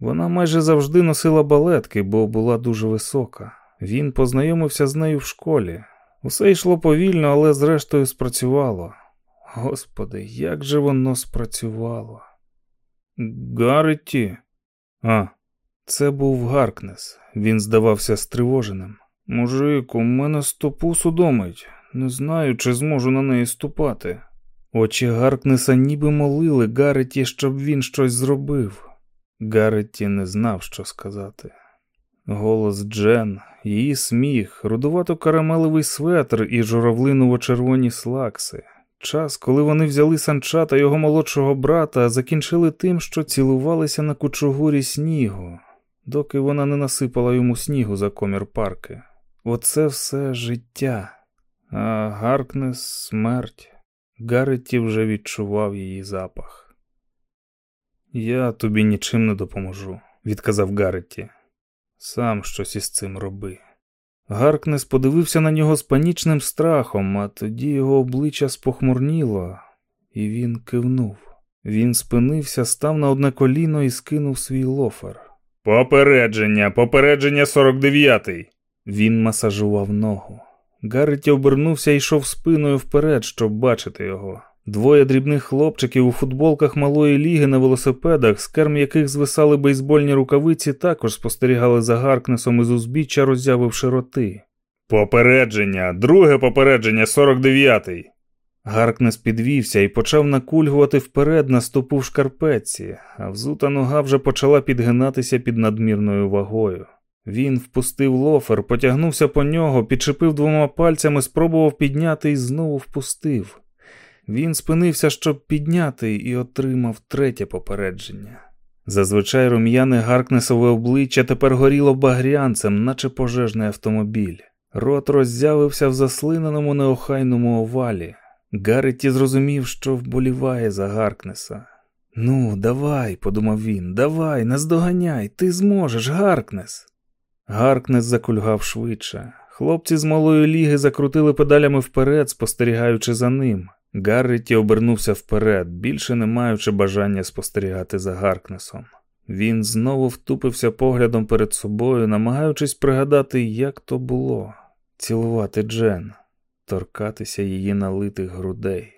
Вона майже завжди носила балетки, бо була дуже висока. Він познайомився з нею в школі. Усе йшло повільно, але зрештою спрацювало. Господи, як же воно спрацювало? Гареті. А, це був Гаркнес. Він здавався стривоженим. Мужик, у мене стопу судомить. Не знаю, чи зможу на неї ступати. Очі Гаркнеса ніби молили Гареті, щоб він щось зробив. Гареті не знав, що сказати. Голос Джен, її сміх, рудувато карамелевий светр і журавлиново червоні слакси. Час, коли вони взяли санча та його молодшого брата, закінчили тим, що цілувалися на кучугурі снігу, доки вона не насипала йому снігу за комір парки. Оце все життя, а Гаркнес смерть. Гареті вже відчував її запах. Я тобі нічим не допоможу, відказав Гареті. Сам щось із цим роби. Гаркнес подивився на нього з панічним страхом, а тоді його обличчя спохмурніло, і він кивнув. Він спинився, став на одне коліно і скинув свій лофер. Попередження, попередження 49-й!» Він масажував ногу. Гарреті обернувся і йшов спиною вперед, щоб бачити його. Двоє дрібних хлопчиків у футболках малої ліги на велосипедах, з керм яких звисали бейсбольні рукавиці, також спостерігали за Гаркнесом із узбіччя, роззявивши роти. Попередження, друге попередження, 49-й. Гаркнес підвівся і почав накульгувати вперед на стопу в шкарпетці, а взута нога вже почала підгинатися під надмірною вагою. Він впустив лофер, потягнувся по нього, підчепив двома пальцями, спробував підняти і знову впустив. Він спинився, щоб підняти, і отримав третє попередження. Зазвичай рум'яне Гаркнесове обличчя тепер горіло багрянцем, наче пожежний автомобіль. Рот роззявився в заслиненому неохайному овалі. Гарреті зрозумів, що вболіває за Гаркнеса. Ну, давай, подумав він, давай, наздоганяй, ти зможеш, Гаркнес. Гаркнес закульгав швидше. Хлопці з малої ліги закрутили педалями вперед, спостерігаючи за ним. Гарреті обернувся вперед, більше не маючи бажання спостерігати за Гаркнесом. Він знову втупився поглядом перед собою, намагаючись пригадати, як то було цілувати Джен, торкатися її налитих грудей.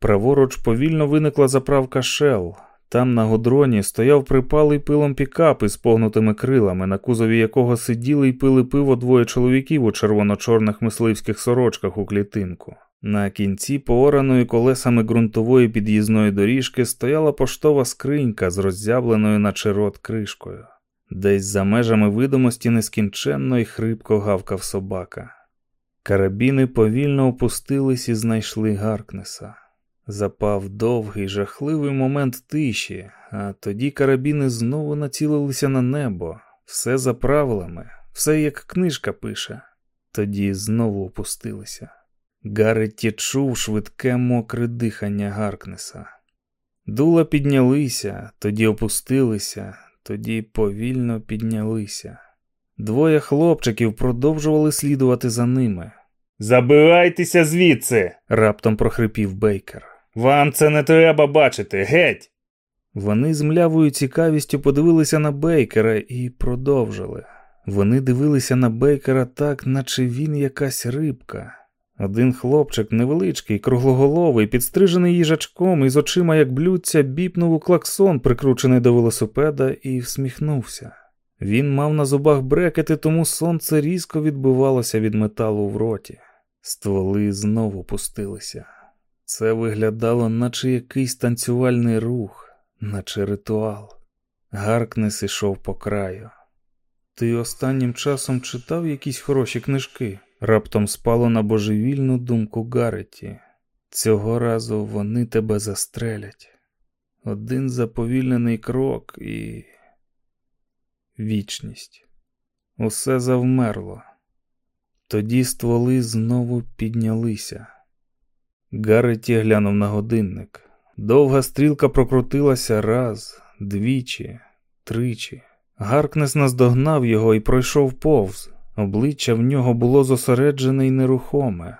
Праворуч повільно виникла заправка Шел. Там на годроні стояв припалий пилом пікап із погнутими крилами, на кузові якого сиділи й пили пиво двоє чоловіків у червоно-чорних мисливських сорочках у клітинку. На кінці поораної колесами ґрунтової під'їзної доріжки стояла поштова скринька з роззявленою на рот кришкою. Десь за межами видимості нескінченно й хрипко гавкав собака. Карабіни повільно опустились і знайшли Гаркнеса. Запав довгий, жахливий момент тиші, а тоді карабіни знову націлилися на небо, все за правилами, все як книжка пише. тоді знову опустилися. Гареті чув швидке мокре дихання Гаркнеса. Дула піднялися, тоді опустилися, тоді повільно піднялися. Двоє хлопчиків продовжували слідувати за ними. Забирайтеся звідси, раптом прохрипів Бейкер. Вам це не треба бачити, геть. Вони з млявою цікавістю подивилися на Бейкера і продовжили. Вони дивилися на Бейкера так, наче він якась рибка. Один хлопчик, невеличкий, круглоголовий, підстрижений їжачком і з очима, як блюдця, біпнув у клаксон, прикручений до велосипеда, і всміхнувся. Він мав на зубах брекети, тому сонце різко відбивалося від металу в роті. Стволи знову пустилися. Це виглядало, наче якийсь танцювальний рух, наче ритуал. Гаркнес ішов по краю. Ти останнім часом читав якісь хороші книжки? Раптом спало на божевільну думку Гареті. Цього разу вони тебе застрелять. Один заповільнений крок і. Вічність. Усе завмерло. Тоді стволи знову піднялися. Гареті глянув на годинник. Довга стрілка прокрутилася раз, двічі, тричі. Гаркнес наздогнав його і пройшов повз. Обличчя в нього було зосереджене й нерухоме,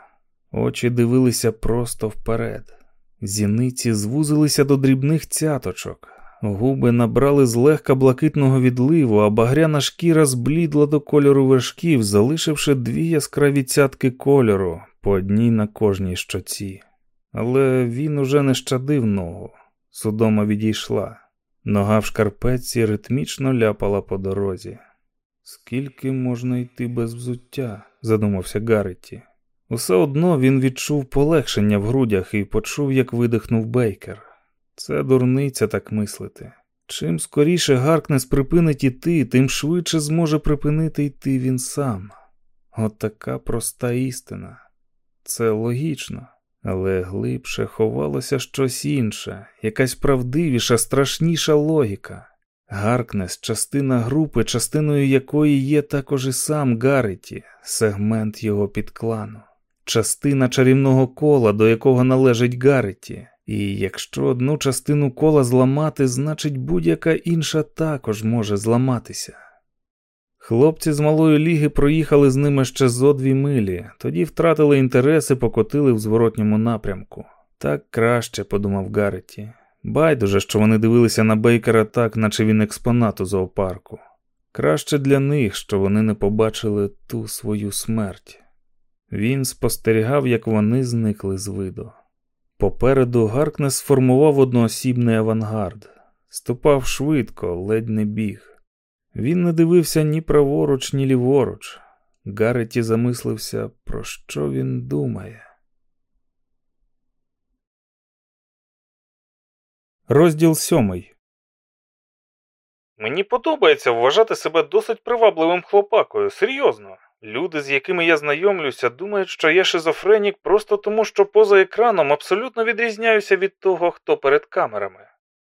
очі дивилися просто вперед. Зіниці звузилися до дрібних цяточок, губи набрали злегка блакитного відливу, а багряна шкіра зблідла до кольору вершків, залишивши дві яскраві цятки кольору по одній на кожній щоці. Але він уже не щадив ногу. Судома відійшла. Нога в шкарпетці ритмічно ляпала по дорозі. Скільки можна йти без взуття? задумався Гарреті. Усе одно він відчув полегшення в грудях і почув, як видихнув Бейкер. Це дурниця так мислити. Чим скоріше Гаркнес припинить іти, тим швидше зможе припинити йти він сам. От така проста істина. Це логічно, але глибше ховалося щось інше, якась правдивіша, страшніша логіка. Гаркнес частина групи, частиною якої є також і сам Гареті, сегмент його підклану, частина чарівного кола, до якого належить Гареті. І якщо одну частину кола зламати, значить будь-яка інша також може зламатися. Хлопці з малої ліги проїхали з ними ще зо дві милі, тоді втратили інтерес і покотили в зворотньому напрямку. Так краще, подумав Гареті. Байдуже, що вони дивилися на Бейкера так, наче він експонат у зоопарку. Краще для них, що вони не побачили ту свою смерть. Він спостерігав, як вони зникли з виду. Попереду Гаркнес сформував одноосібний авангард, ступав швидко, ледь не біг. Він не дивився ні праворуч, ні ліворуч. Гареті замислився, про що він думає. Розділ сьомий. Мені подобається вважати себе досить привабливим хлопакою, серйозно. Люди, з якими я знайомлюся, думають, що я шизофренік просто тому, що поза екраном абсолютно відрізняюся від того, хто перед камерами.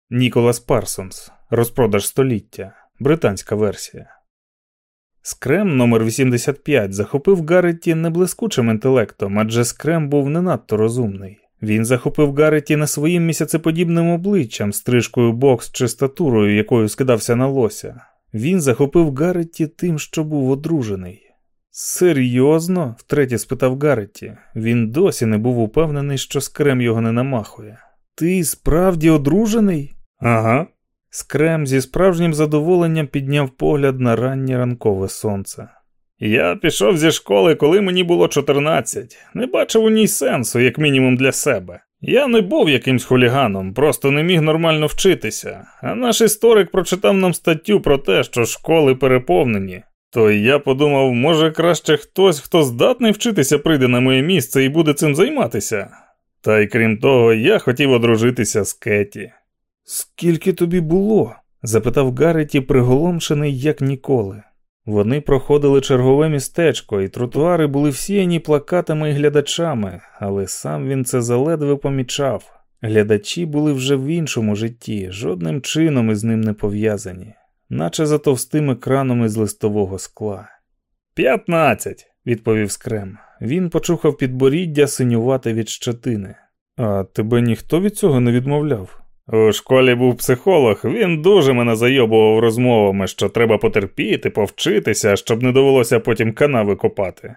Ніколас Парсонс. Розпродаж століття. Британська версія. Скрем номер 85 захопив Гарреті не блискучим інтелектом, адже Скрем був не надто розумний. Він захопив Гарреті своїм місяцеподібним обличчям, стрижкою бокс чи статурою, якою скидався на лося. Він захопив Гарреті тим, що був одружений. Серйозно? втретє спитав Гарреті. Він досі не був упевнений, що скрем його не намахує. Ти справді одружений? Ага. Скрем зі справжнім задоволенням підняв погляд на раннє ранкове сонце. Я пішов зі школи, коли мені було 14. Не бачив у ній сенсу, як мінімум для себе. Я не був якимсь хуліганом, просто не міг нормально вчитися. А наш історик прочитав нам статтю про те, що школи переповнені. То я подумав, може краще хтось, хто здатний вчитися, прийде на моє місце і буде цим займатися. Та й крім того, я хотів одружитися з Кеті. Скільки тобі було? запитав Гареті, приголомшений як ніколи. Вони проходили чергове містечко, і тротуари були всіяні плакатами і глядачами, але сам він це заледве помічав. Глядачі були вже в іншому житті, жодним чином із ним не пов'язані, наче за товстим екраном із листового скла. П'ятнадцять, відповів скрем. Він почухав підборіддя синювати від щетини. А тебе ніхто від цього не відмовляв? У школі був психолог, він дуже мене зайобував розмовами, що треба потерпіти, повчитися, щоб не довелося потім канави копати.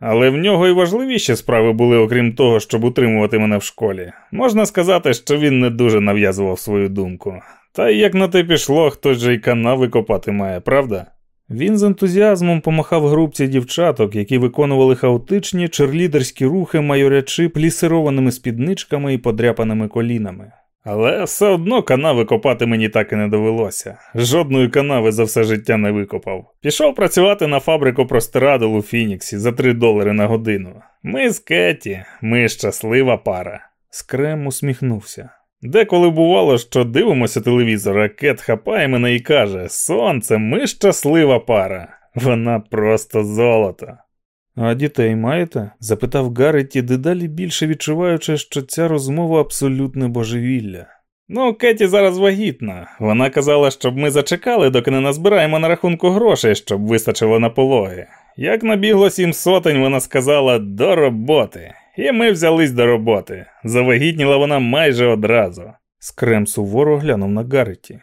Але в нього і важливіші справи були, окрім того, щоб утримувати мене в школі. Можна сказати, що він не дуже нав'язував свою думку. Та як на те пішло, хтось же й канави копати має, правда? Він з ентузіазмом помахав групці дівчаток, які виконували хаотичні черлідерські рухи, майорячи плісированими спідничками і подряпаними колінами. Але все одно канави копати мені так і не довелося. Жодної канави за все життя не викопав. Пішов працювати на фабрику простирадол у Фініксі за 3 долари на годину. Ми з Кеті, ми щаслива пара. Скрем усміхнувся. Деколи бувало, що дивимося телевізор, а Кет хапає мене і каже: Сонце, ми щаслива пара. Вона просто золото. А дітей маєте? запитав Гарреті, дедалі більше відчуваючи, що ця розмова абсолютне божевілля. Ну, Кеті зараз вагітна. Вона казала, щоб ми зачекали, доки не назбираємо на рахунку грошей, щоб вистачило на пологи. Як набігло сім сотень, вона сказала до роботи. І ми взялись до роботи. Завагітніла вона майже одразу. Скрем суворо глянув на Гарреті.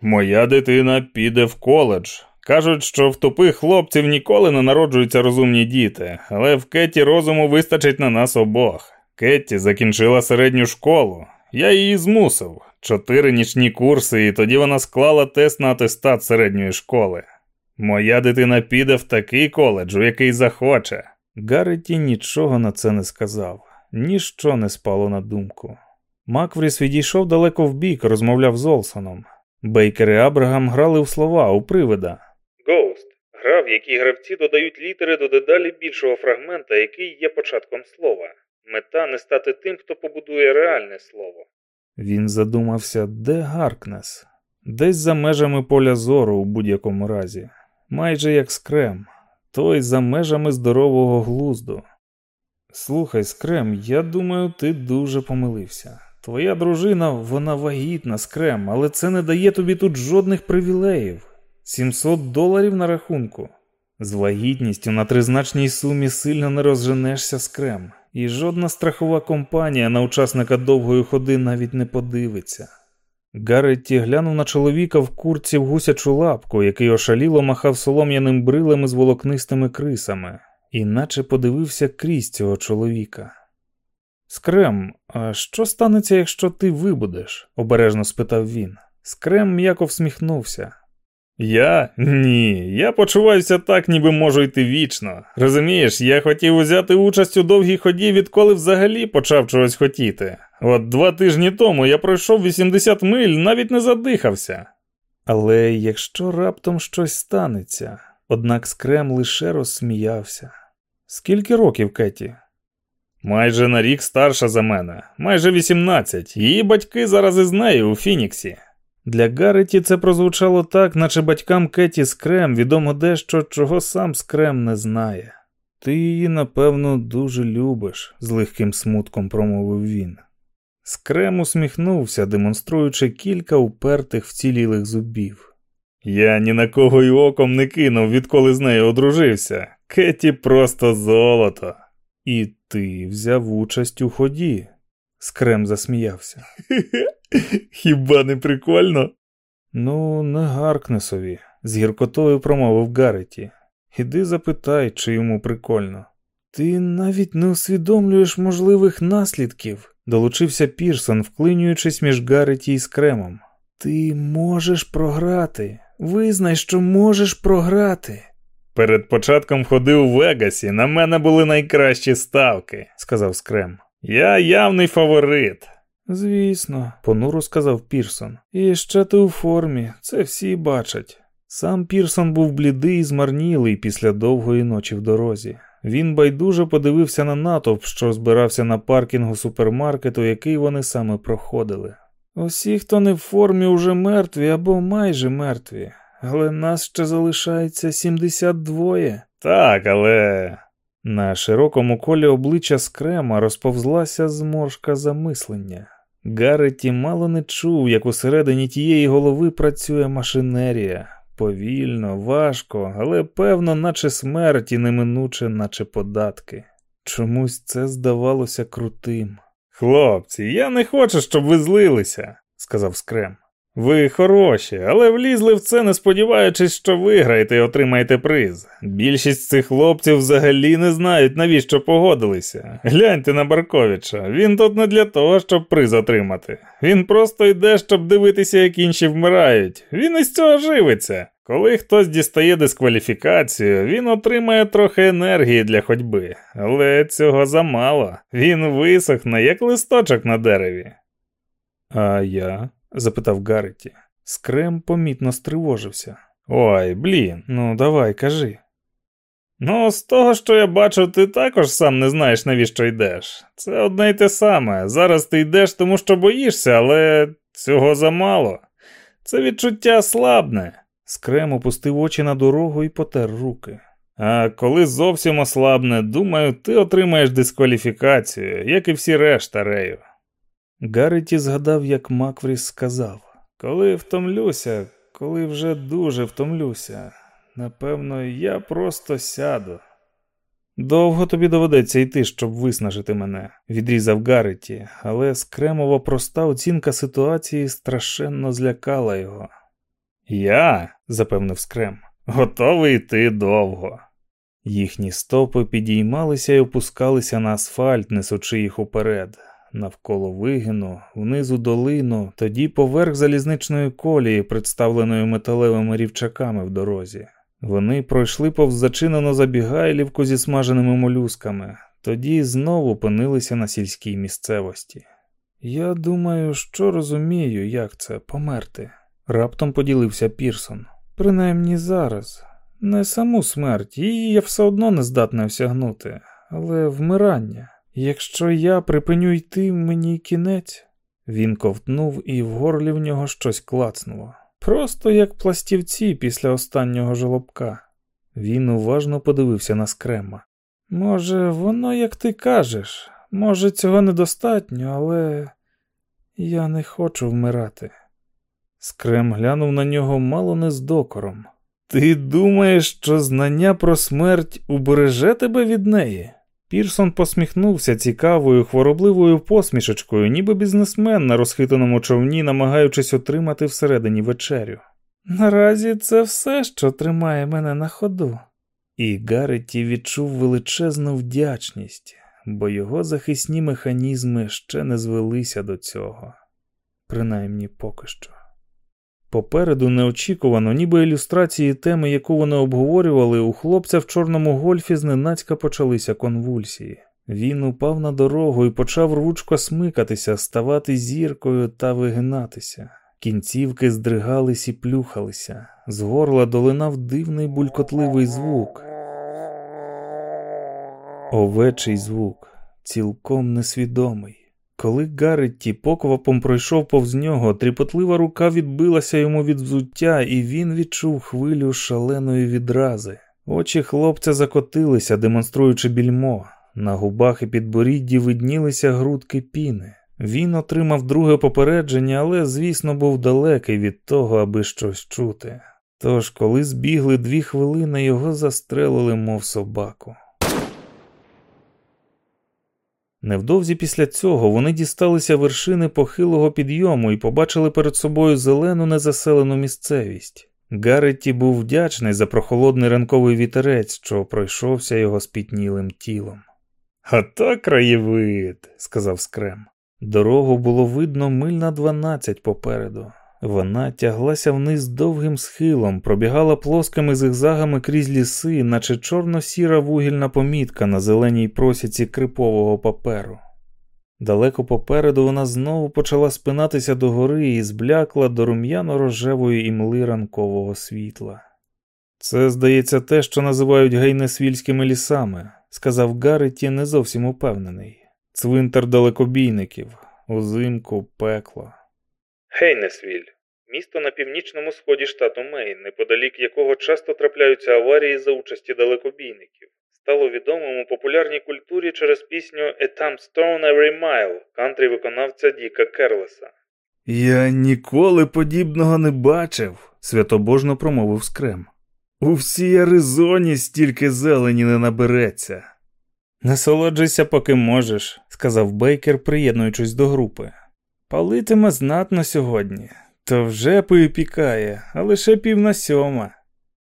Моя дитина піде в коледж. Кажуть, що в тупих хлопців ніколи не народжуються розумні діти, але в Кеті розуму вистачить на нас обох. Кетті закінчила середню школу. Я її змусив. Чотири нічні курси, і тоді вона склала тест на атестат середньої школи. Моя дитина піде в такий коледж, у який захоче. Гарреті нічого на це не сказав, ніщо не спало на думку. Маквріс відійшов далеко вбік, розмовляв з Олсоном. Бейкер і Абрагам грали в слова у привида. Гра, в якій гравці додають літери до дедалі більшого фрагмента, який є початком слова. Мета не стати тим, хто побудує реальне слово. Він задумався, де Гаркнес? Десь за межами поля зору у будь-якому разі, майже як скрем, той за межами здорового глузду. Слухай, скрем, я думаю, ти дуже помилився. Твоя дружина, вона вагітна, скрем, але це не дає тобі тут жодних привілеїв. 700 доларів на рахунку. З вагітністю на тризначній сумі сильно не розженешся скрем, і жодна страхова компанія на учасника довгої ходи навіть не подивиться. Гарретті глянув на чоловіка в курці в гусячу лапку, який ошаліло махав солом'яним брилем з волокнистими крисами, і наче подивився крізь цього чоловіка. Скрем, а що станеться, якщо ти вибудеш? обережно спитав він. Скрем м'яко всміхнувся. Я? Ні, я почуваюся так, ніби можу йти вічно. Розумієш, я хотів узяти участь у довгій ході, відколи взагалі почав чогось хотіти. От два тижні тому я пройшов 80 миль, навіть не задихався. Але якщо раптом щось станеться, однак скрем лише розсміявся. Скільки років Кеті? Майже на рік старша за мене, майже 18. Її батьки зараз із нею у Фініксі. Для Гарреті це прозвучало так, наче батькам Кеті Скрем відомо дещо, чого сам Скрем не знає. Ти її, напевно, дуже любиш, з легким смутком промовив він. Скрем усміхнувся, демонструючи кілька упертих вцілілих зубів. Я ні на кого й оком не кинув, відколи з нею одружився. Кеті просто золото. І ти взяв участь у ході. Скрем засміявся. Хіба не прикольно? Ну, не Гаркнесові, з гіркотою промовив Гареті. Іди запитай, чи йому прикольно. Ти навіть не усвідомлюєш можливих наслідків, долучився Пірсон, вклинюючись між Гареті і Скремом. Ти можеш програти. Визнай, що можеш програти. Перед початком ходи у Вегасі на мене були найкращі ставки, сказав Скрем. Я явний фаворит. Звісно, понуро сказав Пірсон. І ще ти у формі, це всі бачать. Сам Пірсон був блідий і змарнілий після довгої ночі в дорозі. Він байдуже подивився на натовп, що збирався на паркінгу супермаркету, який вони саме проходили. Усі, хто не в формі, уже мертві або майже мертві, але нас ще залишається 72. Так, але. На широкому колі обличчя скрема розповзлася зморшка замислення. Гарреті мало не чув, як усередині тієї голови працює машинерія. повільно, важко, але певно, наче смерть і неминуче, наче податки. Чомусь це здавалося крутим. Хлопці, я не хочу, щоб ви злилися, сказав Скрем. Ви хороші, але влізли в це, не сподіваючись, що виграєте і отримаєте приз. Більшість цих хлопців взагалі не знають, навіщо погодилися. Гляньте на Барковича. Він тут не для того, щоб приз отримати. Він просто йде, щоб дивитися, як інші вмирають. Він із цього живиться. Коли хтось дістає дискваліфікацію, він отримає трохи енергії для ходьби, але цього замало. Він висохне, як листочок на дереві. А я? Запитав Гарреті. Скрем помітно стривожився. Ой, блін, ну давай, кажи. Ну, з того, що я бачу, ти також сам не знаєш, навіщо йдеш. Це одне й те саме. Зараз ти йдеш, тому що боїшся, але цього замало. Це відчуття слабне. Скрем опустив очі на дорогу і потер руки. А коли зовсім ослабне, думаю, ти отримаєш дискваліфікацію, як і всі решта Рею. Гарреті згадав, як Макфріс сказав Коли втомлюся, коли вже дуже втомлюся, напевно, я просто сяду. Довго тобі доведеться йти, щоб виснажити мене, відрізав Гарреті, але скремова проста оцінка ситуації страшенно злякала його. Я, запевнив скрем, готовий йти довго. Їхні стопи підіймалися і опускалися на асфальт, несучи їх уперед навколо вигину, внизу долину, тоді поверх залізничної колії, представленої металевими рівчаками в дорозі. Вони пройшли повз зачинену забігайлівку зі смаженими молюсками, тоді знову опинилися на сільській місцевості. Я думаю, що розумію, як це померти, раптом поділився Пірсон. Принаймні зараз. Не саму смерть, її я все одно не здатна осягнути, але вмирання. Якщо я припиню йти, мені кінець. Він ковтнув, і в горлі в нього щось клацнуло. Просто як пластівці після останнього жолобка. Він уважно подивився на скрема. Може, воно, як ти кажеш, може, цього недостатньо, але я не хочу вмирати. Скрем глянув на нього мало не з докором. Ти думаєш, що знання про смерть убереже тебе від неї? Пірсон посміхнувся цікавою, хворобливою посмішечкою, ніби бізнесмен на розхитаному човні, намагаючись отримати всередині вечерю. Наразі це все, що тримає мене на ходу. І Гарреті відчув величезну вдячність, бо його захисні механізми ще не звелися до цього, принаймні поки що. Попереду неочікувано, ніби ілюстрації теми, яку вони обговорювали, у хлопця в чорному гольфі зненацька почалися конвульсії. Він упав на дорогу і почав рвучко смикатися, ставати зіркою та вигинатися. Кінцівки здригались і плюхалися, з горла долинав дивний булькотливий звук. Овечий звук, цілком несвідомий. Коли Гарретті поквапом пройшов повз нього, тріпотлива рука відбилася йому від взуття, і він відчув хвилю шаленої відрази. Очі хлопця закотилися, демонструючи більмо. На губах і підборідді виднілися грудки піни. Він отримав друге попередження, але, звісно, був далекий від того, аби щось чути. Тож, коли збігли дві хвилини, його застрелили, мов собаку. Невдовзі після цього вони дісталися вершини похилого підйому і побачили перед собою зелену незаселену місцевість. Гарретті був вдячний за прохолодний ранковий вітерець, що пройшовся його спітнілим тілом. «А «Ото краєвид, сказав скрем. Дорогу було видно миль на дванадцять попереду. Вона тяглася вниз довгим схилом, пробігала плоскими зигзагами крізь ліси, наче чорно-сіра вугільна помітка на зеленій просіці крипового паперу. Далеко попереду вона знову почала спинатися до гори і зблякла до рум'яно-рожевої імли ранкового світла. Це, здається, те, що називають гейнесвільськими лісами, сказав Гарреті, не зовсім упевнений. Цвинтар далекобійників, узимку, пекло. Гейнесвіль місто на північному сході штату Мейн, неподалік якого часто трапляються аварії за участі далекобійників, стало відомим у популярній культурі через пісню «A Tombstone Every Mile» кантрі виконавця Діка Керлеса. Я ніколи подібного не бачив, святобожно промовив скрем. У всій Аризоні стільки зелені не набереться. Насолоджуйся, поки можеш, сказав Бейкер, приєднуючись до групи. Палитиме знатно сьогодні, то вже поіпікає, а лише пів на сьома.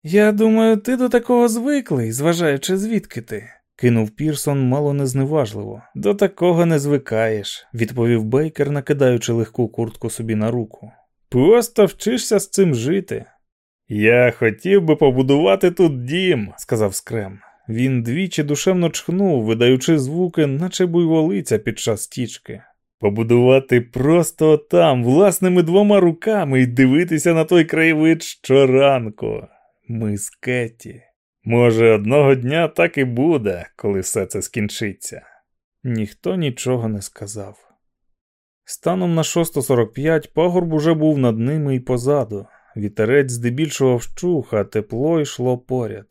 Я думаю, ти до такого звиклий, зважаючи звідки ти, кинув Пірсон мало незневажливо. До такого не звикаєш, відповів Бейкер, накидаючи легку куртку собі на руку. Просто вчишся з цим жити. Я хотів би побудувати тут дім, сказав скрем. Він двічі душевно чхнув, видаючи звуки, наче буйволиця під час тічки. Побудувати просто там, власними двома руками і дивитися на той краєвид щоранку. Ми з Кеті. Може, одного дня так і буде, коли все це скінчиться. Ніхто нічого не сказав. Станом на 6.45 пагорб уже був над ними і позаду. Вітерець здебільшого вщух, а тепло йшло поряд.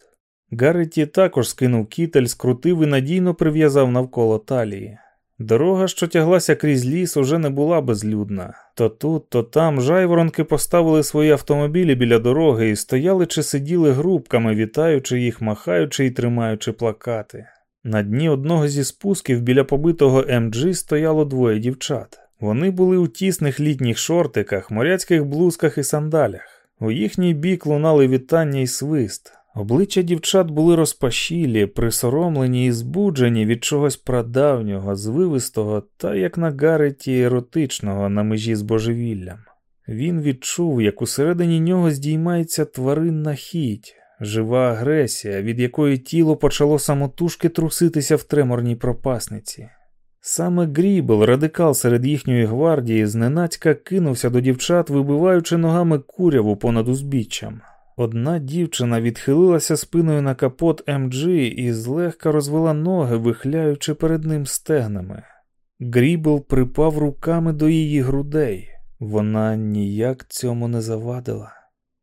Гарреті також скинув кітель, скрутив і надійно прив'язав навколо талії. Дорога, що тяглася крізь ліс, уже не була безлюдна. То тут, то там жайворонки поставили свої автомобілі біля дороги і стояли чи сиділи групками, вітаючи їх, махаючи і тримаючи плакати. На дні одного зі спусків біля побитого МГ стояло двоє дівчат. Вони були у тісних літніх шортиках, моряцьких блузках і сандалях. У їхній бік лунали вітання і свист. Обличчя дівчат були розпашілі, присоромлені і збуджені від чогось прадавнього, звивистого та, як на Гареті, еротичного на межі з божевіллям. Він відчув, як усередині нього здіймається тваринна хіть, жива агресія, від якої тіло почало самотужки труситися в треморній пропасниці. Саме Грібл, радикал серед їхньої гвардії, зненацька кинувся до дівчат, вибиваючи ногами куряву понад узбіччям. Одна дівчина відхилилася спиною на капот МГ і злегка розвела ноги, вихляючи перед ним стегнами. Грібл припав руками до її грудей. Вона ніяк цьому не завадила.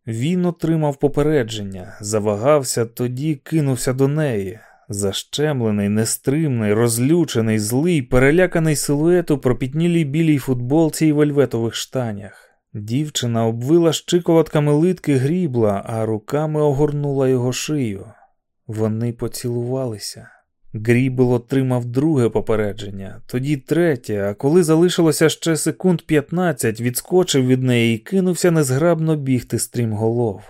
Він отримав попередження, завагався, тоді кинувся до неї. Защемлений, нестримний, розлючений, злий, переляканий силует у пропітнілій білій футболці і вельветових штанях. Дівчина обвила щиколотками литки грібла, а руками огорнула його шию. Вони поцілувалися. Грібл отримав друге попередження, тоді третє, а коли залишилося ще секунд 15, відскочив від неї і кинувся незграбно бігти стрімголов.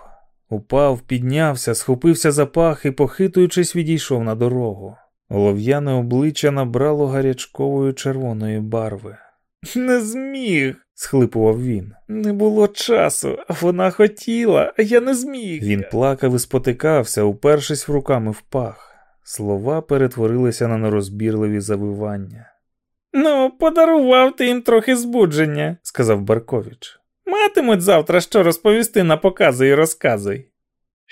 Упав, піднявся, схопився за пах і, похитуючись, відійшов на дорогу. Олов'яне обличчя набрало гарячкової червоної барви. Не зміг, схлипував він. Не було часу, вона хотіла, а я не зміг. Він плакав і спотикався, упершись руками в пах. Слова перетворилися на нерозбірливі завивання. Ну, подарував ти їм трохи збудження, сказав Баркович. Матимуть завтра що розповісти на покази і розкази.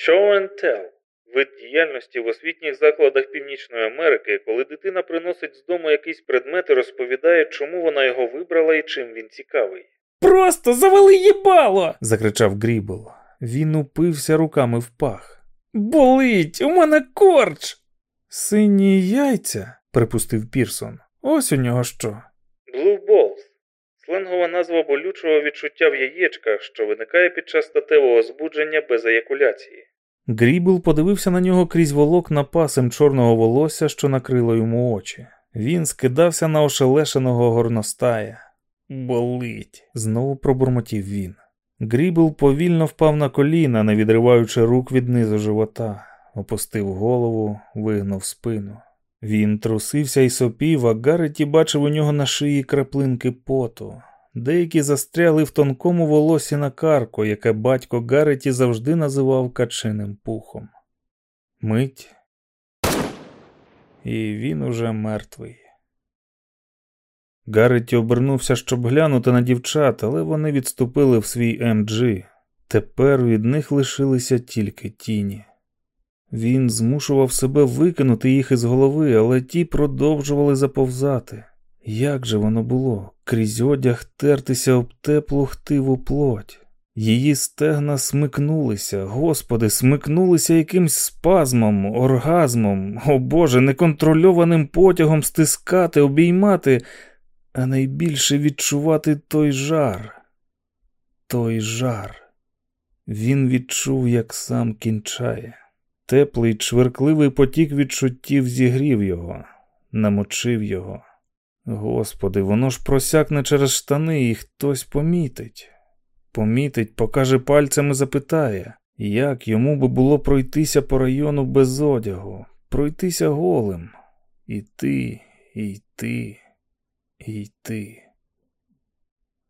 Show and tell вид діяльності в освітніх закладах Північної Америки, коли дитина приносить з дому якийсь предмет і розповідає, чому вона його вибрала і чим він цікавий. Просто завали їбало. закричав Грібл. Він упився руками в пах. Болить, у мене корч. Сині яйця, припустив Пірсон. Ось у нього що. Blue balls – сленгова назва болючого відчуття в яєчках, що виникає під час статевого збудження без еякуляції. Грібл подивився на нього крізь волокна пасем чорного волосся, що накрило йому очі. Він скидався на ошелешеного горностая. Болить, знову пробурмотів він. Грібл повільно впав на коліна, не відриваючи рук від низу живота, опустив голову, вигнув спину. Він трусився і сопів, а Гарреті бачив у нього на шиї краплинки поту. Деякі застряли в тонкому волосі на карку, яке батько Гарреті завжди називав качиним пухом. Мить, і він уже мертвий. Гарреті обернувся, щоб глянути на дівчат, але вони відступили в свій МГ. Тепер від них лишилися тільки тіні. Він змушував себе викинути їх із голови, але ті продовжували заповзати. Як же воно було, крізь одяг тертися об теплу хтиву плоть? Її стегна смикнулися, господи, смикнулися якимсь спазмом, оргазмом, о Боже, неконтрольованим потягом стискати, обіймати, а найбільше відчувати той жар, той жар. Він відчув, як сам кінчає. Теплий, чверкливий потік відчуттів зігрів його, намочив його. Господи, воно ж просякне через штани, і хтось помітить. Помітить, покаже пальцем і запитає, як йому би було пройтися по району без одягу, пройтися голим. Іти, йти, йти.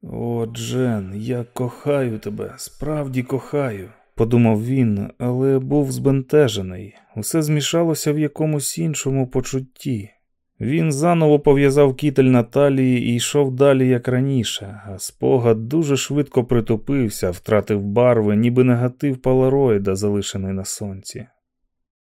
О, Джен, я кохаю тебе, справді кохаю, подумав він, але був збентежений. Усе змішалося в якомусь іншому почутті. Він заново пов'язав кітель на талії і йшов далі, як раніше, а спогад дуже швидко притупився, втратив барви, ніби негатив палароїда, залишений на сонці.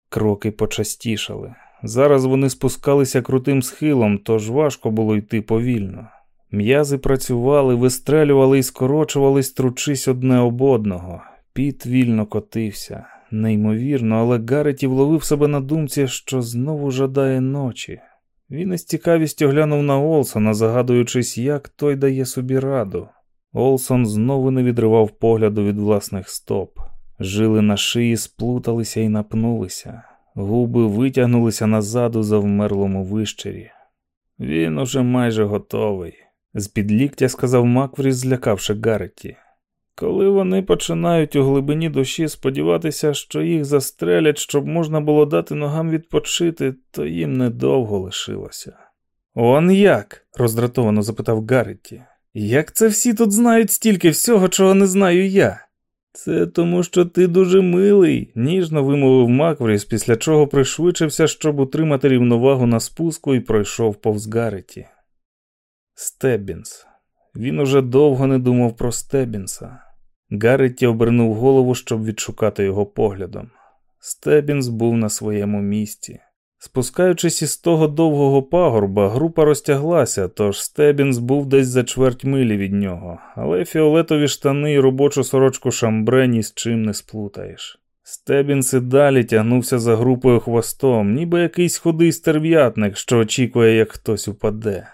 Кроки почастішали. Зараз вони спускалися крутим схилом, тож важко було йти повільно. М'язи працювали, вистрелювали і скорочувались, тручись одне об одного. Піт вільно котився. Неймовірно, але Гареті вловив себе на думці, що знову жадає ночі. Він із цікавістю глянув на Олсона, загадуючись, як той дає собі раду. Олсон знову не відривав погляду від власних стоп. Жили на шиї сплуталися і напнулися, губи витягнулися назад у завмерлому вищері. Він уже майже готовий, з під ліктя сказав Маквріс, злякавши Гарреті. Коли вони починають у глибині душі сподіватися, що їх застрелять, щоб можна було дати ногам відпочити, то їм недовго лишилося. Он як? роздратовано запитав Гарреті. Як це всі тут знають стільки всього, чого не знаю я? Це тому, що ти дуже милий, ніжно вимовив Маквріс, після чого пришвидшився, щоб утримати рівновагу на спуску і пройшов повз Гарреті. Стеббінс. Він уже довго не думав про Стеббінса. Гарретті обернув голову, щоб відшукати його поглядом. Стебінс був на своєму місці. Спускаючись із того довгого пагорба, група розтяглася, тож Стебінс був десь за чверть милі від нього, але фіолетові штани і робочу сорочку шамбре ні з чим не сплутаєш. Стебінс і далі тягнувся за групою хвостом, ніби якийсь худий стерв'ятник, що очікує, як хтось упаде.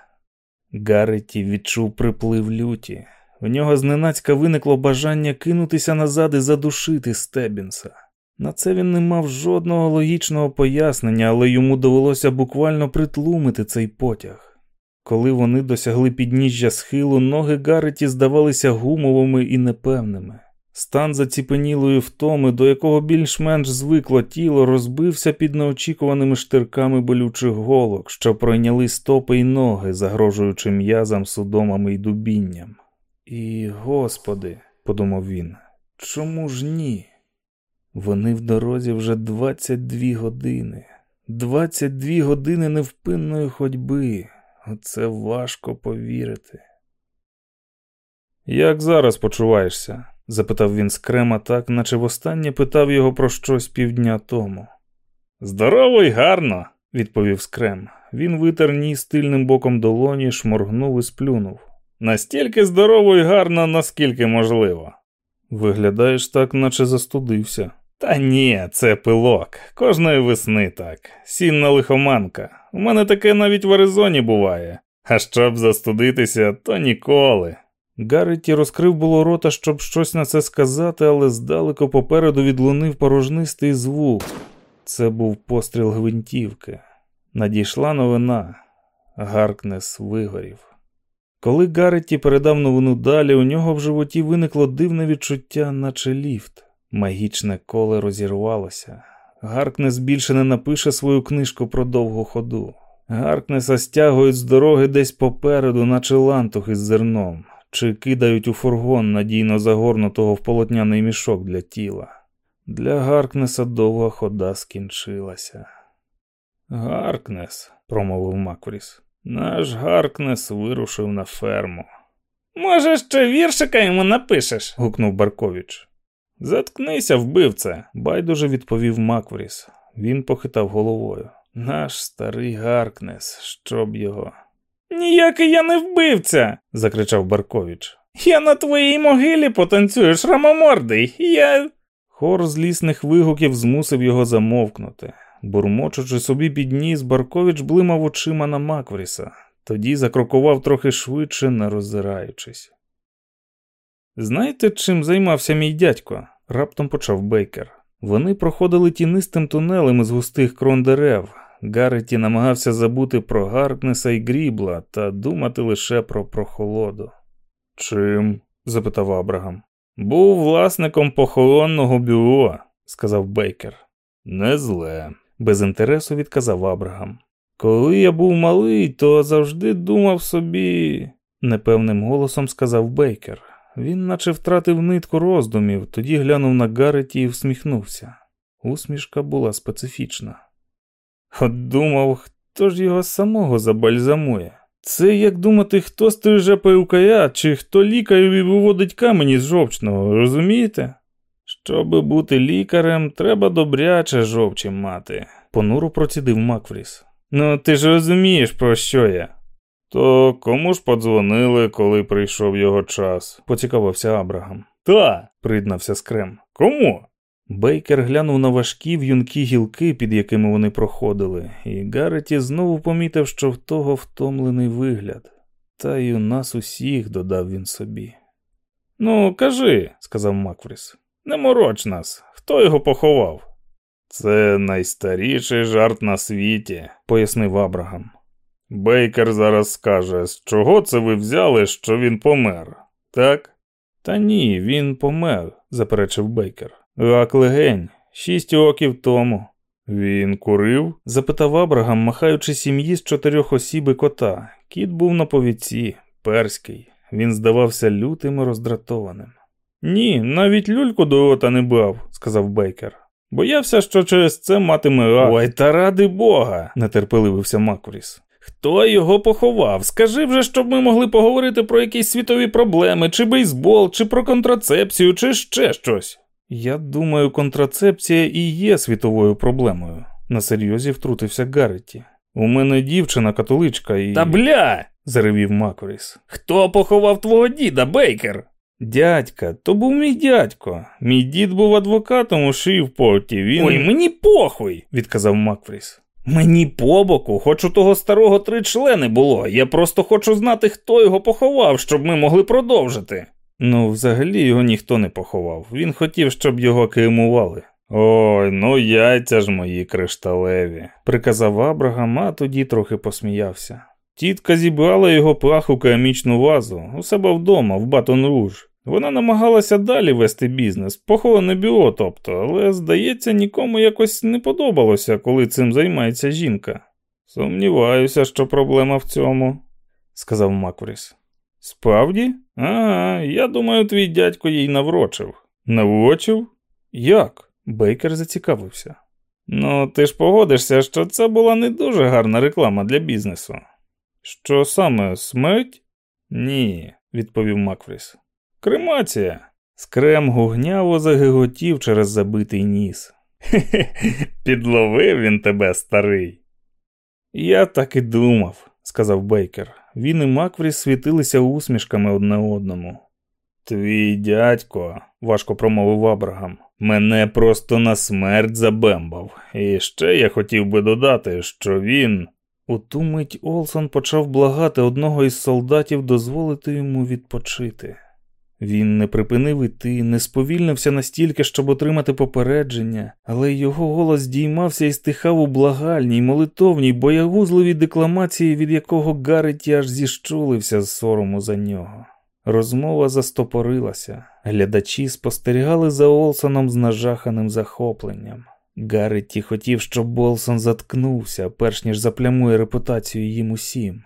Гарреті відчув приплив люті. У нього зненацька виникло бажання кинутися назад і задушити Стебінса. На це він не мав жодного логічного пояснення, але йому довелося буквально притлумити цей потяг. Коли вони досягли підніжжя схилу, ноги Гарреті здавалися гумовими і непевними. Стан заціпенілої втоми, до якого більш-менш звикло тіло, розбився під неочікуваними штирками болючих голок, що пройняли стопи й ноги, загрожуючи м'язам, судомами й дубінням. І, господи, подумав він, чому ж ні? Вони в дорозі вже 22 години, 22 години невпинної ходьби. Оце важко повірити. Як зараз почуваєшся? запитав він скрема так, наче востаннє питав його про щось півдня тому. Здорово й гарно, відповів скрем. Він витер ніс тильним боком долоні, шморгнув і сплюнув. Настільки здорово і гарно, наскільки можливо. Виглядаєш так, наче застудився. Та ні, це пилок. Кожної весни так. Сінна лихоманка. У мене таке навіть в Аризоні буває. А щоб застудитися, то ніколи. Гарреті розкрив було рота, щоб щось на це сказати, але здалеку попереду відлунив порожнистий звук. Це був постріл гвинтівки. Надійшла новина. Гаркнес вигорів. Коли Гарреті передав новину далі, у нього в животі виникло дивне відчуття, наче ліфт. Магічне коле розірвалося. Гаркнес більше не напише свою книжку про довгу ходу. Гаркнеса стягують з дороги десь попереду, наче лантух із зерном, чи кидають у фургон надійно загорнутого в полотняний мішок для тіла. Для Гаркнеса довга хода скінчилася. Гаркнес, промовив Маквріс. Наш Гаркнес вирушив на ферму. Може, ще віршика йому напишеш? гукнув Баркович. Заткнися, вбивце, байдуже відповів Маквріс. Він похитав головою. Наш старий Гаркнес, щоб його. Ніякий я не вбивця, закричав Баркович. Я на твоїй могилі потанцюю шрамомордий. Я. Хор злісних вигуків змусив його замовкнути. Бурмочучи собі під ніс, Баркович блимав очима на Маквріса, тоді закрокував трохи швидше, не роззираючись. Знаєте, чим займався мій дядько? раптом почав Бейкер. Вони проходили тінистим тунелем із густих крон дерев. Гарреті намагався забути про Гаркнеса і Грібла та думати лише про прохолоду. Чим? запитав Абрагам. Був власником похоронного бюро, сказав Бейкер. Не зле, без інтересу відказав Абрагам. Коли я був малий, то завжди думав собі, непевним голосом сказав Бейкер. Він наче втратив нитку роздумів, тоді глянув на Гарреті і всміхнувся. Усмішка була специфічна. От думав, хто ж його самого забальзамує. Це як думати, хто стриже паюкая, чи хто лікареві виводить камені з жовчного, розумієте? Щоби бути лікарем, треба добряче жовчі мати, понуро процідив Макфріс. Ну, ти ж розумієш, про що я? То кому ж подзвонили, коли прийшов його час? поцікавився Абрагам. Та, приєднався скрем. Кому? Бейкер глянув на важкі в'юнкі гілки, під якими вони проходили, і Гарреті знову помітив, що в того втомлений вигляд. Та й у нас усіх, додав він собі. Ну, кажи, сказав Макфріс, не мороч нас, хто його поховав? Це найстаріший жарт на світі, пояснив Абрагам. Бейкер зараз скаже, з чого це ви взяли, що він помер, так? Та ні, він помер, заперечив Бейкер. Рак легень, шість років тому. Він курив? запитав Абрагам, махаючи сім'ї з чотирьох осіб і кота. Кіт був на повіці, перський. Він здавався лютим і роздратованим. Ні, навіть люльку до рота не брав, сказав Бейкер. Боявся, що через це матиме рак. Ой, та ради Бога, нетерпеливився Макуріс. Хто його поховав? Скажи вже, щоб ми могли поговорити про якісь світові проблеми, чи бейсбол, чи про контрацепцію, чи ще щось. Я думаю, контрацепція і є світовою проблемою, на серйозі втрутився Гарреті. У мене дівчина католичка і. Та бля. заревів Макоріс. Хто поховав твого діда, Бейкер? Дядька, то був мій дядько. Мій дід був адвокатом у Шівпорті. Він. Ой, мені похуй, відказав Макфріс. Мені по боку, хоч у того старого три члени було. Я просто хочу знати, хто його поховав, щоб ми могли продовжити. Ну, взагалі його ніхто не поховав. Він хотів, щоб його кремували. Ой, ну яйця ж мої кришталеві, приказав Абрагам, а тоді трохи посміявся. Тітка зібрала його прах у керамічну вазу у себе вдома, в батон руж. Вона намагалася далі вести бізнес, поховане бюро, тобто, але, здається, нікому якось не подобалося, коли цим займається жінка. Сумніваюся, що проблема в цьому, сказав Маквріс. Справді? Ага, я думаю, твій дядько їй наврочив. Наврочив? Як? Бейкер зацікавився. Ну, ти ж погодишся, що це була не дуже гарна реклама для бізнесу. Що саме, смерть? Ні, відповів Макфріс. Кремація. Скрем гугняво загиготів через забитий ніс. Хе-хе, підловив він тебе, старий. Я так і думав, сказав Бейкер. Він і Макфріс світилися усмішками одне одному. Твій дядько, важко промовив Абрагам, мене просто на смерть забембав. І ще я хотів би додати, що він. У ту мить Олсон почав благати одного із солдатів дозволити йому відпочити. Він не припинив іти, не сповільнився настільки, щоб отримати попередження, але його голос здіймався і стихав у благальній, молитовній, боягузливій декламації, від якого Гарреті аж зіщулився з сорому за нього. Розмова застопорилася, глядачі спостерігали за Олсоном з нажаханим захопленням. Гарреті хотів, щоб Олсон заткнувся, перш ніж заплямує репутацію їм усім.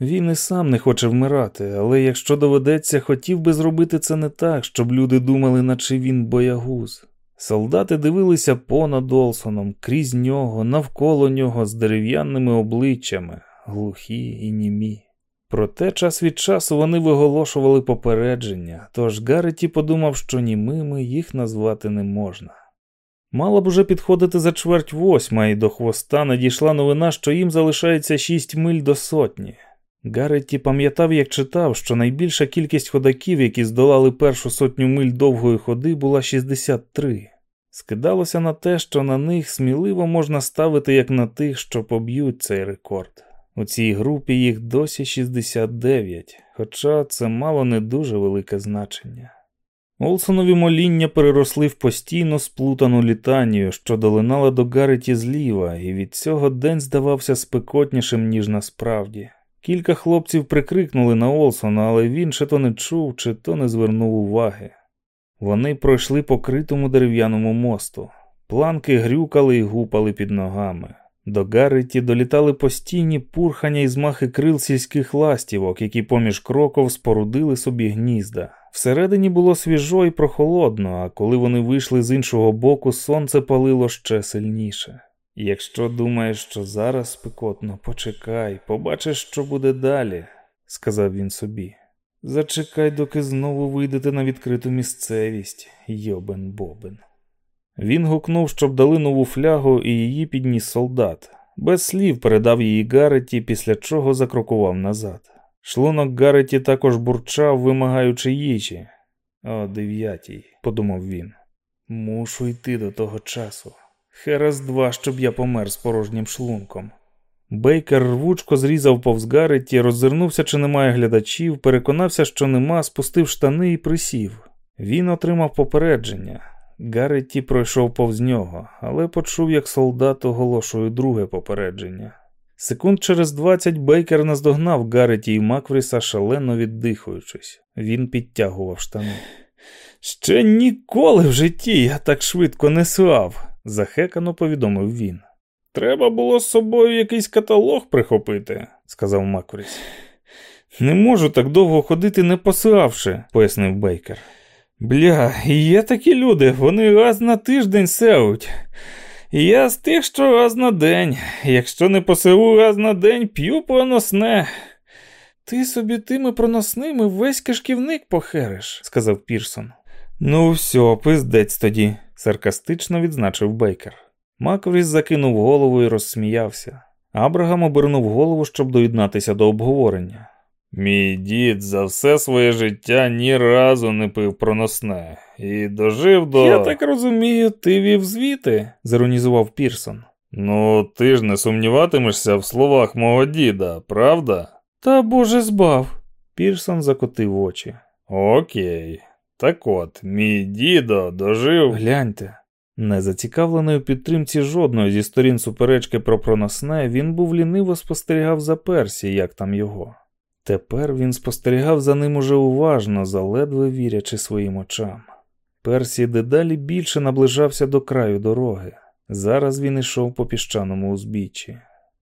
Він і сам не хоче вмирати, але якщо доведеться, хотів би зробити це не так, щоб люди думали, наче він боягуз. Солдати дивилися понад Олсоном, крізь нього, навколо нього з дерев'яними обличчями, глухі і німі. Проте час від часу вони виголошували попередження, тож Гарреті подумав, що німими їх назвати не можна. Мало б уже підходити за чверть восьма, і до хвоста надійшла новина, що їм залишається шість миль до сотні. Гарретті пам'ятав, як читав, що найбільша кількість ходаків, які здолали першу сотню миль довгої ходи, була 63. Скидалося на те, що на них сміливо можна ставити як на тих, що поб'ють цей рекорд. У цій групі їх досі 69, хоча це мало не дуже велике значення. Олсонові моління переросли в постійно сплутану літанію, що долинала до Гареті зліва, і від цього день здавався спекотнішим, ніж насправді. Кілька хлопців прикрикнули на Олсона, але він чи то не чув, чи то не звернув уваги. Вони пройшли по критому дерев'яному мосту. Планки грюкали і гупали під ногами. До Гарреті долітали постійні пурхання і змахи крил сільських ластівок, які поміж кроков спорудили собі гнізда. Всередині було свіжо і прохолодно, а коли вони вийшли з іншого боку, сонце палило ще сильніше. Якщо думаєш, що зараз спекотно, почекай, побачиш, що буде далі, сказав він собі. Зачекай, доки знову вийдете на відкриту місцевість, йобен бобен. Він гукнув, щоб дали нову флягу, і її підніс солдат. Без слів передав її Гареті, після чого закрокував назад. Шлунок Гареті також бурчав, вимагаючи їжі. О дев'ятій, подумав він. Мушу йти до того часу. Херес два, щоб я помер з порожнім шлунком. Бейкер рвучко зрізав повз Гареті, роззирнувся, чи немає глядачів, переконався, що нема, спустив штани і присів. Він отримав попередження. Гареті пройшов повз нього, але почув, як солдат оголошує друге попередження. Секунд через двадцять Бейкер наздогнав Гареті і Маквріса, шалено віддихуючись. Він підтягував штани. Ще ніколи в житті я так швидко не свав, захекано повідомив він. Треба було з собою якийсь каталог прихопити, сказав Маквріс. Не можу так довго ходити, не посилавши, пояснив Бейкер. Бля, є такі люди, вони раз на тиждень сеуть. Я з тих, що раз на день. Якщо не посиву раз на день, п'ю проносне. Ти собі тими проносними весь кишківник похериш, сказав Пірсон. Ну, все, пиздець тоді, саркастично відзначив Бейкер. Маквріс закинув голову і розсміявся. Абрагам обернув голову, щоб доєднатися до обговорення. Мій дід за все своє життя ні разу не пив проносне і дожив до. Я так розумію, ти вів звіти, заронізував Пірсон. Ну, ти ж не сумніватимешся в словах мого діда, правда? Та боже збав. Пірсон закотив очі. Окей. Так от, мій дідо дожив. Гляньте. Не зацікавлений у підтримці жодної зі сторін суперечки про проносне, він був ліниво спостерігав за Персі, як там його. Тепер він спостерігав за ним уже уважно, заледве вірячи своїм очам. Персі дедалі більше наближався до краю дороги. Зараз він ішов по піщаному узбіччі.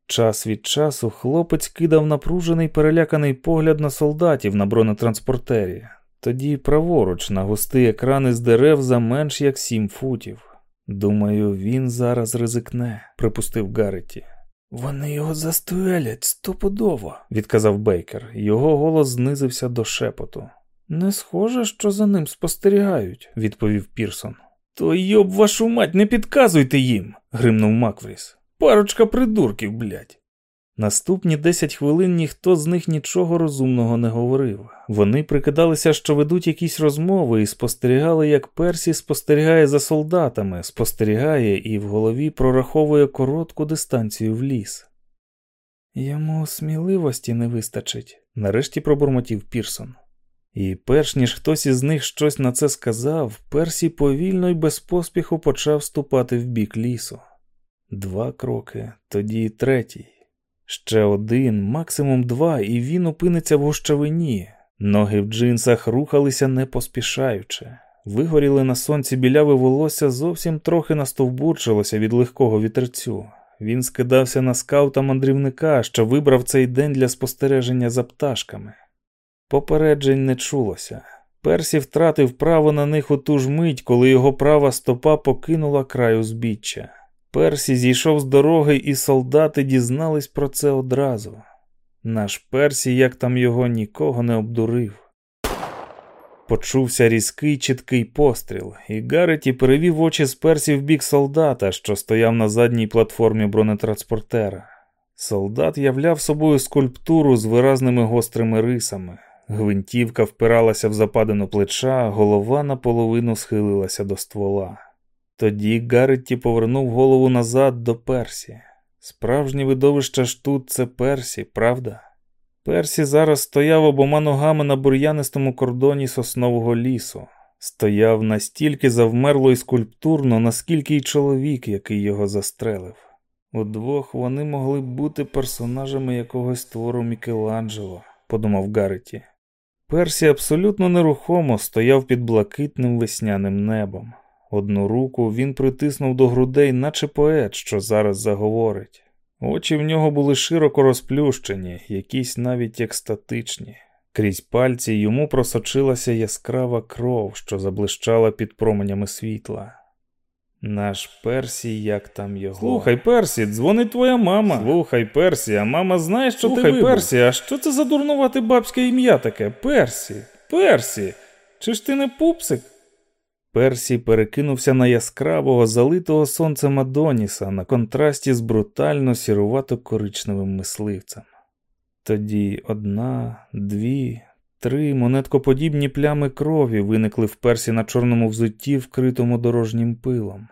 Час від часу хлопець кидав напружений переляканий погляд на солдатів на бронетранспортері, тоді праворуч на густий екрани з дерев за менш як сім футів. Думаю, він зараз ризикне, припустив Гарреті. Вони його застрелять стопудово, відказав Бейкер. Його голос знизився до шепоту. Не схоже, що за ним спостерігають, відповів Пірсон. То йоб вашу мать, не підказуйте їм, гримнув Маквріс. Парочка придурків, блядь. Наступні десять хвилин ніхто з них нічого розумного не говорив. Вони прикидалися, що ведуть якісь розмови, і спостерігали, як Персі спостерігає за солдатами, спостерігає і в голові прораховує коротку дистанцію в ліс. Йому сміливості не вистачить, нарешті пробурмотів Пірсон. І перш ніж хтось із них щось на це сказав, Персі повільно і без поспіху почав ступати в бік лісу. Два кроки, тоді третій. Ще один, максимум два, і він опиниться в гущавині. Ноги в джинсах рухалися не поспішаючи. Вигоріли на сонці біляве волосся зовсім трохи настовбурчилося від легкого вітерцю. Він скидався на скаута мандрівника, що вибрав цей день для спостереження за пташками. Попереджень не чулося. Персі втратив право на них у ту ж мить, коли його права стопа покинула край узбіччя. Персі зійшов з дороги, і солдати дізнались про це одразу. Наш Персі, як там його, нікого не обдурив. Почувся різкий чіткий постріл, і Гареті перевів очі з Персі в бік солдата, що стояв на задній платформі бронетранспортера. Солдат являв собою скульптуру з виразними гострими рисами. Гвинтівка впиралася в западину плеча, голова наполовину схилилася до ствола. Тоді Гарретті повернув голову назад до Персі. Справжнє видовище ж тут це Персі, правда? Персі зараз стояв обома ногами на бур'янистому кордоні соснового лісу. Стояв настільки завмерло і скульптурно, наскільки й чоловік, який його застрелив. Удвох вони могли бути персонажами якогось твору Мікеланджело, подумав Гарреті. Персі абсолютно нерухомо стояв під блакитним весняним небом. Одну руку він притиснув до грудей, наче поет, що зараз заговорить. Очі в нього були широко розплющені, якісь навіть екстатичні. Крізь пальці йому просочилася яскрава кров, що заблищала під променями світла. Наш Персі, як там його. Слухай, Персі, дзвонить твоя мама. Слухай, Персі, а мама знає, що Слухай, ти вибув? Персі, а що це за дурнувате бабське ім'я таке? Персі, Персі. Чи ж ти не пупсик? Персі перекинувся на яскравого, залитого сонцем Адоніса на контрасті з брутально сірувато коричневим мисливцем. Тоді одна, дві, три монеткоподібні плями крові виникли в персі на чорному взутті, вкритому дорожнім пилом.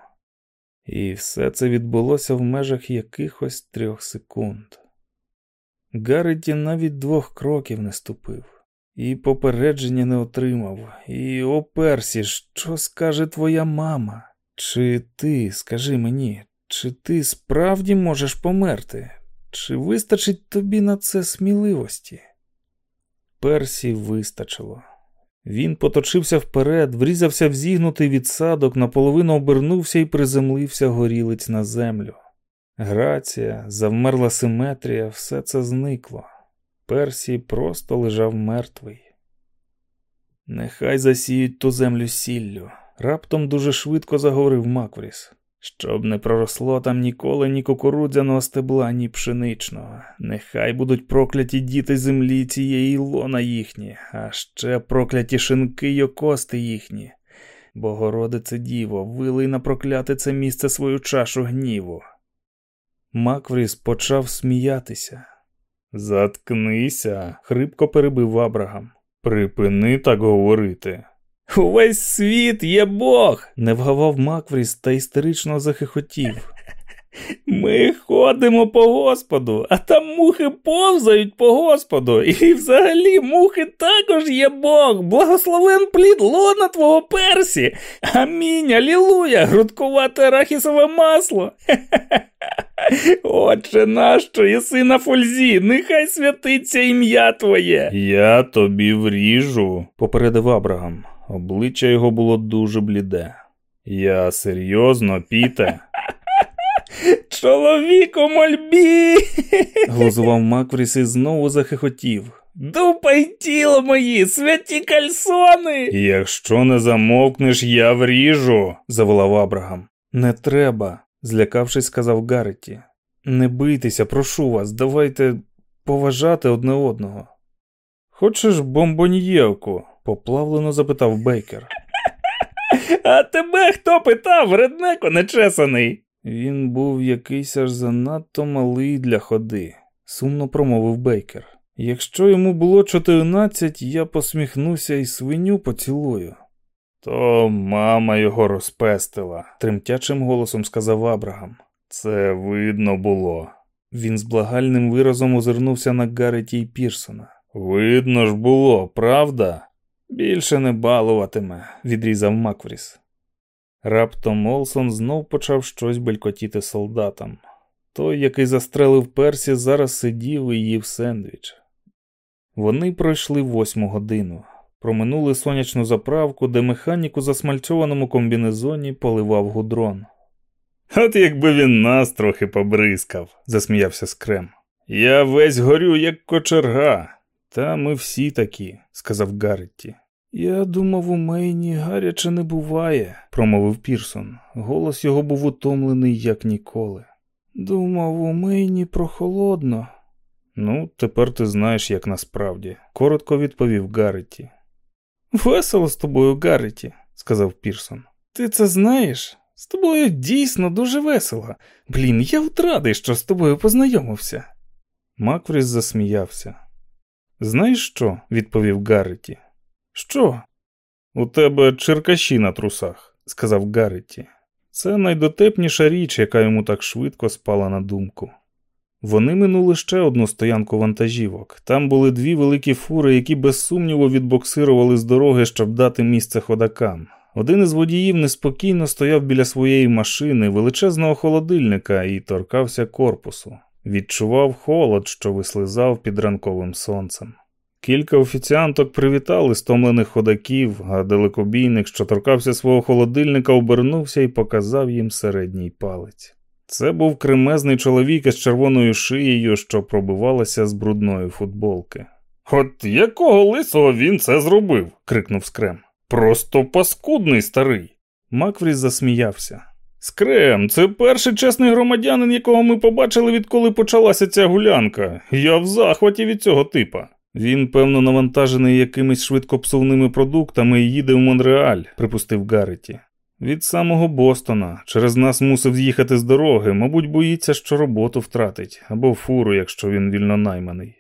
І все це відбулося в межах якихось трьох секунд. Гарреті навіть двох кроків не ступив, і попередження не отримав. І о Персі, що скаже твоя мама? Чи ти, скажи мені, чи ти справді можеш померти? Чи вистачить тобі на це сміливості? Персі вистачило. Він поточився вперед, врізався в зігнутий відсадок, наполовину обернувся і приземлився горілиць на землю. Грація, завмерла симетрія, все це зникло. Персі просто лежав мертвий. Нехай засіють ту землю сіллю. Раптом дуже швидко заговорив Маквріс. Щоб не проросло там ніколи ні кукурудзяного стебла, ні пшеничного. Нехай будуть прокляті діти землі цієї лона їхні, а ще прокляті шинки й окости їхні. Богородице Діво, вилий на прокляте це місце свою чашу гніву. Маквріс почав сміятися. Заткнися, хрипко перебив Абрагам. Припини так говорити. Увесь світ є Бог, не вгавав Маквріс та істерично захихотів. Ми ходимо по Господу, а там мухи повзають по Господу, і взагалі мухи також є Бог. Благословен плід лона твого персі. Амінь, алілуя, грудкувате арахісове масло. Отче наш, що єси на фользі, нехай святиться ім'я твоє. Я тобі вріжу, попередив Абрагам. Обличчя його було дуже бліде. Я серйозно, піте. Чоловіку мольбі. глузував Маквріс і знову захихотів. Дупа й тіло мої, святі кальсони. Якщо не замовкнеш, я вріжу, заволав Абрагам. Не треба, злякавшись, сказав Гарреті. Не бийтеся, прошу вас, давайте поважати одне одного. Хочеш бомбоньєвку? поплавлено запитав Бейкер. А тебе хто питав, реднеко нечесаний? Він був якийсь аж занадто малий для ходи, сумно промовив Бейкер. Якщо йому було чотирнадцять, я посміхнуся і свиню поцілую. То мама його розпестила, тремтячим голосом сказав Абрагам. Це видно було. Він з благальним виразом озирнувся на Гарреті й Пірсона. Видно ж було, правда? Більше не балуватиме, відрізав Маквріс. Раптом Олсон знов почав щось белькотіти солдатам. Той, який застрелив персі, зараз сидів і їв сендвіч. Вони пройшли восьму годину, проминули сонячну заправку, де механік у засмальцьованому комбінезоні поливав гудрон. От якби він нас трохи побризкав, засміявся скрем. Я весь горю, як кочерга. Та ми всі такі, сказав Гарретті. Я думав, у Мейні гаряче не буває, промовив Пірсон. Голос його був утомлений, як ніколи. Думав, у Мейні прохолодно. Ну, тепер ти знаєш, як насправді, коротко відповів Гарреті. Весело з тобою, Гарреті, сказав Пірсон. Ти це знаєш? З тобою дійсно дуже весело. Блін, я от радий, що з тобою познайомився. Макфріс засміявся. Знаєш що? відповів Гарреті. Що? У тебе черкаші на трусах, сказав Гарреті. Це найдотепніша річ, яка йому так швидко спала на думку. Вони минули ще одну стоянку вантажівок. Там були дві великі фури, які без сумніву відбоксирували з дороги, щоб дати місце ходакам. Один із водіїв неспокійно стояв біля своєї машини, величезного холодильника і торкався корпусу. Відчував холод, що вислизав під ранковим сонцем. Кілька офіціанток привітали стомлених ходаків, а далекобійник, що торкався свого холодильника, обернувся і показав їм середній палець. Це був кремезний чоловік із червоною шиєю, що пробивалася з брудної футболки. От якого лисого він це зробив? крикнув Скрем. Просто паскудний старий. Макфріс засміявся. Скрем, це перший чесний громадянин, якого ми побачили, відколи почалася ця гулянка. Я в захваті від цього типа. Він, певно, навантажений якимись швидкопсувними продуктами і їде в Монреаль, припустив Гарреті. Від самого Бостона. Через нас мусив з'їхати з дороги, мабуть, боїться, що роботу втратить, або фуру, якщо він вільно найманий.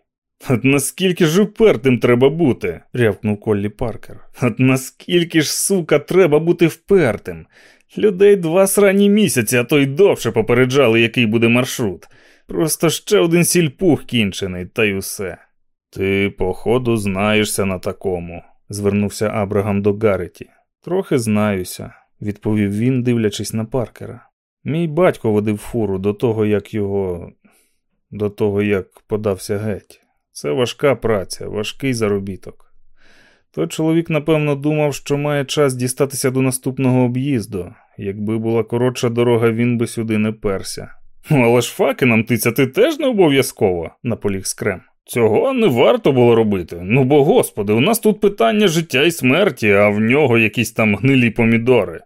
От наскільки ж упертим треба бути, рявкнув Коллі Паркер. От наскільки ж, сука, треба бути впертим. Людей два срані місяці, а то й довше попереджали, який буде маршрут. Просто ще один сільпух кінчений, та й усе. Ти, походу, знаєшся на такому, звернувся Абрагам до Гареті. Трохи знаюся, відповів він, дивлячись на паркера. Мій батько водив фуру до того, як його. до того, як подався геть. Це важка праця, важкий заробіток. Той чоловік, напевно, думав, що має час дістатися до наступного об'їзду. Якби була коротша дорога, він би сюди не перся. Ну, але ж факи нам тицяти теж не обов'язково, наполіг скрем. Цього не варто було робити. Ну бо господи, у нас тут питання життя і смерті, а в нього якісь там гнилі помідори.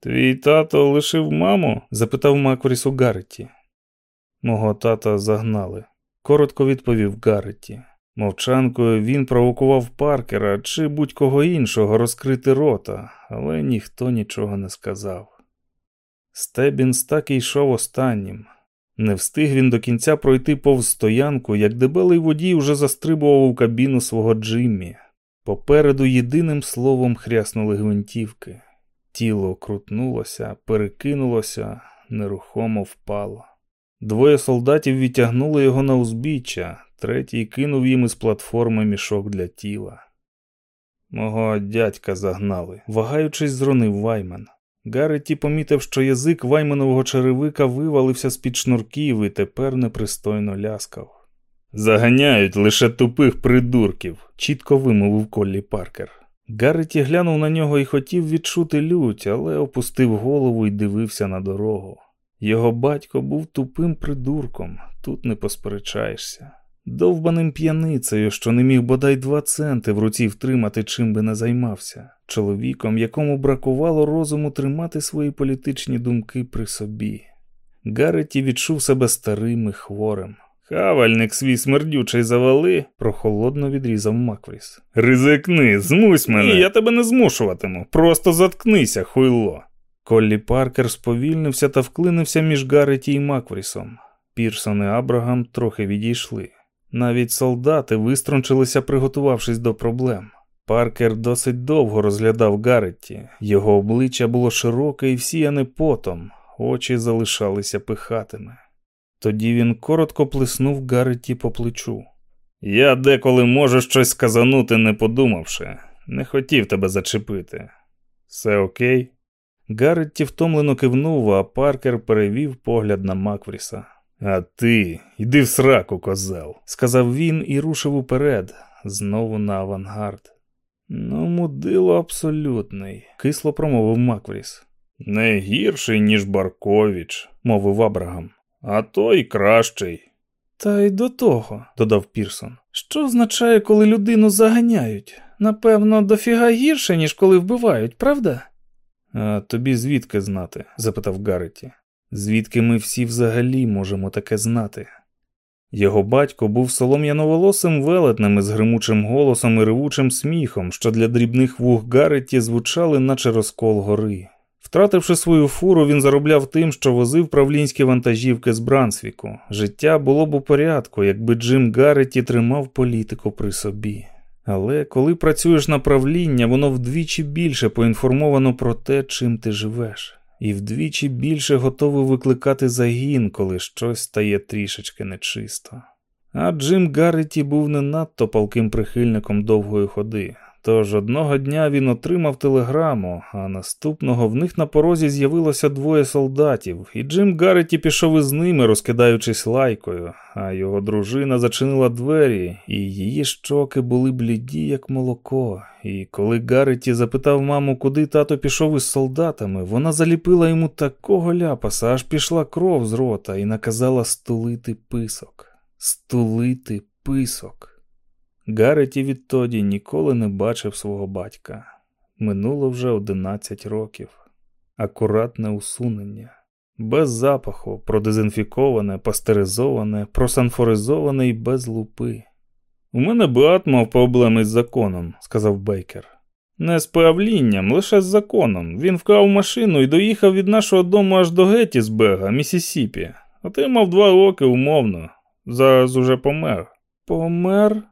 Твій тато лишив маму? запитав Макворіс у Гарреті. Мого тата загнали, коротко відповів Гарреті. Мовчанкою він провокував Паркера чи будь-кого іншого розкрити рота, але ніхто нічого не сказав. Стебінс так і йшов останнім. Не встиг він до кінця пройти повз стоянку, як дебелий водій уже застрибував у кабіну свого Джиммі. Попереду єдиним словом хряснули гвинтівки. Тіло крутнулося, перекинулося, нерухомо впало. Двоє солдатів відтягнули його на узбіччя, третій кинув їм із платформи мішок для тіла. Мого дядька загнали, вагаючись, зронив Ваймен. Гарреті помітив, що язик Вайменового черевика вивалився з під шнурків і тепер непристойно ляскав. Заганяють лише тупих придурків, чітко вимовив Коллі Паркер. Гарреті глянув на нього і хотів відчути лють, але опустив голову і дивився на дорогу. Його батько був тупим придурком, тут не посперечаєшся довбаним п'яницею, що не міг бодай два центи в руці втримати, чим би не займався, чоловіком, якому бракувало розуму тримати свої політичні думки при собі. Гареті відчув себе старим і хворим. Хавальник свій смердючий завали, прохолодно відрізав Маквріс. Ризикни, змусь мене. Ні, я тебе не змушуватиму. Просто заткнися, хуйло. Коллі Паркер сповільнився та вклинився між Гареті і Макврісом. Пірсон і Абрагам трохи відійшли. Навіть солдати виструнчилися, приготувавшись до проблем. Паркер досить довго розглядав Гарретті. Його обличчя було широке і всіяне потом, очі залишалися пихатими. Тоді він коротко плеснув Гарретті по плечу. Я деколи можу щось сказанути, не подумавши, не хотів тебе зачепити. Все окей? Гарретті втомлено кивнув, а Паркер перевів погляд на Маквріса. А ти йди в сраку, козел, сказав він і рушив уперед, знову на авангард. Ну, мудило абсолютний, кисло промовив Маквріс. Не гірший, ніж Баркович, мовив Абрагам. А той кращий. Та й до того, додав Пірсон. Що означає, коли людину заганяють? Напевно, дофіга гірше, ніж коли вбивають, правда? А тобі звідки знати? запитав Гарреті. Звідки ми всі взагалі можемо таке знати? Його батько був солом'яноволосим велетнем із гримучим голосом і ревучим сміхом, що для дрібних вух Гарреті звучали, наче розкол гори. Втративши свою фуру, він заробляв тим, що возив правлінські вантажівки з Брансвіку. Життя було б у порядку, якби Джим Гарреті тримав політику при собі. Але коли працюєш на правління, воно вдвічі більше поінформовано про те, чим ти живеш. І вдвічі більше готовий викликати загін, коли щось стає трішечки нечисто. А Джим Гарреті був не надто палким прихильником довгої ходи. Тож одного дня він отримав телеграму, а наступного в них на порозі з'явилося двоє солдатів, і Джим Гарреті пішов із ними, розкидаючись лайкою, а його дружина зачинила двері, і її щоки були бліді, як молоко. І коли Гарреті запитав маму, куди тато пішов із солдатами, вона заліпила йому такого ляпаса, аж пішла кров з рота і наказала стулити писок. Стулити писок. Гареті відтоді ніколи не бачив свого батька. Минуло вже одинадцять років. Акуратне усунення, без запаху, продезінфіковане, пастеризоване, просанфоризоване і без лупи. У мене Беат мав проблеми з законом, сказав Бейкер. Не з правлінням, лише з законом. Він вкрав машину і доїхав від нашого дому аж до Геттісберга, Місісіпі. Отримав два роки умовно. Зараз уже помер. Помер?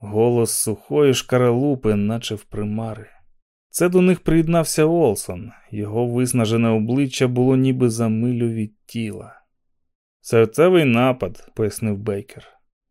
Голос сухої шкаралупи, наче в примари. Це до них приєднався Олсон, його виснажене обличчя було ніби за милю від тіла. Серцевий напад, пояснив Бейкер.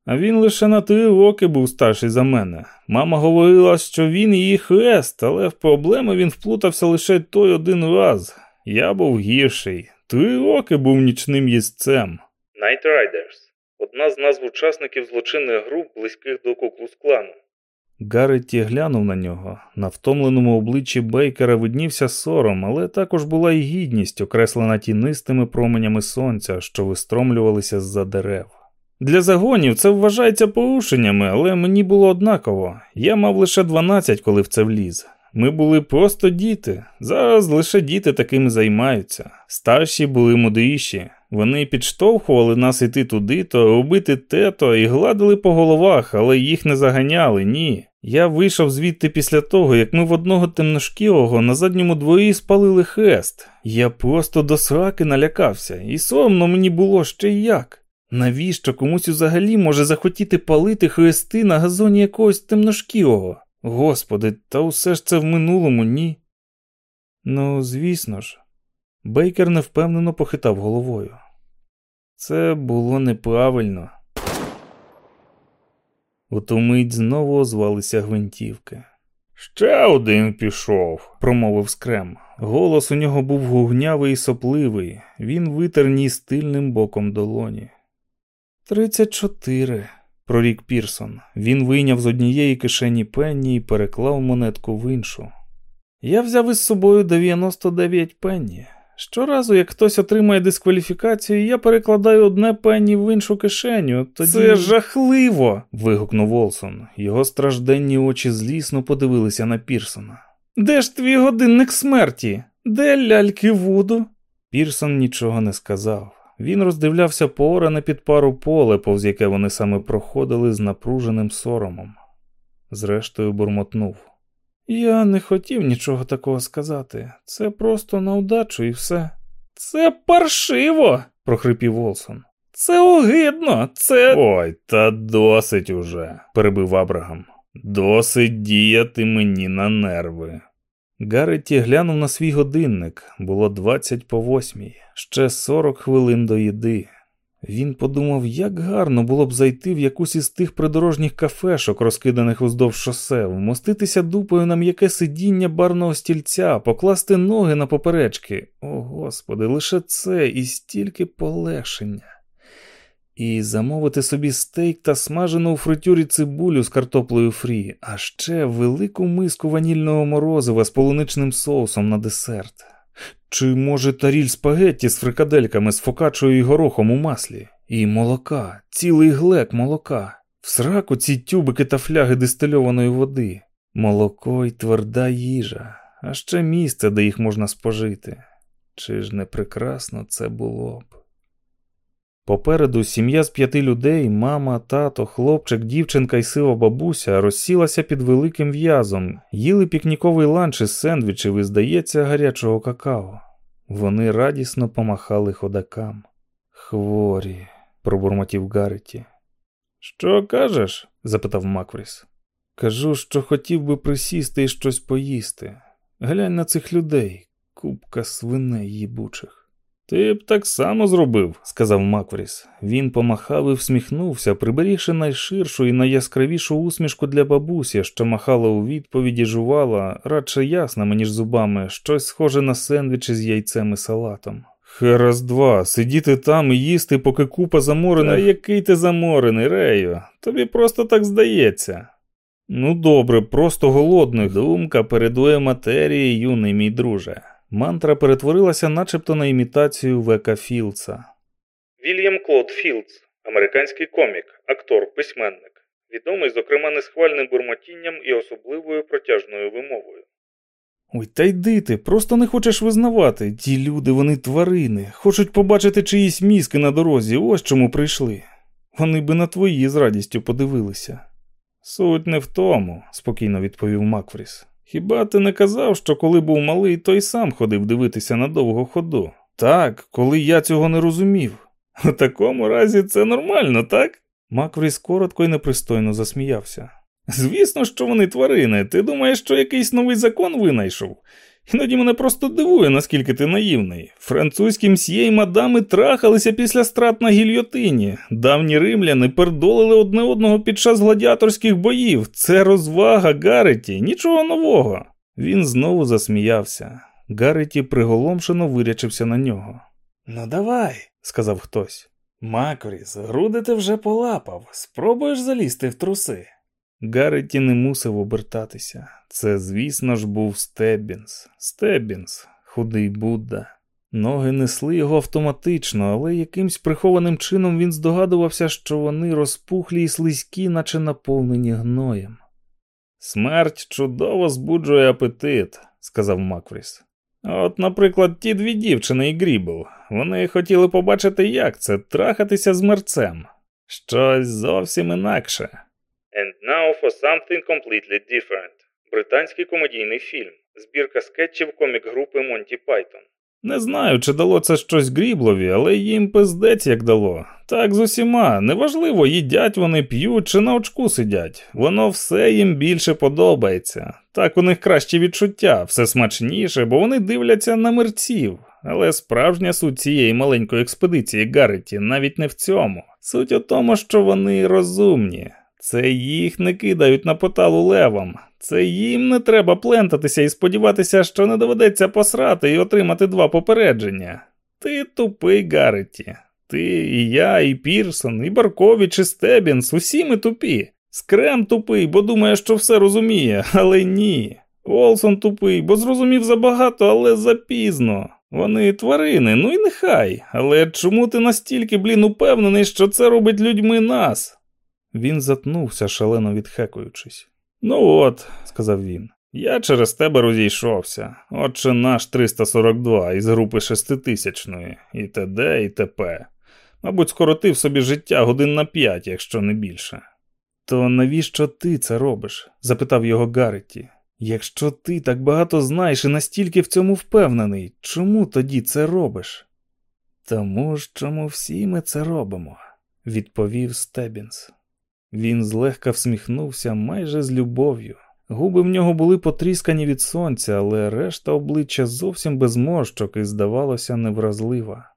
А він лише на три роки був старший за мене. Мама говорила, що він її хрест, але в проблеми він вплутався лише той один раз. Я був гірший. Три роки був нічним їстцем. Night Riders одна з назв учасників злочинних груп, близьких до Куклус-клану. Гарретті глянув на нього. На втомленому обличчі Бейкера виднівся сором, але також була й гідність, окреслена тінистими променями сонця, що вистромлювалися з-за дерев. Для загонів це вважається порушеннями, але мені було однаково. Я мав лише 12, коли в це вліз. Ми були просто діти. Зараз лише діти такими займаються. Старші були мудріші. Вони підштовхували нас іти туди, то робити те, то і гладили по головах, але їх не заганяли, ні. Я вийшов звідти після того, як ми в одного темношкірого на задньому дворі спалили хрест. Я просто до сраки налякався, і соромно мені було ще як. Навіщо комусь взагалі може захотіти палити хрести на газоні якогось темношкірого? Господи, та усе ж це в минулому, ні. Ну, звісно ж. Бейкер невпевнено похитав головою. Це було неправильно. У ту мить знову озвалися гвинтівки. Ще один пішов, промовив скрем. Голос у нього був гугнявий і сопливий, він витер ніс тильним боком долоні. Тридцять чотири, прорік Пірсон. Він вийняв з однієї кишені пенні і переклав монетку в іншу. Я взяв із собою 99 пенні. Щоразу, як хтось отримає дискваліфікацію, я перекладаю одне пенні в іншу кишеню. Тоді... Це жахливо. вигукнув Волсон. Його стражденні очі злісно подивилися на Пірсона. Де ж твій годинник смерті? Де ляльки Вуду? Пірсон нічого не сказав. Він роздивлявся пооране під пару поле, повз яке вони саме проходили з напруженим соромом. Зрештою, бурмотнув. Я не хотів нічого такого сказати. Це просто на удачу і все. Це паршиво, прохрипів Волсон. Це огидно, це. Ой, та досить уже, перебив Абрагам. Досить діяти мені на нерви. Гарреті глянув на свій годинник. Було двадцять по восьмій, ще сорок хвилин до їди. Він подумав, як гарно було б зайти в якусь із тих придорожніх кафешок, розкиданих уздовж шосе, вмоститися дупою на м'яке сидіння барного стільця, покласти ноги на поперечки. О господи, лише це і стільки полегшення. І замовити собі стейк та смажену у фритюрі цибулю з картоплею фрі, а ще велику миску ванільного морозива з полуничним соусом на десерт. Чи, може, таріль спагетті з фрикадельками з фокачою і горохом у маслі, і молока, цілий глек молока, в сраку ці тюбики та фляги дистильованої води, молоко й тверда їжа, а ще місце, де їх можна спожити. Чи ж не прекрасно це було б? Попереду сім'я з п'яти людей, мама, тато, хлопчик, дівчинка і сива бабуся розсілася під великим в'язом, їли пікніковий ланч із сендвічів і, здається, гарячого какао. Вони радісно помахали ходакам. Хворі, пробурмотів Гарреті. Що кажеш? запитав Макфріс. Кажу, що хотів би присісти і щось поїсти. Глянь на цих людей. купка свиней їбучих. Ти б так само зробив, сказав Маквріс. Він помахав і всміхнувся, приберігши найширшу і найяскравішу усмішку для бабусі, що махала у відповіді, жувала, радше ясними, ніж зубами, щось схоже на сендвічі з яйцем і салатом. Хераз два, сидіти там і їсти, поки купа заморених. Та який ти заморений, Рею? Тобі просто так здається. Ну добре, просто голодний. Думка передує матерії, юний мій друже. Мантра перетворилася начебто на імітацію Века Філдса. Вільям Клод Філдс, американський комік, актор, письменник, відомий, зокрема, несхвальним бурмотінням і особливою протяжною вимовою. Ой, та йди ти, просто не хочеш визнавати. Ті люди, вони тварини, хочуть побачити чиїсь мізки на дорозі, ось чому прийшли. Вони би на твої з радістю подивилися. Суть не в тому, спокійно відповів Макфріс. Хіба ти не казав, що коли був малий, той сам ходив дивитися на довгу ходу? Так, коли я цього не розумів. У такому разі це нормально, так? Макфріс коротко і непристойно засміявся. Звісно, що вони тварини. Ти думаєш, що якийсь новий закон винайшов? Іноді мене просто дивує, наскільки ти наївний. Французькі мсьє і мадами трахалися після страт на гільйотині. Давні римляни пердолили одне одного під час гладіаторських боїв. Це розвага Гареті, нічого нового. Він знову засміявся. Гареті приголомшено вирячився на нього. Ну, давай, сказав хтось. Макоріс, груди ти вже полапав. Спробуєш залізти в труси. Гареті не мусив обертатися. Це, звісно ж, був Стеббінс. Стеббінс, худий Будда. Ноги несли його автоматично, але якимсь прихованим чином він здогадувався, що вони розпухлі й слизькі, наче наповнені гноєм. Смерть чудово збуджує апетит, сказав Макфріс. От, наприклад, ті дві дівчини і Грібл. Вони хотіли побачити, як це трахатися з мерцем. Щось зовсім інакше. And now for something completely different. Британський комедійний фільм. Збірка скетчів комік-групи Монті Пайтон. Не знаю, чи дало це щось гріблові, але їм пиздець як дало. Так з усіма. Неважливо, їдять вони п'ють чи на очку сидять. Воно все їм більше подобається. Так у них кращі відчуття, все смачніше, бо вони дивляться на мерців. Але справжня суть цієї маленької експедиції Гарреті навіть не в цьому. Суть у тому, що вони розумні. Це їх не кидають на поталу левам. Це їм не треба плентатися і сподіватися, що не доведеться посрати і отримати два попередження. Ти тупий, Гарреті. Ти, і я, і Пірсон, і Баркович, і Стебінс, усі ми тупі. Скрем тупий, бо думає, що все розуміє, але ні. Олсон тупий, бо зрозумів забагато, але запізно. Вони тварини, ну і нехай. Але чому ти настільки, блін, упевнений, що це робить людьми нас? Він затнувся, шалено відхекуючись. Ну от, сказав він, я через тебе розійшовся. Отже наш 342 із групи шеститисячної, і т.д. і т.п. Мабуть, скоротив собі життя годин на п'ять, якщо не більше. То навіщо ти це робиш? запитав його Гарреті. Якщо ти так багато знаєш і настільки в цьому впевнений, чому тоді це робиш? Тому ж чому всі ми це робимо, відповів Стебінс. Він злегка всміхнувся майже з любов'ю. Губи в нього були потріскані від сонця, але решта обличчя зовсім без морщок і, здавалося, невразлива.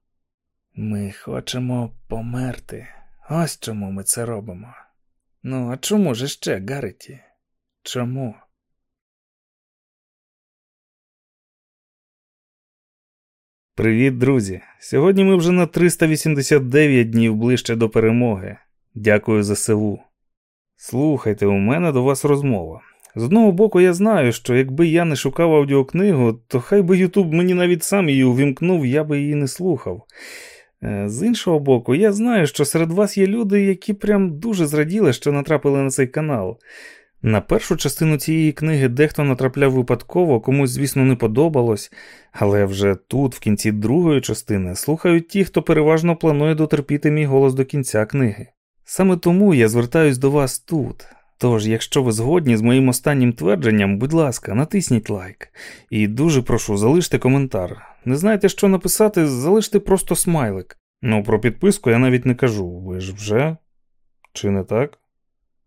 Ми хочемо померти. Ось чому ми це робимо. Ну, а чому ж ще, Гареті? Чому? Привіт, друзі! Сьогодні ми вже на 389 днів ближче до перемоги. Дякую за селу. Слухайте, у мене до вас розмова. З одного боку, я знаю, що якби я не шукав аудіокнигу, то хай би Ютуб мені навіть сам її увімкнув, я би її не слухав. Е, з іншого боку, я знаю, що серед вас є люди, які прям дуже зраділи, що натрапили на цей канал. На першу частину цієї книги дехто натрапляв випадково, комусь, звісно, не подобалось, але вже тут, в кінці другої частини, слухають ті, хто переважно планує дотерпіти мій голос до кінця книги. Саме тому я звертаюсь до вас тут. Тож, якщо ви згодні з моїм останнім твердженням, будь ласка, натисніть лайк. І дуже прошу, залиште коментар. Не знаєте, що написати, залиште просто смайлик. Ну, про підписку я навіть не кажу. Ви ж вже? Чи не так?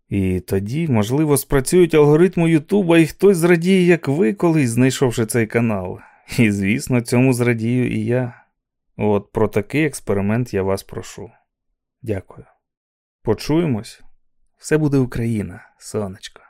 І тоді, можливо, спрацюють алгоритми Ютуба, і хтось зрадіє, як ви колись, знайшовши цей канал. І, звісно, цьому зрадію і я. От про такий експеримент я вас прошу. Дякую. Почуємось. Все буде Україна, сонечко.